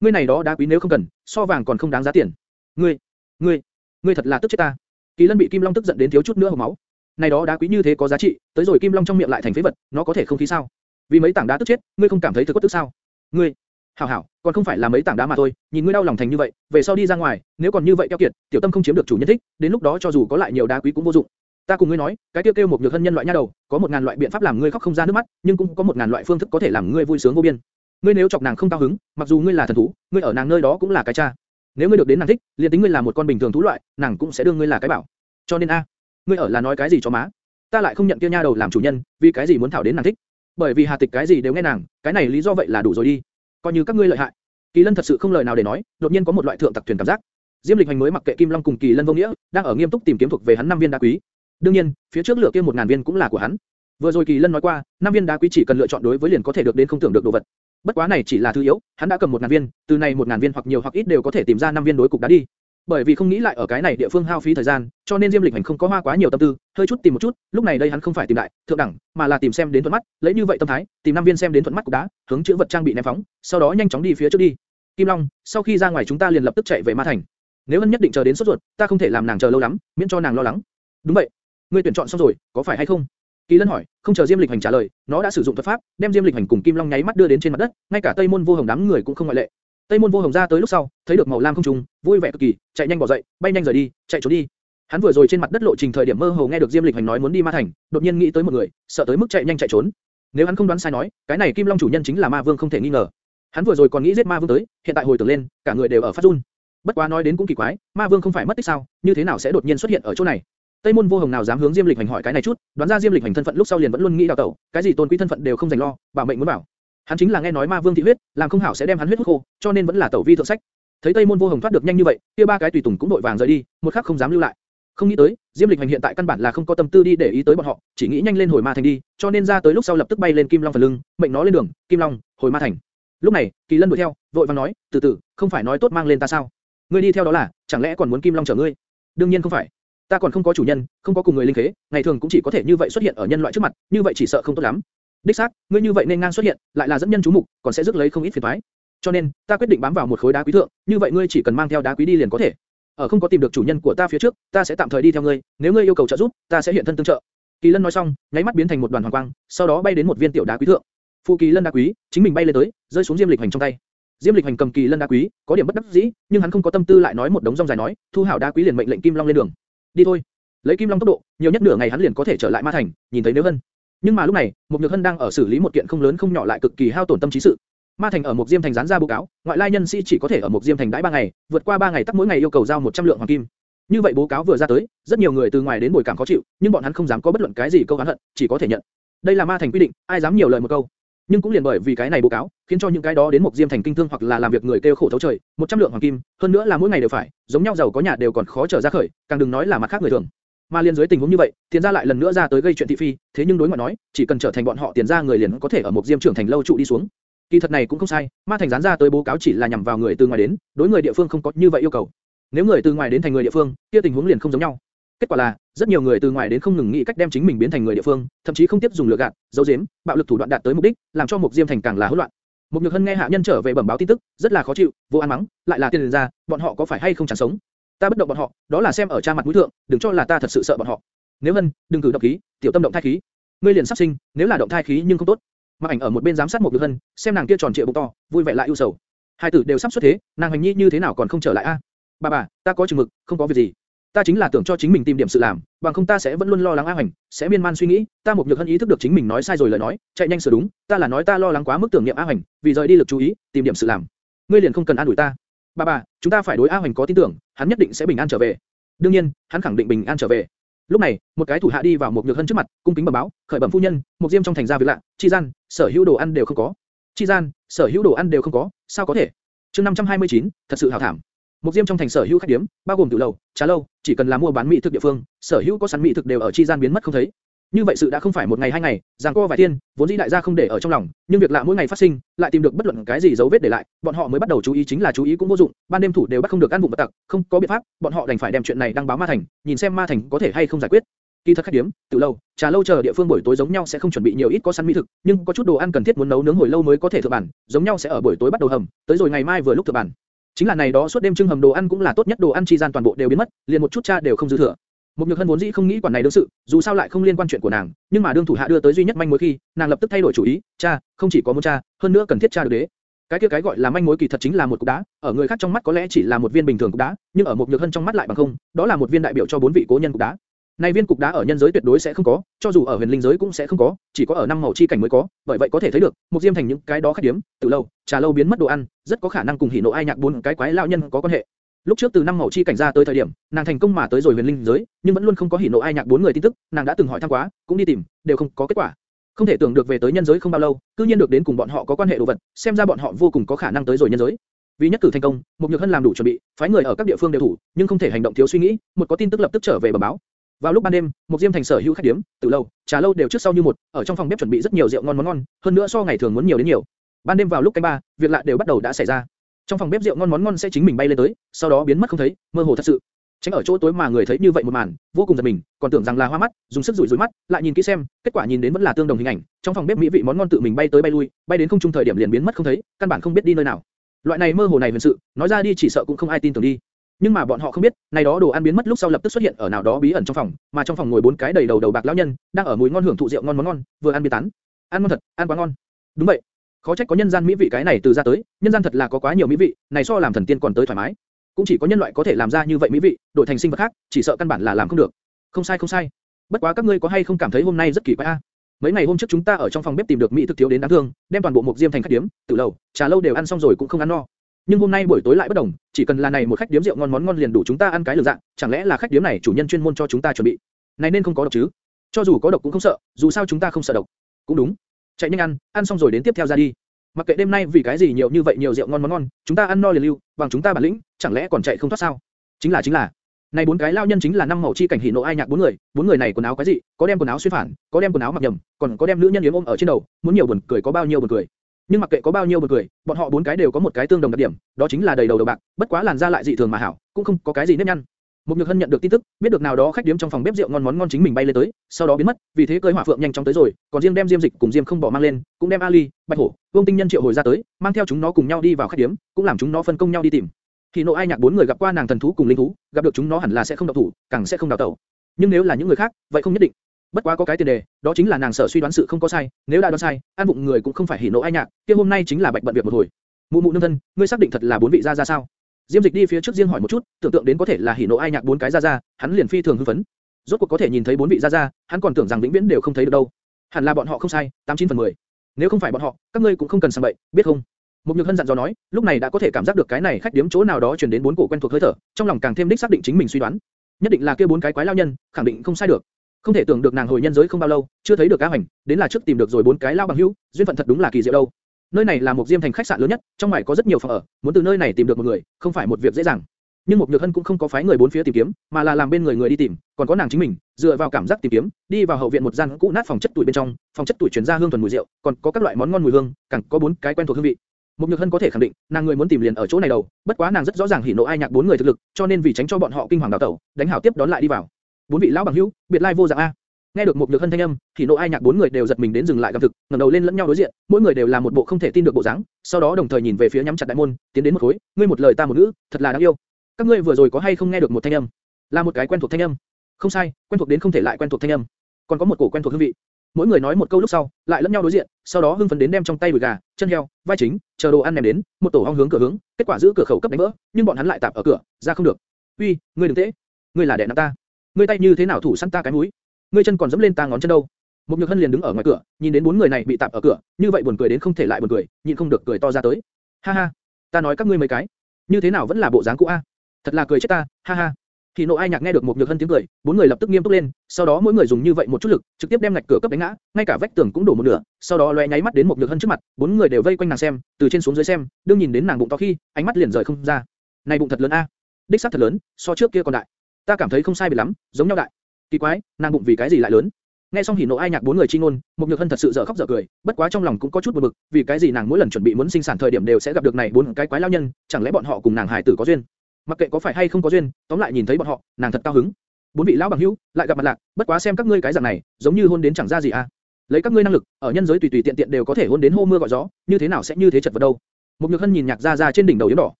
Ngươi này đó đá quý nếu không cần, so vàng còn không đáng giá tiền. Ngươi, ngươi, ngươi thật là tức chết ta. Kỳ Lân bị Kim Long tức giận đến thiếu chút nữa hộc máu. Này đó đá quý như thế có giá trị, tới rồi Kim Long trong miệng lại thành phế vật, nó có thể không khí sao? Vì mấy tảng đá tức chết, ngươi không cảm thấy thực có tức sao? Ngươi, hảo hảo, còn không phải là mấy tảng đá mà thôi, nhìn ngươi đau lòng thành như vậy, về sau đi ra ngoài, nếu còn như vậy keo kiệt, tiểu tâm không chiếm được chủ nhân thích, đến lúc đó cho dù có lại nhiều đá quý cũng vô dụng. Ta cùng ngươi nói, cái tiêu kêu một nhược thân nhân loại nha đầu, có một ngàn loại biện pháp làm ngươi khóc không ra nước mắt, nhưng cũng có một ngàn loại phương thức có thể làm ngươi vui sướng vô biên. Ngươi nếu chọc nàng không cao hứng, mặc dù ngươi là thần thú, ngươi ở nàng nơi đó cũng là cái cha. Nếu ngươi được đến nàng thích, liền tính ngươi là một con bình thường thú loại, nàng cũng sẽ đương ngươi là cái bảo. Cho nên a, ngươi ở là nói cái gì cho má? Ta lại không nhận kia nha đầu làm chủ nhân, vì cái gì muốn thảo đến nàng thích? Bởi vì Hà Tịch cái gì đều nghe nàng, cái này lý do vậy là đủ rồi đi. Coi như các ngươi lợi hại. Kỳ Lân thật sự không lời nào để nói, đột nhiên có một loại thượng tặc thuyền cảm giác. Diêm Lịch Hành mới mặc kệ Kim Long cùng Kỳ Lân vô nghĩa, đang ở nghiêm túc tìm kiếm thuộc về hắn năm viên đá quý. đương nhiên, phía trước lựa kia một ngàn viên cũng là của hắn. vừa rồi Kỳ Lân nói qua, năm viên đá quý chỉ cần lựa chọn đối với liền có thể được đến không tưởng được đồ vật. bất quá này chỉ là thứ yếu, hắn đã cầm một ngàn viên, từ này một ngàn viên hoặc nhiều hoặc ít đều có thể tìm ra năm viên đối cục đá đi bởi vì không nghĩ lại ở cái này địa phương hao phí thời gian, cho nên Diêm Lịch Hành không có hoa quá nhiều tâm tư, hơi chút tìm một chút, lúc này đây hắn không phải tìm đại, thượng đẳng, mà là tìm xem đến thuận mắt, lấy như vậy tâm thái, tìm năm viên xem đến thuận mắt cục đá, hướng chữ vật trang bị ném phóng, sau đó nhanh chóng đi phía trước đi. Kim Long, sau khi ra ngoài chúng ta liền lập tức chạy về Ma Thành. Nếu hắn nhất định chờ đến sốt ruột, ta không thể làm nàng chờ lâu lắm, miễn cho nàng lo lắng. Đúng vậy. Ngươi tuyển chọn xong rồi, có phải hay không? Kỳ Lân hỏi, không chờ Diêm Lịch Hành trả lời, nó đã sử dụng thuật pháp, đem Diêm Lịch Hành cùng Kim Long nháy mắt đưa đến trên mặt đất, ngay cả Tây Môn Vô Hồng đám người cũng không ngoại lệ. Tây Môn Vô Hồng ra tới lúc sau, thấy được màu lam không trùng, vui vẻ cực kỳ, chạy nhanh bỏ dậy, bay nhanh rời đi, chạy trốn đi. Hắn vừa rồi trên mặt đất lộ trình thời điểm mơ hồ nghe được Diêm Lịch Hành nói muốn đi Ma Thành, đột nhiên nghĩ tới một người, sợ tới mức chạy nhanh chạy trốn. Nếu hắn không đoán sai nói, cái này Kim Long chủ nhân chính là Ma Vương không thể nghi ngờ. Hắn vừa rồi còn nghĩ giết Ma Vương tới, hiện tại hồi tưởng lên, cả người đều ở phát run. Bất quá nói đến cũng kỳ quái, Ma Vương không phải mất tích sao, như thế nào sẽ đột nhiên xuất hiện ở chỗ này? Tây môn vô hồng nào dám hướng Diêm Lịch Hành hỏi cái này chút, đoán ra Diêm Lịch Hành thân phận lúc sau liền vẫn luôn nghĩ đào tẩu, cái gì tôn quý thân phận đều không dành lo, bảo mệnh muốn bảo. Hắn chính là nghe nói Ma Vương thị huyết, làm không hảo sẽ đem hắn huyết hút khô, cho nên vẫn là tẩu vi thượng sách. Thấy Tây môn vô hồng thoát được nhanh như vậy, kia ba cái tùy tùng cũng đội vàng rời đi, một khắc không dám lưu lại. Không nghĩ tới, Diêm Lịch Hành hiện tại căn bản là không có tâm tư đi để ý tới bọn họ, chỉ nghĩ nhanh lên hồi Ma Thành đi, cho nên ra tới lúc sau lập tức bay lên Kim Long phần lưng, mệnh nó lên đường, Kim Long, hồi Ma Thành. Lúc này, Kỳ Lân đuổi theo, vội vàng nói, từ từ, không phải nói tốt mang lên ta sao? Ngươi đi theo đó là, chẳng lẽ còn muốn Kim Long chở ngươi? Đương nhiên không phải. Ta còn không có chủ nhân, không có cùng người linh khế, ngày thường cũng chỉ có thể như vậy xuất hiện ở nhân loại trước mặt, như vậy chỉ sợ không tốt lắm. Đích xác, ngươi như vậy nên ngang xuất hiện, lại là dẫn nhân chú mục, còn sẽ rước lấy không ít phiền toái. Cho nên, ta quyết định bám vào một khối đá quý thượng, như vậy ngươi chỉ cần mang theo đá quý đi liền có thể. Ở không có tìm được chủ nhân của ta phía trước, ta sẽ tạm thời đi theo ngươi, nếu ngươi yêu cầu trợ giúp, ta sẽ hiện thân tương trợ. Kỳ Lân nói xong, nháy mắt biến thành một đoàn hoàng quang, sau đó bay đến một viên tiểu đá quý thượng. Phụ Kỳ Lân đá quý, chính mình bay lên tới, rơi xuống Diêm Lịch Hành trong tay. Diêm Lịch Hành cầm Kỳ Lân đá quý, có điểm bất đắc dĩ, nhưng hắn không có tâm tư lại nói một đống rong dài nói, thu hảo đá quý liền mệnh lệnh Kim Long lên đường. Đi thôi. Lấy Kim Long tốc độ, nhiều nhất nửa ngày hắn liền có thể trở lại Ma Thành, nhìn thấy Nếu Hân. Nhưng mà lúc này, một Nhược Hân đang ở xử lý một kiện không lớn không nhỏ lại cực kỳ hao tổn tâm trí sự. Ma Thành ở một Diêm Thành dán ra báo cáo, ngoại lai nhân sĩ chỉ có thể ở một Diêm Thành đãi 3 ngày, vượt qua 3 ngày tắc mỗi ngày yêu cầu giao 100 lượng hoàng kim. Như vậy báo cáo vừa ra tới, rất nhiều người từ ngoài đến bồi cảm khó chịu, nhưng bọn hắn không dám có bất luận cái gì câu oán hận, chỉ có thể nhận. Đây là Ma Thành quy định, ai dám nhiều lời một câu. Nhưng cũng liền bởi vì cái này báo cáo, khiến cho những cái đó đến một Diêm Thành kinh thương hoặc là làm việc người kêu khổ thấu trời, 100 lượng hoàng kim, hơn nữa là mỗi ngày đều phải, giống nhau giàu có nhà đều còn khó trở ra khởi, càng đừng nói là mặt khác người thường. Mà liên dưới tình huống như vậy, tiền gia lại lần nữa ra tới gây chuyện thị phi, thế nhưng đối ngoại nói, chỉ cần trở thành bọn họ tiền gia người liền có thể ở một diêm trưởng thành lâu trụ đi xuống. Kỳ thật này cũng không sai, ma thành dán ra tới báo cáo chỉ là nhằm vào người từ ngoài đến, đối người địa phương không có như vậy yêu cầu. Nếu người từ ngoài đến thành người địa phương, kia tình huống liền không giống nhau. Kết quả là, rất nhiều người từ ngoài đến không ngừng nghĩ cách đem chính mình biến thành người địa phương, thậm chí không tiếp dùng lừa gạt, giấu giếm, bạo lực thủ đoạn đạt tới mục đích, làm cho một diêm thành càng là hỗn loạn. Một nhược hân nghe hạ nhân trở về bẩm báo tin tức, rất là khó chịu, vô an mắng, lại là tiền gia, bọn họ có phải hay không chẳng sống? Ta bất động bọn họ, đó là xem ở cha mặt mũi thượng, đừng cho là ta thật sự sợ bọn họ. Nếu hân, đừng cử động khí, tiểu tâm động thai khí. Ngươi liền sắp sinh, nếu là động thai khí nhưng không tốt. Mặc ảnh ở một bên giám sát một đứa hân, xem nàng kia tròn trịa bụng to, vui vẻ lại ưu sầu. Hai tử đều sắp xuất thế, nàng hành nhi như thế nào còn không trở lại a? Bà bà, ta có chừng mực, không có việc gì. Ta chính là tưởng cho chính mình tìm điểm sự làm, bằng không ta sẽ vẫn luôn lo lắng a hoành, sẽ miên man suy nghĩ. Ta một nhược hân ý thức được chính mình nói sai rồi lời nói, chạy nhanh sửa đúng. Ta là nói ta lo lắng quá mức tưởng niệm a hoành, vì rời đi lực chú ý, tìm điểm sự làm. Ngươi liền không cần an ủi ta bà bà, chúng ta phải đối A Hoành có tin tưởng, hắn nhất định sẽ bình an trở về. đương nhiên, hắn khẳng định bình an trở về. lúc này, một cái thủ hạ đi vào một nhược hân trước mặt, cung kính bẩm báo, khởi bẩm phu nhân, một diêm trong thành ra việc lạ, chi gian, sở hữu đồ ăn đều không có. chi gian, sở hữu đồ ăn đều không có, sao có thể? chương 529, thật sự hảo thảm. Một diêm trong thành sở hữu khách điểm, bao gồm tiểu lầu, trà lâu, chỉ cần là mua bán mỹ thực địa phương, sở hữu có sẵn mỹ thực đều ở chi gian biến mất không thấy. Như vậy sự đã không phải một ngày hai ngày, giằng co vài thiên, vốn dĩ đại gia không để ở trong lòng, nhưng việc lạ mỗi ngày phát sinh, lại tìm được bất luận cái gì dấu vết để lại, bọn họ mới bắt đầu chú ý chính là chú ý cũng vô dụng, ban đêm thủ đều bắt không được ăn vụng vật tặc, không có biện pháp, bọn họ đành phải đem chuyện này đăng báo ma thành, nhìn xem ma thành có thể hay không giải quyết. Kỳ thật khách điếm, từ lâu, trà lâu chờ địa phương buổi tối giống nhau sẽ không chuẩn bị nhiều ít có sẵn mỹ thực, nhưng có chút đồ ăn cần thiết muốn nấu nướng hồi lâu mới có thể thượng bản, giống nhau sẽ ở buổi tối bắt đầu hầm, tới rồi ngày mai vừa lúc thượng bản. Chính là này đó suốt đêm trưng hầm đồ ăn cũng là tốt nhất đồ ăn chi gian toàn bộ đều biến mất, liền một chút cha đều không dư thừa. Một nhược hân vốn dĩ không nghĩ quản này đương sự, dù sao lại không liên quan chuyện của nàng, nhưng mà đương thủ hạ đưa tới duy nhất manh mối khi, nàng lập tức thay đổi chủ ý, cha, không chỉ có muốn cha, hơn nữa cần thiết cha được đế. Cái kia cái gọi là manh mối kỳ thật chính là một cục đá, ở người khác trong mắt có lẽ chỉ là một viên bình thường cục đá, nhưng ở một nhược hân trong mắt lại bằng không, đó là một viên đại biểu cho bốn vị cố nhân cục đá. Này viên cục đá ở nhân giới tuyệt đối sẽ không có, cho dù ở huyền linh giới cũng sẽ không có, chỉ có ở năm màu chi cảnh mới có, bởi vậy có thể thấy được, một diêm thành những cái đó khách điểm, từ lâu, trà lâu biến mất đồ ăn, rất có khả năng cùng hỉ nộ ai nhạc bốn cái quái lão nhân có quan hệ. Lúc trước từ năm màu chi cảnh ra tới thời điểm, nàng thành công mà tới rồi huyền linh giới, nhưng vẫn luôn không có hỉ nộ ai nhạc bốn người tin tức, nàng đã từng hỏi thăm quá, cũng đi tìm, đều không có kết quả. Không thể tưởng được về tới nhân giới không bao lâu, cư nhiên được đến cùng bọn họ có quan hệ đồ vật, xem ra bọn họ vô cùng có khả năng tới rồi nhân giới. Vì nhất cử thành công, một nhược hân làm đủ chuẩn bị, phái người ở các địa phương đều thủ, nhưng không thể hành động thiếu suy nghĩ, một có tin tức lập tức trở về bẩm báo. Vào lúc ban đêm, một diêm thành sở hữu khách điếm, từ lâu, trà lâu đều trước sau như một, ở trong phòng bếp chuẩn bị rất nhiều rượu ngon món ngon, hơn nữa so ngày thường muốn nhiều đến nhiều. Ban đêm vào lúc canh ba, việc lạ đều bắt đầu đã xảy ra. Trong phòng bếp rượu ngon món ngon sẽ chính mình bay lên tới, sau đó biến mất không thấy, mơ hồ thật sự. Tránh ở chỗ tối mà người thấy như vậy một màn, vô cùng giật mình, còn tưởng rằng là hoa mắt, dùng sức rủi rủi mắt, lại nhìn kỹ xem, kết quả nhìn đến vẫn là tương đồng hình ảnh. Trong phòng bếp mỹ vị món ngon tự mình bay tới bay lui, bay đến không trung thời điểm liền biến mất không thấy, căn bản không biết đi nơi nào. Loại này mơ hồ này huyền sự, nói ra đi chỉ sợ cũng không ai tin tưởng đi. Nhưng mà bọn họ không biết, này đó đồ ăn biến mất lúc sau lập tức xuất hiện ở nào đó bí ẩn trong phòng, mà trong phòng ngồi bốn cái đầy đầu đầu bạc lão nhân, đang ở mùi ngon hưởng thụ rượu ngon món ngon, vừa ăn biến tán. Ăn ngon thật, ăn quá ngon. Đúng vậy. Khó trách có nhân gian mỹ vị cái này từ ra tới, nhân gian thật là có quá nhiều mỹ vị, này so làm thần tiên còn tới thoải mái. Cũng chỉ có nhân loại có thể làm ra như vậy mỹ vị, đổi thành sinh vật khác, chỉ sợ căn bản là làm không được. Không sai không sai. Bất quá các ngươi có hay không cảm thấy hôm nay rất kỳ quái a? Mấy ngày hôm trước chúng ta ở trong phòng bếp tìm được mỹ thực thiếu đến đáng thương, đem toàn bộ một diêm thành khách điểm, tử lâu, trà lâu đều ăn xong rồi cũng không ăn no. Nhưng hôm nay buổi tối lại bất đồng, chỉ cần là này một khách điểm rượu ngon món ngon liền đủ chúng ta ăn cái lượng dạng, chẳng lẽ là khách điểm này chủ nhân chuyên môn cho chúng ta chuẩn bị? Này nên không có độc chứ? Cho dù có độc cũng không sợ, dù sao chúng ta không sợ độc. Cũng đúng. Chạy nhanh ăn, ăn xong rồi đến tiếp theo ra đi. Mặc kệ đêm nay vì cái gì nhiều như vậy nhiều rượu ngon món ngon, chúng ta ăn no liền lưu, bằng chúng ta bản lĩnh, chẳng lẽ còn chạy không thoát sao? Chính là chính là. Này bốn cái lao nhân chính là năm màu chi cảnh hỉ nộ ai nhạc bốn người, bốn người này quần áo cái gì, có đem quần áo xuyên phản, có đem quần áo mặc nhầm, còn có đem nữ nhân yếm ôm ở trên đầu, muốn nhiều buồn cười có bao nhiêu buồn cười. Nhưng mặc kệ có bao nhiêu buồn cười, bọn họ bốn cái đều có một cái tương đồng đặc điểm, đó chính là đầy đầu đầu bạc, bất quá làn da lại dị thường mà hảo, cũng không có cái gì nếp nhăn. Một Nhược Hân nhận được tin tức, biết được nào đó khách điếm trong phòng bếp rượu ngon món ngon chính mình bay lên tới, sau đó biến mất, vì thế cơi hỏa phượng nhanh chóng tới rồi, còn riêng đem Diêm Dịch cùng Diêm không bỏ mang lên, cũng đem Ali, Bạch Hổ, Vương Tinh Nhân triệu hồi ra tới, mang theo chúng nó cùng nhau đi vào khách điếm, cũng làm chúng nó phân công nhau đi tìm. Thì nộ ai nhạc bốn người gặp qua nàng thần thú cùng linh thú, gặp được chúng nó hẳn là sẽ không động thủ, càng sẽ không đào tẩu. Nhưng nếu là những người khác, vậy không nhất định. Bất quá có cái tiền đề, đó chính là nàng sở suy đoán sự không có sai, nếu đã đoán sai, an bụng người cũng không phải hỉ nộ ai nhạc, kia hôm nay chính là bạch bận việc một hồi. Mụ mụ nương thân, ngươi xác định thật là bốn vị gia gia sao? Diêm Dịch đi phía trước riêng hỏi một chút, tưởng tượng đến có thể là hỉ nộ ai nhạc bốn cái ra ra, hắn liền phi thường hưng phấn. Rốt cuộc có thể nhìn thấy bốn vị ra ra, hắn còn tưởng rằng vĩnh viễn đều không thấy được đâu. Hẳn là bọn họ không sai, tám chín phần mười. Nếu không phải bọn họ, các ngươi cũng không cần sang bậy, biết không? Một Nhược Hân dặn dò nói, lúc này đã có thể cảm giác được cái này khách điếm chỗ nào đó truyền đến bốn cổ quen thuộc hơi thở, trong lòng càng thêm đích xác định chính mình suy đoán. Nhất định là kia bốn cái quái lao nhân, khẳng định không sai được. Không thể tưởng được nàng hồi nhân giới không bao lâu, chưa thấy được cá hành, đến là trước tìm được rồi bốn cái lao bằng hữu, duyên phận thật đúng là kỳ diệu đâu. Nơi này là một diêm thành khách sạn lớn nhất, trong ngoài có rất nhiều phòng ở, muốn từ nơi này tìm được một người, không phải một việc dễ dàng. Nhưng một nhược hân cũng không có phái người bốn phía tìm kiếm, mà là làm bên người người đi tìm, còn có nàng chính mình, dựa vào cảm giác tìm kiếm, đi vào hậu viện một gian cũ nát phòng chất tuổi bên trong, phòng chất tuổi truyền ra hương thuần mùi rượu, còn có các loại món ngon mùi hương, càng có bốn cái quen thuộc hương vị. Một nhược hân có thể khẳng định, nàng người muốn tìm liền ở chỗ này đầu, bất quá nàng rất rõ ràng hỉ nộ ai nhạc bốn người thực lực, cho nên vì tránh cho bọn họ kinh hoàng đào tẩu, đánh hảo tiếp đón lại đi vào. Bốn vị lão bằng hữu, biệt lai vô dạng a. Nghe được một nhược hân thanh âm, thì nộ ai nhạc bốn người đều giật mình đến dừng lại gặp thực, ngẩng đầu lên lẫn nhau đối diện, mỗi người đều là một bộ không thể tin được bộ dáng, sau đó đồng thời nhìn về phía nhắm chặt đại môn, tiến đến một khối, ngươi một lời ta một ngữ, thật là đáng yêu. Các ngươi vừa rồi có hay không nghe được một thanh âm? Là một cái quen thuộc thanh âm. Không sai, quen thuộc đến không thể lại quen thuộc thanh âm. Còn có một cổ quen thuộc hương vị. Mỗi người nói một câu lúc sau, lại lẫn nhau đối diện, sau đó hưng phấn đến đem trong tay đùi gà, chân heo, vai chính, chờ đồ ăn ném đến, một tổ ong hướng cửa hướng, kết quả giữ cửa khẩu cấp đánh vỡ, nhưng bọn hắn lại tạm ở cửa, ra không được. Uy, ngươi đừng thế, ngươi là đệ nam ta, ngươi tay như thế nào thủ săn ta cái mũi, ngươi chân còn dẫm lên ta ngón chân đâu. Một nhược hân liền đứng ở ngoài cửa, nhìn đến bốn người này bị tạm ở cửa, như vậy buồn cười đến không thể lại buồn cười, nhịn không được cười to ra tới. Ha ha, ta nói các ngươi mấy cái, Như thế nào vẫn là bộ dáng cũ a? Thật là cười chết ta, ha ha. Thì nộ ai nhạc nghe được một nhược hân tiếng cười, bốn người lập tức nghiêm túc lên, sau đó mỗi người dùng như vậy một chút lực, trực tiếp đem ngạch cửa cấp đánh ngã, ngay cả vách tường cũng đổ một nửa, sau đó lóe nháy mắt đến một nhược hân trước mặt, bốn người đều vây quanh nàng xem, từ trên xuống dưới xem, đương nhìn đến nàng bụng to khi, ánh mắt liền rời không ra. Này bụng thật lớn a, đích xác thật lớn, so trước kia còn đại. Ta cảm thấy không sai biệt lắm, giống nhau đại. Kỳ quái, nàng bụng vì cái gì lại lớn? Nghe xong hỉ nộ ai nhạc bốn người chi ngôn, một nhược hân thật sự dở khóc dở cười, bất quá trong lòng cũng có chút buồn bực, vì cái gì nàng mỗi lần chuẩn bị muốn sinh sản thời điểm đều sẽ gặp được này bốn cái quái lao nhân, chẳng lẽ bọn họ cùng nàng hải tử có duyên? Mặc kệ có phải hay không có duyên, tóm lại nhìn thấy bọn họ, nàng thật cao hứng. Bốn vị lão bằng hữu, lại gặp mặt lạc, bất quá xem các ngươi cái dạng này, giống như hôn đến chẳng ra gì à? Lấy các ngươi năng lực, ở nhân giới tùy tùy tiện tiện đều có thể hôn đến hô mưa gọi gió, như thế nào sẽ như thế chật vật đâu? Một nhược hân nhìn nhạc ra ra trên đỉnh đầu yếm đỏ,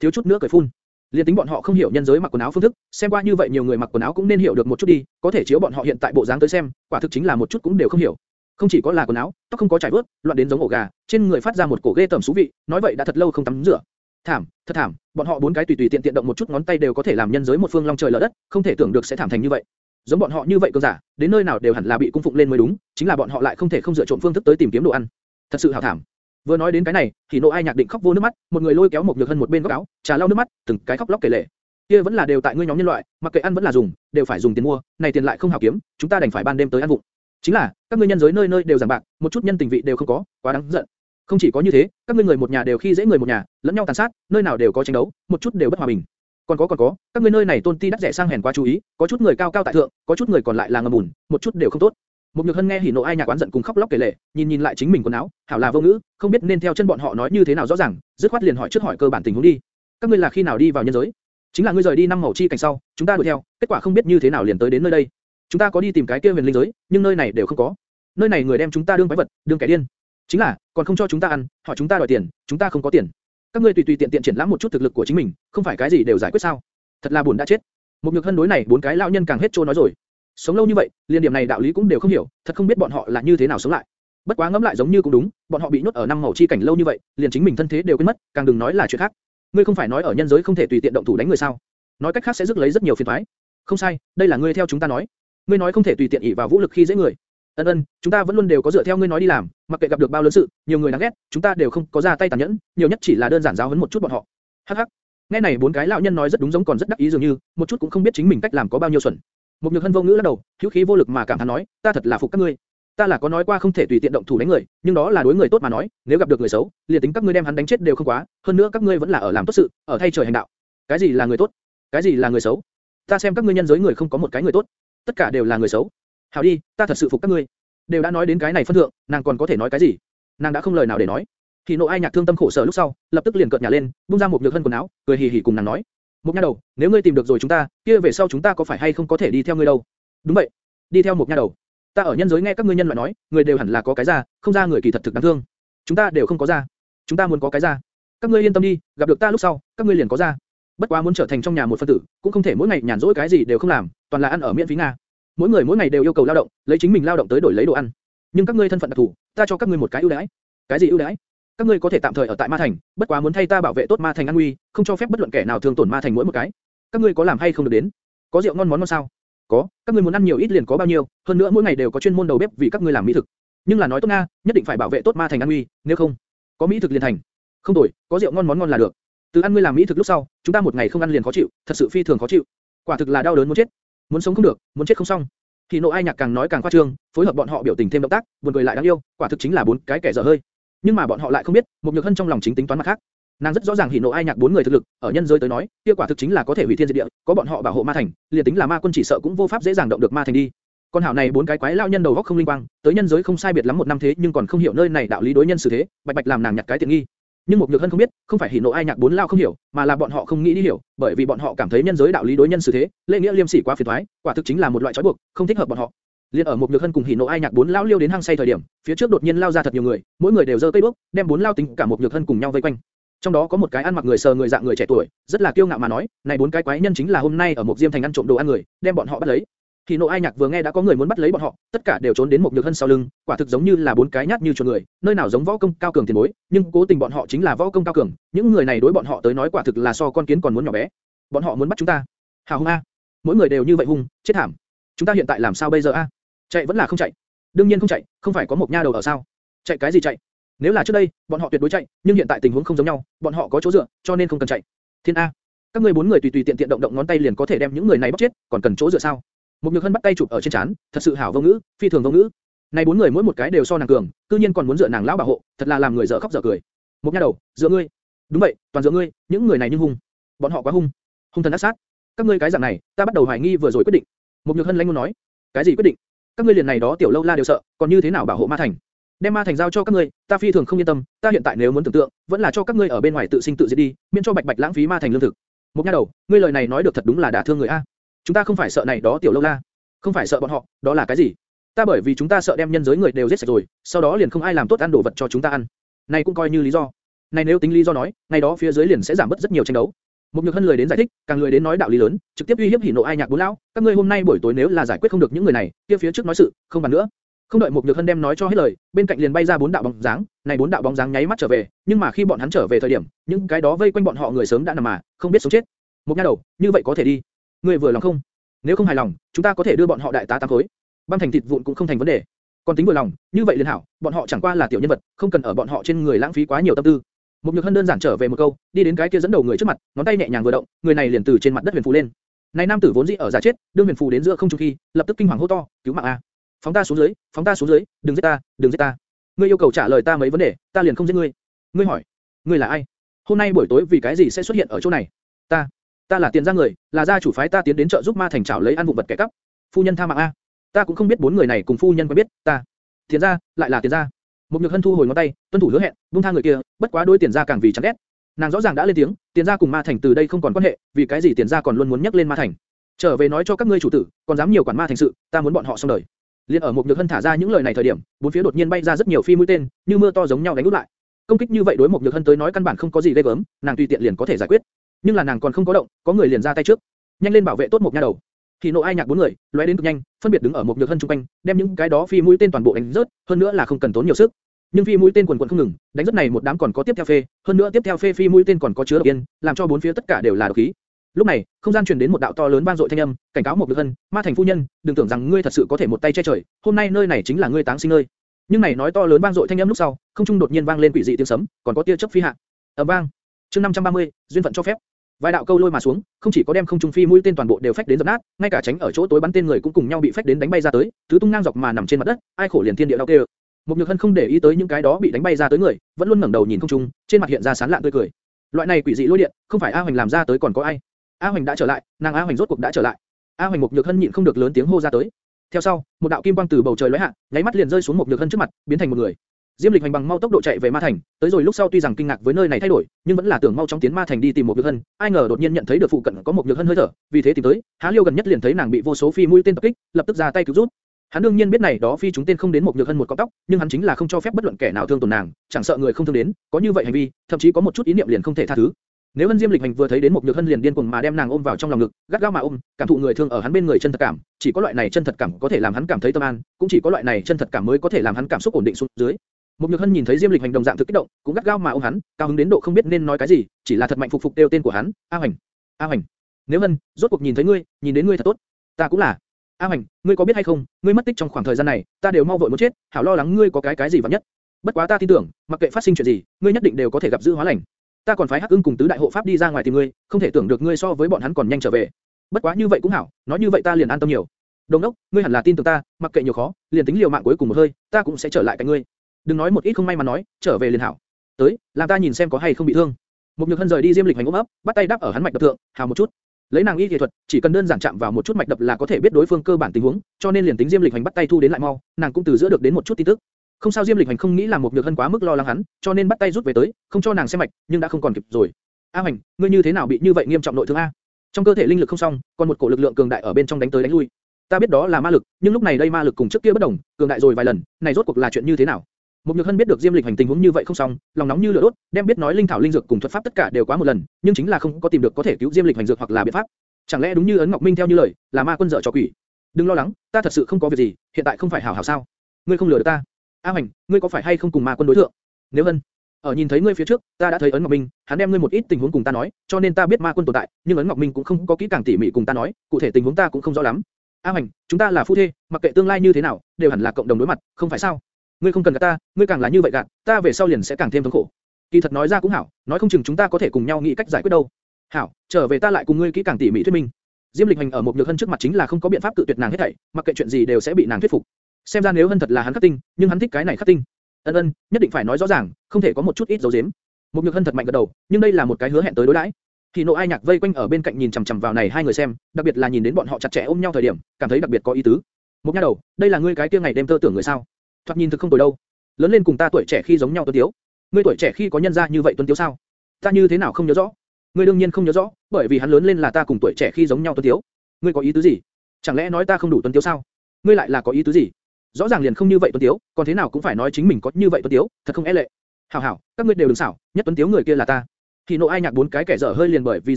thiếu chút nữa cười phun. Liên tính bọn họ không hiểu nhân giới mặc quần áo phương thức, xem qua như vậy nhiều người mặc quần áo cũng nên hiểu được một chút đi, có thể chiếu bọn họ hiện tại bộ dáng tới xem, quả thực chính là một chút cũng đều không hiểu. Không chỉ có là quần áo, tóc không có trải vớt, loạn đến giống ổ gà, trên người phát ra một cổ ghê tởm xú vị, nói vậy đã thật lâu không tắm rửa. Thảm, thật thảm, bọn họ bốn cái tùy tùy tiện tiện động một chút ngón tay đều có thể làm nhân giới một phương long trời lở đất, không thể tưởng được sẽ thảm thành như vậy. Giống bọn họ như vậy cơ giả, đến nơi nào đều hẳn là bị cung phụng lên mới đúng, chính là bọn họ lại không thể không dựa trộm phương thức tới tìm kiếm đồ ăn. Thật sự hảo thảm. Vừa nói đến cái này, thì nộ ai nhạc định khóc vô nước mắt, một người lôi kéo một nhược hân một bên góc áo, trà lau nước mắt, từng cái khóc lóc kể lệ. Kia vẫn là đều tại ngươi nhóm nhân loại, mặc kệ ăn vẫn là dùng, đều phải dùng tiền mua, này tiền lại không hảo kiếm, chúng ta đành phải ban đêm tới ăn vụng. Chính là, các ngươi nhân giới nơi nơi đều giảng bạc, một chút nhân tình vị đều không có, quá đáng giận. Không chỉ có như thế, các ngươi người một nhà đều khi dễ người một nhà, lẫn nhau tàn sát, nơi nào đều có tranh đấu, một chút đều bất hòa bình. Còn có còn có, các ngươi nơi này tôn ti đắt rẻ sang hèn quá chú ý, có chút người cao cao tại thượng, có chút người còn lại là ngầm bùn, một chút đều không tốt. Một nhược hân nghe hỉ nộ ai nhạc quán giận cùng khóc lóc kể lệ, nhìn nhìn lại chính mình quần áo, hảo là vô ngữ, không biết nên theo chân bọn họ nói như thế nào rõ ràng, dứt khoát liền hỏi trước hỏi cơ bản tình huống đi. Các ngươi là khi nào đi vào nhân giới? Chính là ngươi rời đi năm màu chi cảnh sau, chúng ta đuổi theo, kết quả không biết như thế nào liền tới đến nơi đây. Chúng ta có đi tìm cái kia huyền linh giới, nhưng nơi này đều không có. Nơi này người đem chúng ta đương quái vật, đương kẻ điên. Chính là, còn không cho chúng ta ăn, hỏi chúng ta đòi tiền, chúng ta không có tiền. Các ngươi tùy tùy tiện tiện triển lãm một chút thực lực của chính mình, không phải cái gì đều giải quyết sao? Thật là buồn đã chết. Một nhược hân đối này bốn cái lão nhân càng hết trôi nói rồi. Sống lâu như vậy, liên điểm này đạo lý cũng đều không hiểu, thật không biết bọn họ là như thế nào sống lại. Bất quá ngẫm lại giống như cũng đúng, bọn họ bị nhốt ở năm màu chi cảnh lâu như vậy, liền chính mình thân thế đều quên mất, càng đừng nói là chuyện khác. Ngươi không phải nói ở nhân giới không thể tùy tiện động thủ đánh người sao? Nói cách khác sẽ rước lấy rất nhiều phiền toái. Không sai, đây là ngươi theo chúng ta nói. Ngươi nói không thể tùy tiện ỷ vào vũ lực khi dễ người. Ân ân, chúng ta vẫn luôn đều có dựa theo ngươi nói đi làm, mặc kệ gặp được bao lớn sự, nhiều người đáng ghét, chúng ta đều không có ra tay tàn nhẫn, nhiều nhất chỉ là đơn giản giáo huấn một chút bọn họ. Hắc hắc. Nghe này bốn cái lão nhân nói rất đúng giống còn rất đắc ý dường như, một chút cũng không biết chính mình cách làm có bao nhiêu xuẩn. Một nhược hân vô ngữ lắc đầu, hữu khí vô lực mà cảm thán nói, ta thật là phục các ngươi. Ta là có nói qua không thể tùy tiện động thủ đánh người, nhưng đó là đối người tốt mà nói, nếu gặp được người xấu, liền tính các ngươi đem hắn đánh chết đều không quá, hơn nữa các ngươi vẫn là ở làm tốt sự, ở thay trời hành đạo. Cái gì là người tốt? Cái gì là người xấu? Ta xem các ngươi nhân giới người không có một cái người tốt, tất cả đều là người xấu. Hảo đi, ta thật sự phục các ngươi. Đều đã nói đến cái này phân thượng, nàng còn có thể nói cái gì? Nàng đã không lời nào để nói. Thì nộ ai nhạc thương tâm khổ sở lúc sau, lập tức liền cợt nhà lên, buông ra một nhược hân quần áo, cười hì hì cùng nàng nói. Một nha đầu, nếu ngươi tìm được rồi chúng ta, kia về sau chúng ta có phải hay không có thể đi theo ngươi đâu? Đúng vậy, đi theo một nha đầu. Ta ở nhân giới nghe các ngươi nhân loại nói, người đều hẳn là có cái ra, không ra người kỳ thật thực đáng thương. Chúng ta đều không có ra, chúng ta muốn có cái ra. Các ngươi yên tâm đi, gặp được ta lúc sau, các ngươi liền có ra. Bất quá muốn trở thành trong nhà một phân tử, cũng không thể mỗi ngày nhàn rỗi cái gì đều không làm, toàn là ăn ở miễn phí nga. Mỗi người mỗi ngày đều yêu cầu lao động, lấy chính mình lao động tới đổi lấy đồ ăn. Nhưng các ngươi thân phận đặc thù, ta cho các ngươi một cái ưu đãi. Cái gì ưu đãi? Các ngươi có thể tạm thời ở tại Ma Thành, bất quá muốn thay ta bảo vệ tốt Ma Thành an nguy, không cho phép bất luận kẻ nào thương tổn Ma Thành mỗi một cái. Các ngươi có làm hay không được đến? Có rượu ngon món ngon sao? Có, các ngươi muốn ăn nhiều ít liền có bao nhiêu, hơn nữa mỗi ngày đều có chuyên môn đầu bếp vì các ngươi làm mỹ thực. Nhưng là nói tốt nga, nhất định phải bảo vệ tốt Ma Thành an nguy, nếu không, có mỹ thực liền thành. Không đổi, có rượu ngon món ngon là được. Từ ăn ngươi làm mỹ thực lúc sau, chúng ta một ngày không ăn liền khó chịu, thật sự phi thường khó chịu. Quả thực là đau đớn muốn chết. Muốn sống không được, muốn chết không xong. Thì nộ ai nhạc càng nói càng khoa trương, phối hợp bọn họ biểu tình thêm động tác, buồn cười lại đáng yêu, quả thực chính là bốn cái kẻ dở hơi. Nhưng mà bọn họ lại không biết, một nhược hân trong lòng chính tính toán mặt khác. Nàng rất rõ ràng hỉ nộ ai nhạc bốn người thực lực, ở nhân giới tới nói, kia quả thực chính là có thể hủy thiên diệt địa, có bọn họ bảo hộ ma thành, liền tính là ma quân chỉ sợ cũng vô pháp dễ dàng động được ma thành đi. Con hảo này bốn cái quái lao nhân đầu góc không linh quang, tới nhân giới không sai biệt lắm một năm thế nhưng còn không hiểu nơi này đạo lý đối nhân xử thế, bạch bạch làm nàng nhặt cái tiện nghi. Nhưng một nhược hân không biết, không phải hỉ nộ ai nhạc bốn lao không hiểu, mà là bọn họ không nghĩ đi hiểu, bởi vì bọn họ cảm thấy nhân giới đạo lý đối nhân xử thế, lễ nghĩa liêm sỉ quá phiền toái, quả thực chính là một loại trói buộc, không thích hợp bọn họ. Liên ở một nhược hân cùng hỉ nộ ai nhạc bốn lao liêu đến hang say thời điểm, phía trước đột nhiên lao ra thật nhiều người, mỗi người đều giơ cây đuốc, đem bốn lao tính cả một nhược hân cùng nhau vây quanh. Trong đó có một cái ăn mặc người sờ người dạng người trẻ tuổi, rất là kiêu ngạo mà nói, này bốn cái quái nhân chính là hôm nay ở một diêm thành ăn trộm đồ ăn người, đem bọn họ bắt lấy. Thì nộ ai nhạc vừa nghe đã có người muốn bắt lấy bọn họ, tất cả đều trốn đến một nhược hân sau lưng, quả thực giống như là bốn cái nhát như chuột người, nơi nào giống võ công cao cường tiền bối, nhưng cố tình bọn họ chính là võ công cao cường, những người này đối bọn họ tới nói quả thực là so con kiến còn muốn nhỏ bé. Bọn họ muốn bắt chúng ta. Hào hung a, mỗi người đều như vậy hung, chết thảm. Chúng ta hiện tại làm sao bây giờ a? Chạy vẫn là không chạy. đương nhiên không chạy, không phải có một nha đầu ở sao? Chạy cái gì chạy? Nếu là trước đây, bọn họ tuyệt đối chạy, nhưng hiện tại tình huống không giống nhau, bọn họ có chỗ dựa, cho nên không cần chạy. Thiên a, các ngươi bốn người tùy tùy tiện tiện động động ngón tay liền có thể đem những người này bóc chết, còn cần chỗ dựa sao? Một nhược hân bắt tay chụp ở trên chán, thật sự hảo vô ngữ, phi thường vô ngữ. Này bốn người mỗi một cái đều so nàng cường, cư nhiên còn muốn dựa nàng lão bảo hộ, thật là làm người dở khóc dở cười. Một nha đầu, dựa ngươi. Đúng vậy, toàn dựa ngươi, những người này nhưng hung. Bọn họ quá hung. Hung thần ác sát. Các ngươi cái dạng này, ta bắt đầu hoài nghi vừa rồi quyết định. Một nhược hân lanh muốn nói. Cái gì quyết định? Các ngươi liền này đó tiểu lâu la đều sợ, còn như thế nào bảo hộ ma thành? Đem ma thành giao cho các ngươi, ta phi thường không yên tâm, ta hiện tại nếu muốn tưởng tượng, vẫn là cho các ngươi ở bên ngoài tự sinh tự diệt đi, miễn cho bạch bạch lãng phí ma thành lương thực. Một nha đầu, ngươi lời này nói được thật đúng là đả thương người a. Chúng ta không phải sợ này đó tiểu lâu la, không phải sợ bọn họ, đó là cái gì? Ta bởi vì chúng ta sợ đem nhân giới người đều giết sạch rồi, sau đó liền không ai làm tốt ăn đồ vật cho chúng ta ăn. Này cũng coi như lý do. Này nếu tính lý do nói, ngày đó phía dưới liền sẽ giảm bớt rất nhiều tranh đấu. Một nhược hân lười đến giải thích, càng lười đến nói đạo lý lớn, trực tiếp uy hiếp hỉ nộ ai nhạc bốn lão. Các ngươi hôm nay buổi tối nếu là giải quyết không được những người này, kia phía trước nói sự, không bàn nữa. Không đợi một nhược hân đem nói cho hết lời, bên cạnh liền bay ra bốn đạo bóng dáng, này bốn đạo bóng dáng nháy mắt trở về, nhưng mà khi bọn hắn trở về thời điểm, những cái đó vây quanh bọn họ người sớm đã nằm mà, không biết sống chết. Một nha đầu, như vậy có thể đi. Ngươi vừa lòng không? Nếu không hài lòng, chúng ta có thể đưa bọn họ đại tá tám khối. Băng thành thịt vụn cũng không thành vấn đề. Còn tính vừa lòng, như vậy liền hảo, bọn họ chẳng qua là tiểu nhân vật, không cần ở bọn họ trên người lãng phí quá nhiều tâm tư. Một nhược hân đơn giản trở về một câu, đi đến cái kia dẫn đầu người trước mặt, ngón tay nhẹ nhàng vừa động, người này liền từ trên mặt đất huyền phù lên. Này nam tử vốn dĩ ở giả chết, đương huyền phù đến giữa không trung khi, lập tức kinh hoàng hô to, cứu mạng a! Phóng ta xuống dưới, phóng ta xuống dưới, đừng giết ta, đừng giết ta. Ngươi yêu cầu trả lời ta mấy vấn đề, ta liền không giết ngươi. Ngươi hỏi, ngươi là ai? Hôm nay buổi tối vì cái gì sẽ xuất hiện ở chỗ này? Ta, ta là tiền gia người, là gia chủ phái ta tiến đến trợ giúp ma thành trảo lấy ăn vụ vật kẻ cắp. Phu nhân tha mạng a. Ta cũng không biết bốn người này cùng phu nhân có biết, ta. Tiền gia, lại là tiền gia. Một nhược hân thu hồi ngón tay, tuân thủ hứa hẹn, buông tha người kia, bất quá đối tiền gia càng vì chán ghét. Nàng rõ ràng đã lên tiếng, tiền gia cùng ma thành từ đây không còn quan hệ, vì cái gì tiền gia còn luôn muốn nhắc lên ma thành? Trở về nói cho các ngươi chủ tử, còn dám nhiều quản ma thành sự, ta muốn bọn họ xong đời. Liên ở một nhược hân thả ra những lời này thời điểm, bốn phía đột nhiên bay ra rất nhiều phi mũi tên, như mưa to giống nhau đánh úp lại. Công kích như vậy đối một nhược hân tới nói căn bản không có gì ghê gớm, nàng tùy tiện liền có thể giải quyết. Nhưng là nàng còn không có động, có người liền ra tay trước. Nhanh lên bảo vệ tốt một nha đầu. Thì nộ ai nhạc bốn người, lóe đến cực nhanh, phân biệt đứng ở một nhược hân trung quanh, đem những cái đó phi mũi tên toàn bộ đánh rớt, hơn nữa là không cần tốn nhiều sức. Nhưng phi mũi tên quần quần không ngừng, đánh rất này một đám còn có tiếp theo phê, hơn nữa tiếp theo phê phi mũi tên còn có chứa độc yên, làm cho bốn phía tất cả đều là độc khí. Lúc này, không gian truyền đến một đạo to lớn vang dội thanh âm, cảnh cáo một nhược hân, ma thành phu nhân, đừng tưởng rằng ngươi thật sự có thể một tay che trời, hôm nay nơi này chính là ngươi táng sinh nơi. Nhưng này nói to lớn vang dội thanh âm lúc sau, không trung đột nhiên vang lên quỷ dị tiếng sấm, còn có tia chớp phi hạ. ầm vang. Chương 530, duyên phận cho phép. Vài đạo câu lôi mà xuống, không chỉ có đem không trung phi mũi tên toàn bộ đều phách đến dập nát, ngay cả tránh ở chỗ tối bắn tên người cũng cùng nhau bị phách đến đánh bay ra tới, thứ tung ngang dọc mà nằm trên mặt đất, ai khổ liền thiên địa đau kêu. Một nhược hân không để ý tới những cái đó bị đánh bay ra tới người, vẫn luôn ngẩng đầu nhìn không trung, trên mặt hiện ra sán lạn tươi cười. Loại này quỷ dị lôi điện, không phải A Hoành làm ra tới còn có ai? A Hoành đã trở lại, nàng A Hoành rốt cuộc đã trở lại. A Hoành mục nhược hân nhịn không được lớn tiếng hô ra tới. Theo sau, một đạo kim quang từ bầu trời lóe hạ, nháy mắt liền rơi xuống mục nhược hân trước mặt, biến thành một người. Diêm Lịch hành bằng mau tốc độ chạy về Ma Thành, tới rồi lúc sau tuy rằng kinh ngạc với nơi này thay đổi, nhưng vẫn là tưởng mau chóng tiến Ma Thành đi tìm một nhược hân. Ai ngờ đột nhiên nhận thấy được phụ cận có một nhược hân hơi thở, vì thế tìm tới. Há Liêu gần nhất liền thấy nàng bị vô số phi mũi tên tập kích, lập tức ra tay cứu giúp. Hắn đương nhiên biết này đó phi chúng tên không đến một nhược hân một cọng tóc, nhưng hắn chính là không cho phép bất luận kẻ nào thương tổn nàng, chẳng sợ người không thương đến, có như vậy hành vi, thậm chí có một chút ý niệm liền không thể tha thứ. Nếu Hân Diêm Lịch Hành vừa thấy đến một nhược hân liền điên cuồng mà đem nàng ôm vào trong lòng ngực, gắt gao mà ôm, cảm thụ người thương ở hắn bên người chân thật cảm, chỉ có loại này chân thật cảm có thể làm hắn cảm thấy tâm an, cũng chỉ có loại này chân thật cảm mới có thể làm hắn cảm xúc ổn định xuống dưới. Một nhược hân nhìn thấy Diêm Lịch Hành động dạng thực kích động, cũng gắt gao mà ôm hắn, cao hứng đến độ không biết nên nói cái gì, chỉ là thật mạnh phục phục kêu tên của hắn, A hoành, A hoành. Nếu Hân, rốt cuộc nhìn thấy ngươi, nhìn đến ngươi thật tốt, ta cũng là. A hoành, ngươi có biết hay không, ngươi mất tích trong khoảng thời gian này, ta đều mau vội muốn chết, hảo lo lắng ngươi có cái cái gì vạn nhất. Bất quá ta tin tưởng, mặc kệ phát sinh chuyện gì, ngươi nhất định đều có thể gặp dư hóa lành. Ta còn phái Hắc Ưng cùng tứ đại hộ pháp đi ra ngoài tìm ngươi, không thể tưởng được ngươi so với bọn hắn còn nhanh trở về. Bất quá như vậy cũng hảo, nói như vậy ta liền an tâm nhiều. Đồng đốc, ngươi hẳn là tin tưởng ta, mặc kệ nhiều khó, liền tính liều mạng cuối cùng một hơi, ta cũng sẽ trở lại cạnh ngươi. Đừng nói một ít không may mà nói, trở về liền hảo. Tới, làm ta nhìn xem có hay không bị thương. Một nhược hân rời đi diêm lịch hành ôm ấp, bắt tay đắp ở hắn mạch đập thượng, hào một chút. Lấy nàng y y thuật, chỉ cần đơn giản chạm vào một chút mạch đập là có thể biết đối phương cơ bản tình huống, cho nên liền tính diêm lịch hành bắt tay thu đến lại mau, nàng cũng từ giữa được đến một chút tin tức. Không sao Diêm Lịch Hành không nghĩ là một nhược hân quá mức lo lắng hắn, cho nên bắt tay rút về tới, không cho nàng xem mạch, nhưng đã không còn kịp rồi. A Hành, ngươi như thế nào bị như vậy nghiêm trọng nội thương a? Trong cơ thể linh lực không xong, còn một cổ lực lượng cường đại ở bên trong đánh tới đánh lui. Ta biết đó là ma lực, nhưng lúc này đây ma lực cùng trước kia bất đồng, cường đại rồi vài lần, này rốt cuộc là chuyện như thế nào? Một nhược hân biết được Diêm Lịch hành tình huống như vậy không xong, lòng nóng như lửa đốt, đem biết nói linh thảo linh dược cùng thuật pháp tất cả đều quá một lần, nhưng chính là không có tìm được có thể cứu Diêm Lịch hành dược hoặc là biện pháp. Chẳng lẽ đúng như ấn Ngọc Minh theo như lời, là ma quân dở trò quỷ? Đừng lo lắng, ta thật sự không có việc gì, hiện tại không phải hảo hảo sao? Ngươi không lừa được ta. A Hành, ngươi có phải hay không cùng ma quân đối thượng? Nếu hân, ở nhìn thấy ngươi phía trước, ta đã thấy ấn Ngọc Minh, hắn đem ngươi một ít tình huống cùng ta nói, cho nên ta biết ma quân tồn tại, nhưng ấn Ngọc Minh cũng không có kỹ càng tỉ mỉ cùng ta nói, cụ thể tình huống ta cũng không rõ lắm. A Hành, chúng ta là phu thê, mặc kệ tương lai như thế nào, đều hẳn là cộng đồng đối mặt, không phải sao? Ngươi không cần gạt ta, ngươi càng là như vậy gạt, ta về sau liền sẽ càng thêm thống khổ. Kỳ thật nói ra cũng hảo, nói không chừng chúng ta có thể cùng nhau nghĩ cách giải quyết đâu. Hảo, trở về ta lại cùng ngươi kỹ càng tỉ mỉ thuyết minh. Diêm Lịch Hành ở một nhược hân trước mặt chính là không có biện pháp cự tuyệt nàng hết thảy, mặc kệ chuyện gì đều sẽ bị nàng thuyết phục. Xem ra nếu hân thật là hắn khắc tinh, nhưng hắn thích cái này khắc tinh. Ân ân, nhất định phải nói rõ ràng, không thể có một chút ít giấu giếm. Một nhược hân thật mạnh gật đầu, nhưng đây là một cái hứa hẹn tới đối đãi. Thì nộ ai nhạc vây quanh ở bên cạnh nhìn chằm chằm vào này hai người xem, đặc biệt là nhìn đến bọn họ chặt chẽ ôm nhau thời điểm, cảm thấy đặc biệt có ý tứ. Một nha đầu, đây là ngươi cái kia ngày đêm tơ tưởng người sao? Thoạt nhìn thực không tồi đâu. Lớn lên cùng ta tuổi trẻ khi giống nhau tuấn tiếu. Ngươi tuổi trẻ khi có nhân gia như vậy tuấn tiếu sao? Ta như thế nào không nhớ rõ? Ngươi đương nhiên không nhớ rõ, bởi vì hắn lớn lên là ta cùng tuổi trẻ khi giống nhau tuấn tiếu. Ngươi có ý tứ gì? Chẳng lẽ nói ta không đủ tuấn tiếu sao? Ngươi lại là có ý tứ gì? Rõ ràng liền không như vậy tuấn tiếu, còn thế nào cũng phải nói chính mình có như vậy tuấn tiếu, thật không e lệ. Hảo hảo, các ngươi đều đừng xảo, nhất tuấn tiếu người kia là ta. Thì nộ ai nhạc bốn cái kẻ dở hơi liền bởi vì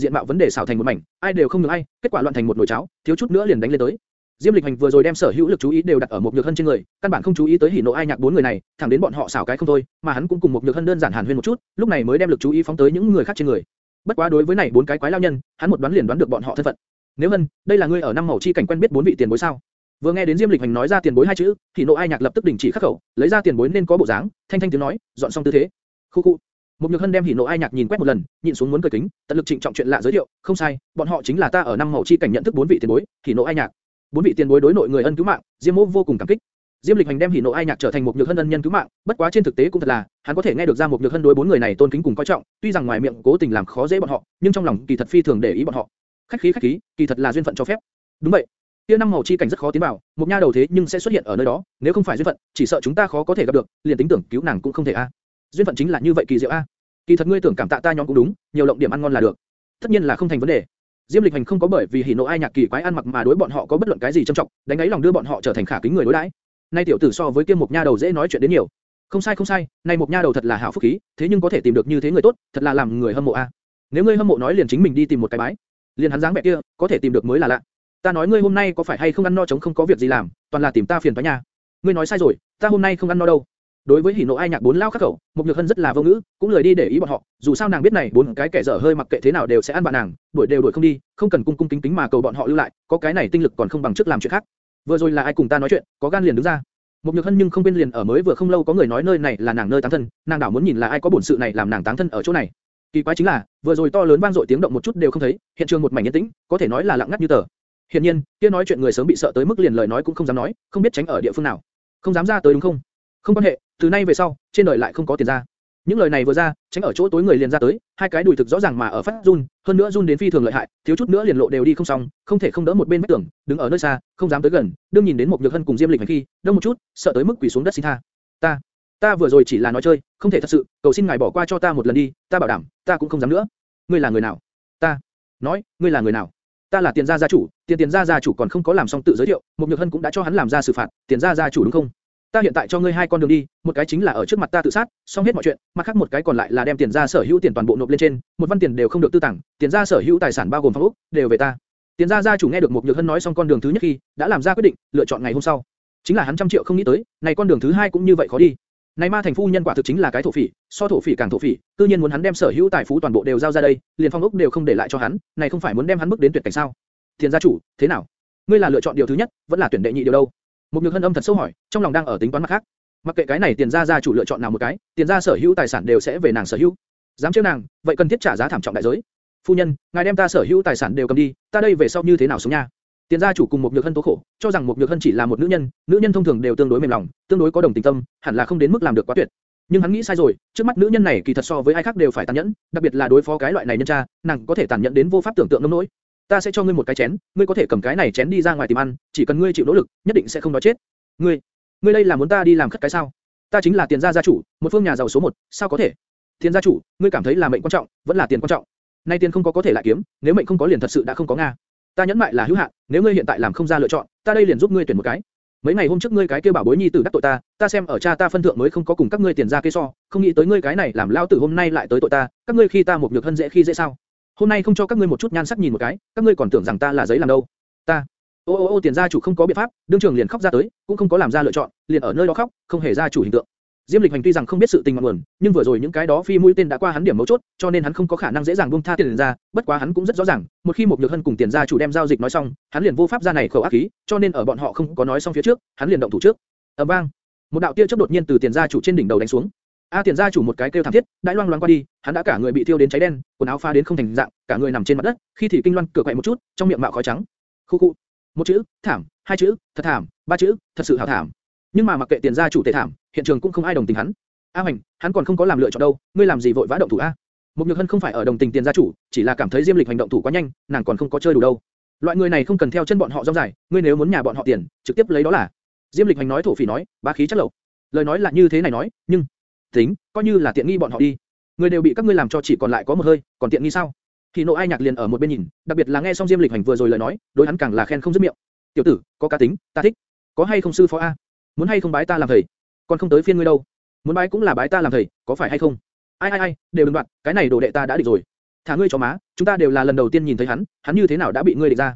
diện mạo vấn đề xảo thành một mảnh, ai đều không nhường ai, kết quả loạn thành một nồi cháo, thiếu chút nữa liền đánh lên tới. Diêm Lịch Hành vừa rồi đem sở hữu lực chú ý đều đặt ở một nhược hân trên người, căn bản không chú ý tới hỉ nộ ai nhạc bốn người này, thẳng đến bọn họ xảo cái không thôi, mà hắn cũng cùng một nhược hân đơn giản hàn huyên một chút, lúc này mới đem lực chú ý phóng tới những người khác trên người. Bất quá đối với này bốn cái quái lao nhân, hắn một đoán liền đoán được bọn họ thân phận. Nếu hân, đây là ngươi ở năm màu chi cảnh quen biết bốn vị tiền bối sao? Vừa nghe đến Diêm Lịch Hành nói ra tiền bối hai chữ, hỉ nộ ai nhạc lập tức đình chỉ khắc khẩu, lấy ra tiền bối nên có bộ dáng, thanh thanh tiếng nói, dọn xong tư thế. Khu khu. Một nhược hân đem hỉ nộ ai nhạc nhìn quét một lần, nhịn xuống muốn cười kính, tận lực trịnh trọng chuyện lạ giới thiệu, không sai, bọn họ chính là ta ở năm màu chi cảnh nhận thức bốn vị tiền bối, hỉ nộ ai nhạc. Bốn vị tiền bối đối nội người ân cứu mạng, Diêm Mộ vô cùng cảm kích. Diêm Lịch Hành đem hỉ nộ ai nhạc trở thành một nhược hân ân nhân cứu mạng, bất quá trên thực tế cũng thật là, hắn có thể nghe được ra một nhược hân đối bốn người này tôn kính cùng coi trọng, tuy rằng ngoài miệng cố tình làm khó dễ bọn họ, nhưng trong lòng kỳ thật phi thường để ý bọn họ. Khách khí khách khí, kỳ thật là duyên phận cho phép. Đúng vậy. tiêu năm màu chi cảnh rất khó tiến vào, một nha đầu thế nhưng sẽ xuất hiện ở nơi đó, nếu không phải duyên phận, chỉ sợ chúng ta khó có thể gặp được, liền tính tưởng cứu nàng cũng không thể a. Duyên phận chính là như vậy kỳ diệu a. Kỳ thật ngươi tưởng cảm tạ ta nhóm cũng đúng, nhiều lộng điểm ăn ngon là được. Tất nhiên là không thành vấn đề. Diêm Lịch Hành không có bởi vì hỉ nộ ai nhạc kỳ quái ăn mặc mà đối bọn họ có bất luận cái gì trâm trọng, đánh ấy lòng đưa bọn họ trở thành khả kính người đối đãi. Nay tiểu tử so với kia một nha đầu dễ nói chuyện đến nhiều. Không sai không sai, nay một nha đầu thật là hảo phúc khí, thế nhưng có thể tìm được như thế người tốt, thật là làm người hâm mộ a. Nếu ngươi hâm mộ nói liền chính mình đi tìm một cái bái, liền hắn dáng vẻ kia, có thể tìm được mới là lạ. Ta nói ngươi hôm nay có phải hay không ăn no chống không có việc gì làm, toàn là tìm ta phiền toái nha. Ngươi nói sai rồi, ta hôm nay không ăn no đâu. Đối với hỉ nộ ai nhạc bốn lao khắc khẩu, mục nhược hân rất là vô ngữ, cũng lười đi để ý bọn họ, dù sao nàng biết này bốn cái kẻ dở hơi mặc kệ thế nào đều sẽ ăn bạn nàng, đuổi đều đuổi không đi, không cần cung cung kính kính mà cầu bọn họ lưu lại, có cái này tinh lực còn không bằng trước làm chuyện khác. Vừa rồi là ai cùng ta nói chuyện, có gan liền đứng ra. mục nhược hân nhưng không bên liền ở mới vừa không lâu có người nói nơi này là nàng nơi táng thân, nàng đảo muốn nhìn là ai có bổn sự này làm nàng táng thân ở chỗ này. Kỳ quái chính là, vừa rồi to lớn vang dội tiếng động một chút đều không thấy, hiện trường một mảnh yên tĩnh, có thể nói là lặng ngắt như tờ. Hiển nhiên, kia nói chuyện người sớm bị sợ tới mức liền lời nói cũng không dám nói, không biết tránh ở địa phương nào, không dám ra tới đúng không? Không quan hệ, từ nay về sau, trên đời lại không có tiền ra. Những lời này vừa ra, tránh ở chỗ tối người liền ra tới, hai cái đùi thực rõ ràng mà ở phát run, hơn nữa run đến phi thường lợi hại, thiếu chút nữa liền lộ đều đi không xong, không thể không đỡ một bên vách tường, đứng ở nơi xa, không dám tới gần, đương nhìn đến một nhược hân cùng diêm lịch hành khi, đông một chút, sợ tới mức quỳ xuống đất xin tha. Ta, ta vừa rồi chỉ là nói chơi, không thể thật sự, cầu xin ngài bỏ qua cho ta một lần đi, ta bảo đảm, ta cũng không dám nữa. Ngươi là người nào? Ta, nói, ngươi là người nào? Ta là tiền gia gia chủ, tiền tiền gia gia chủ còn không có làm xong tự giới thiệu, một nhược hân cũng đã cho hắn làm ra xử phạt, tiền gia gia chủ đúng không? Ta hiện tại cho ngươi hai con đường đi, một cái chính là ở trước mặt ta tự sát, xong hết mọi chuyện, mặt khác một cái còn lại là đem tiền ra sở hữu tiền toàn bộ nộp lên trên, một văn tiền đều không được tư tặng, tiền ra sở hữu tài sản bao gồm phòng ốc, đều về ta. Tiền gia gia chủ nghe được một nhược hân nói xong con đường thứ nhất khi, đã làm ra quyết định, lựa chọn ngày hôm sau. Chính là hắn trăm triệu không nghĩ tới, này con đường thứ hai cũng như vậy khó đi. Này ma thành phu nhân quả thực chính là cái thổ phỉ, so thổ phỉ càng thổ phỉ, tự nhiên muốn hắn đem sở hữu tài phú toàn bộ đều giao ra đây, liền phong ốc đều không để lại cho hắn, này không phải muốn đem hắn bức đến tuyệt cảnh sao? Tiền gia chủ, thế nào? Ngươi là lựa chọn điều thứ nhất, vẫn là tuyển đệ nhị điều đâu? Một nhược hân âm thật sâu hỏi, trong lòng đang ở tính toán mặt khác. Mặc kệ cái này tiền gia gia chủ lựa chọn nào một cái, tiền gia sở hữu tài sản đều sẽ về nàng sở hữu. Dám trêu nàng, vậy cần thiết trả giá thảm trọng đại giới. Phu nhân, ngài đem ta sở hữu tài sản đều cầm đi, ta đây về sau như thế nào sống nha? Tiền gia chủ cùng một nhược hân tố khổ, cho rằng một nhược hân chỉ là một nữ nhân, nữ nhân thông thường đều tương đối mềm lòng, tương đối có đồng tình tâm, hẳn là không đến mức làm được quá tuyệt. Nhưng hắn nghĩ sai rồi, trước mắt nữ nhân này kỳ thật so với ai khác đều phải tàn nhẫn, đặc biệt là đối phó cái loại này nhân tra, nàng có thể tàn nhẫn đến vô pháp tưởng tượng nông nỗi. Ta sẽ cho ngươi một cái chén, ngươi có thể cầm cái này chén đi ra ngoài tìm ăn, chỉ cần ngươi chịu nỗ lực, nhất định sẽ không đói chết. Ngươi, ngươi đây là muốn ta đi làm khất cái sao? Ta chính là tiền gia gia chủ, một phương nhà giàu số một, sao có thể? Tiền gia chủ, ngươi cảm thấy là mệnh quan trọng, vẫn là tiền quan trọng? Nay tiền không có có thể lại kiếm, nếu mệnh không có liền thật sự đã không có nga. Ta nhẫn mại là hữu hạn, nếu ngươi hiện tại làm không ra lựa chọn, ta đây liền giúp ngươi tuyển một cái. Mấy ngày hôm trước ngươi cái kia bảo bối nhi tử đắc tội ta, ta xem ở cha ta phân thượng mới không có cùng các ngươi tiền gia kê so, không nghĩ tới ngươi cái này làm lao tử hôm nay lại tới tội ta, các ngươi khi ta một nhược thân dễ khi dễ sao? Hôm nay không cho các ngươi một chút nhan sắc nhìn một cái, các ngươi còn tưởng rằng ta là giấy làm đâu? Ta, ô ô ô tiền gia chủ không có biện pháp, đương trường liền khóc ra tới, cũng không có làm ra lựa chọn, liền ở nơi đó khóc, không hề ra chủ hình tượng. Diêm Lịch Hành tuy rằng không biết sự tình ngọn nguồn, nhưng vừa rồi những cái đó phi mũi tên đã qua hắn điểm mấu chốt, cho nên hắn không có khả năng dễ dàng buông tha tiền ra. Bất quá hắn cũng rất rõ ràng, một khi một nhược hân cùng tiền gia chủ đem giao dịch nói xong, hắn liền vô pháp ra này khẩu ác khí, cho nên ở bọn họ không có nói xong phía trước, hắn liền động thủ trước. ầm vang, một đạo tia chớp đột nhiên từ tiền gia chủ trên đỉnh đầu đánh xuống. A tiền gia chủ một cái kêu thảm thiết, đại loang loáng qua đi, hắn đã cả người bị thiêu đến cháy đen, quần áo pha đến không thành dạng, cả người nằm trên mặt đất, khi thì kinh loan cửa quậy một chút, trong miệng mạo khói trắng. Khu khu. Một chữ, thảm, hai chữ, thật thảm, ba chữ, thật sự hảo thảm. Nhưng mà mặc kệ tiền gia chủ tệ thảm, hiện trường cũng không ai đồng tình hắn. A Hoành, hắn còn không có làm lựa chọn đâu, ngươi làm gì vội vã động thủ a? Một Nhược Hân không phải ở đồng tình tiền gia chủ, chỉ là cảm thấy Diêm Lịch hành động thủ quá nhanh, nàng còn không có chơi đủ đâu. Loại người này không cần theo chân bọn họ rong dài, ngươi nếu muốn nhà bọn họ tiền, trực tiếp lấy đó là. Diêm Lịch hành nói thổ phỉ nói, bá khí chắc lẩu. Lời nói là như thế này nói, nhưng tính, coi như là tiện nghi bọn họ đi. Người đều bị các ngươi làm cho chỉ còn lại có một hơi, còn tiện nghi sao? Thì nộ ai nhạc liền ở một bên nhìn, đặc biệt là nghe xong Diêm Lịch hành vừa rồi lời nói, đối hắn càng là khen không dứt miệng. Tiểu tử, có cá tính, ta thích. Có hay không sư phó a? Muốn hay không bái ta làm thầy? Còn không tới phiên ngươi đâu. Muốn bái cũng là bái ta làm thầy, có phải hay không? Ai ai ai, đều đừng đoạn, cái này đồ đệ ta đã định rồi. Thả ngươi cho má, chúng ta đều là lần đầu tiên nhìn thấy hắn, hắn như thế nào đã bị ngươi định ra?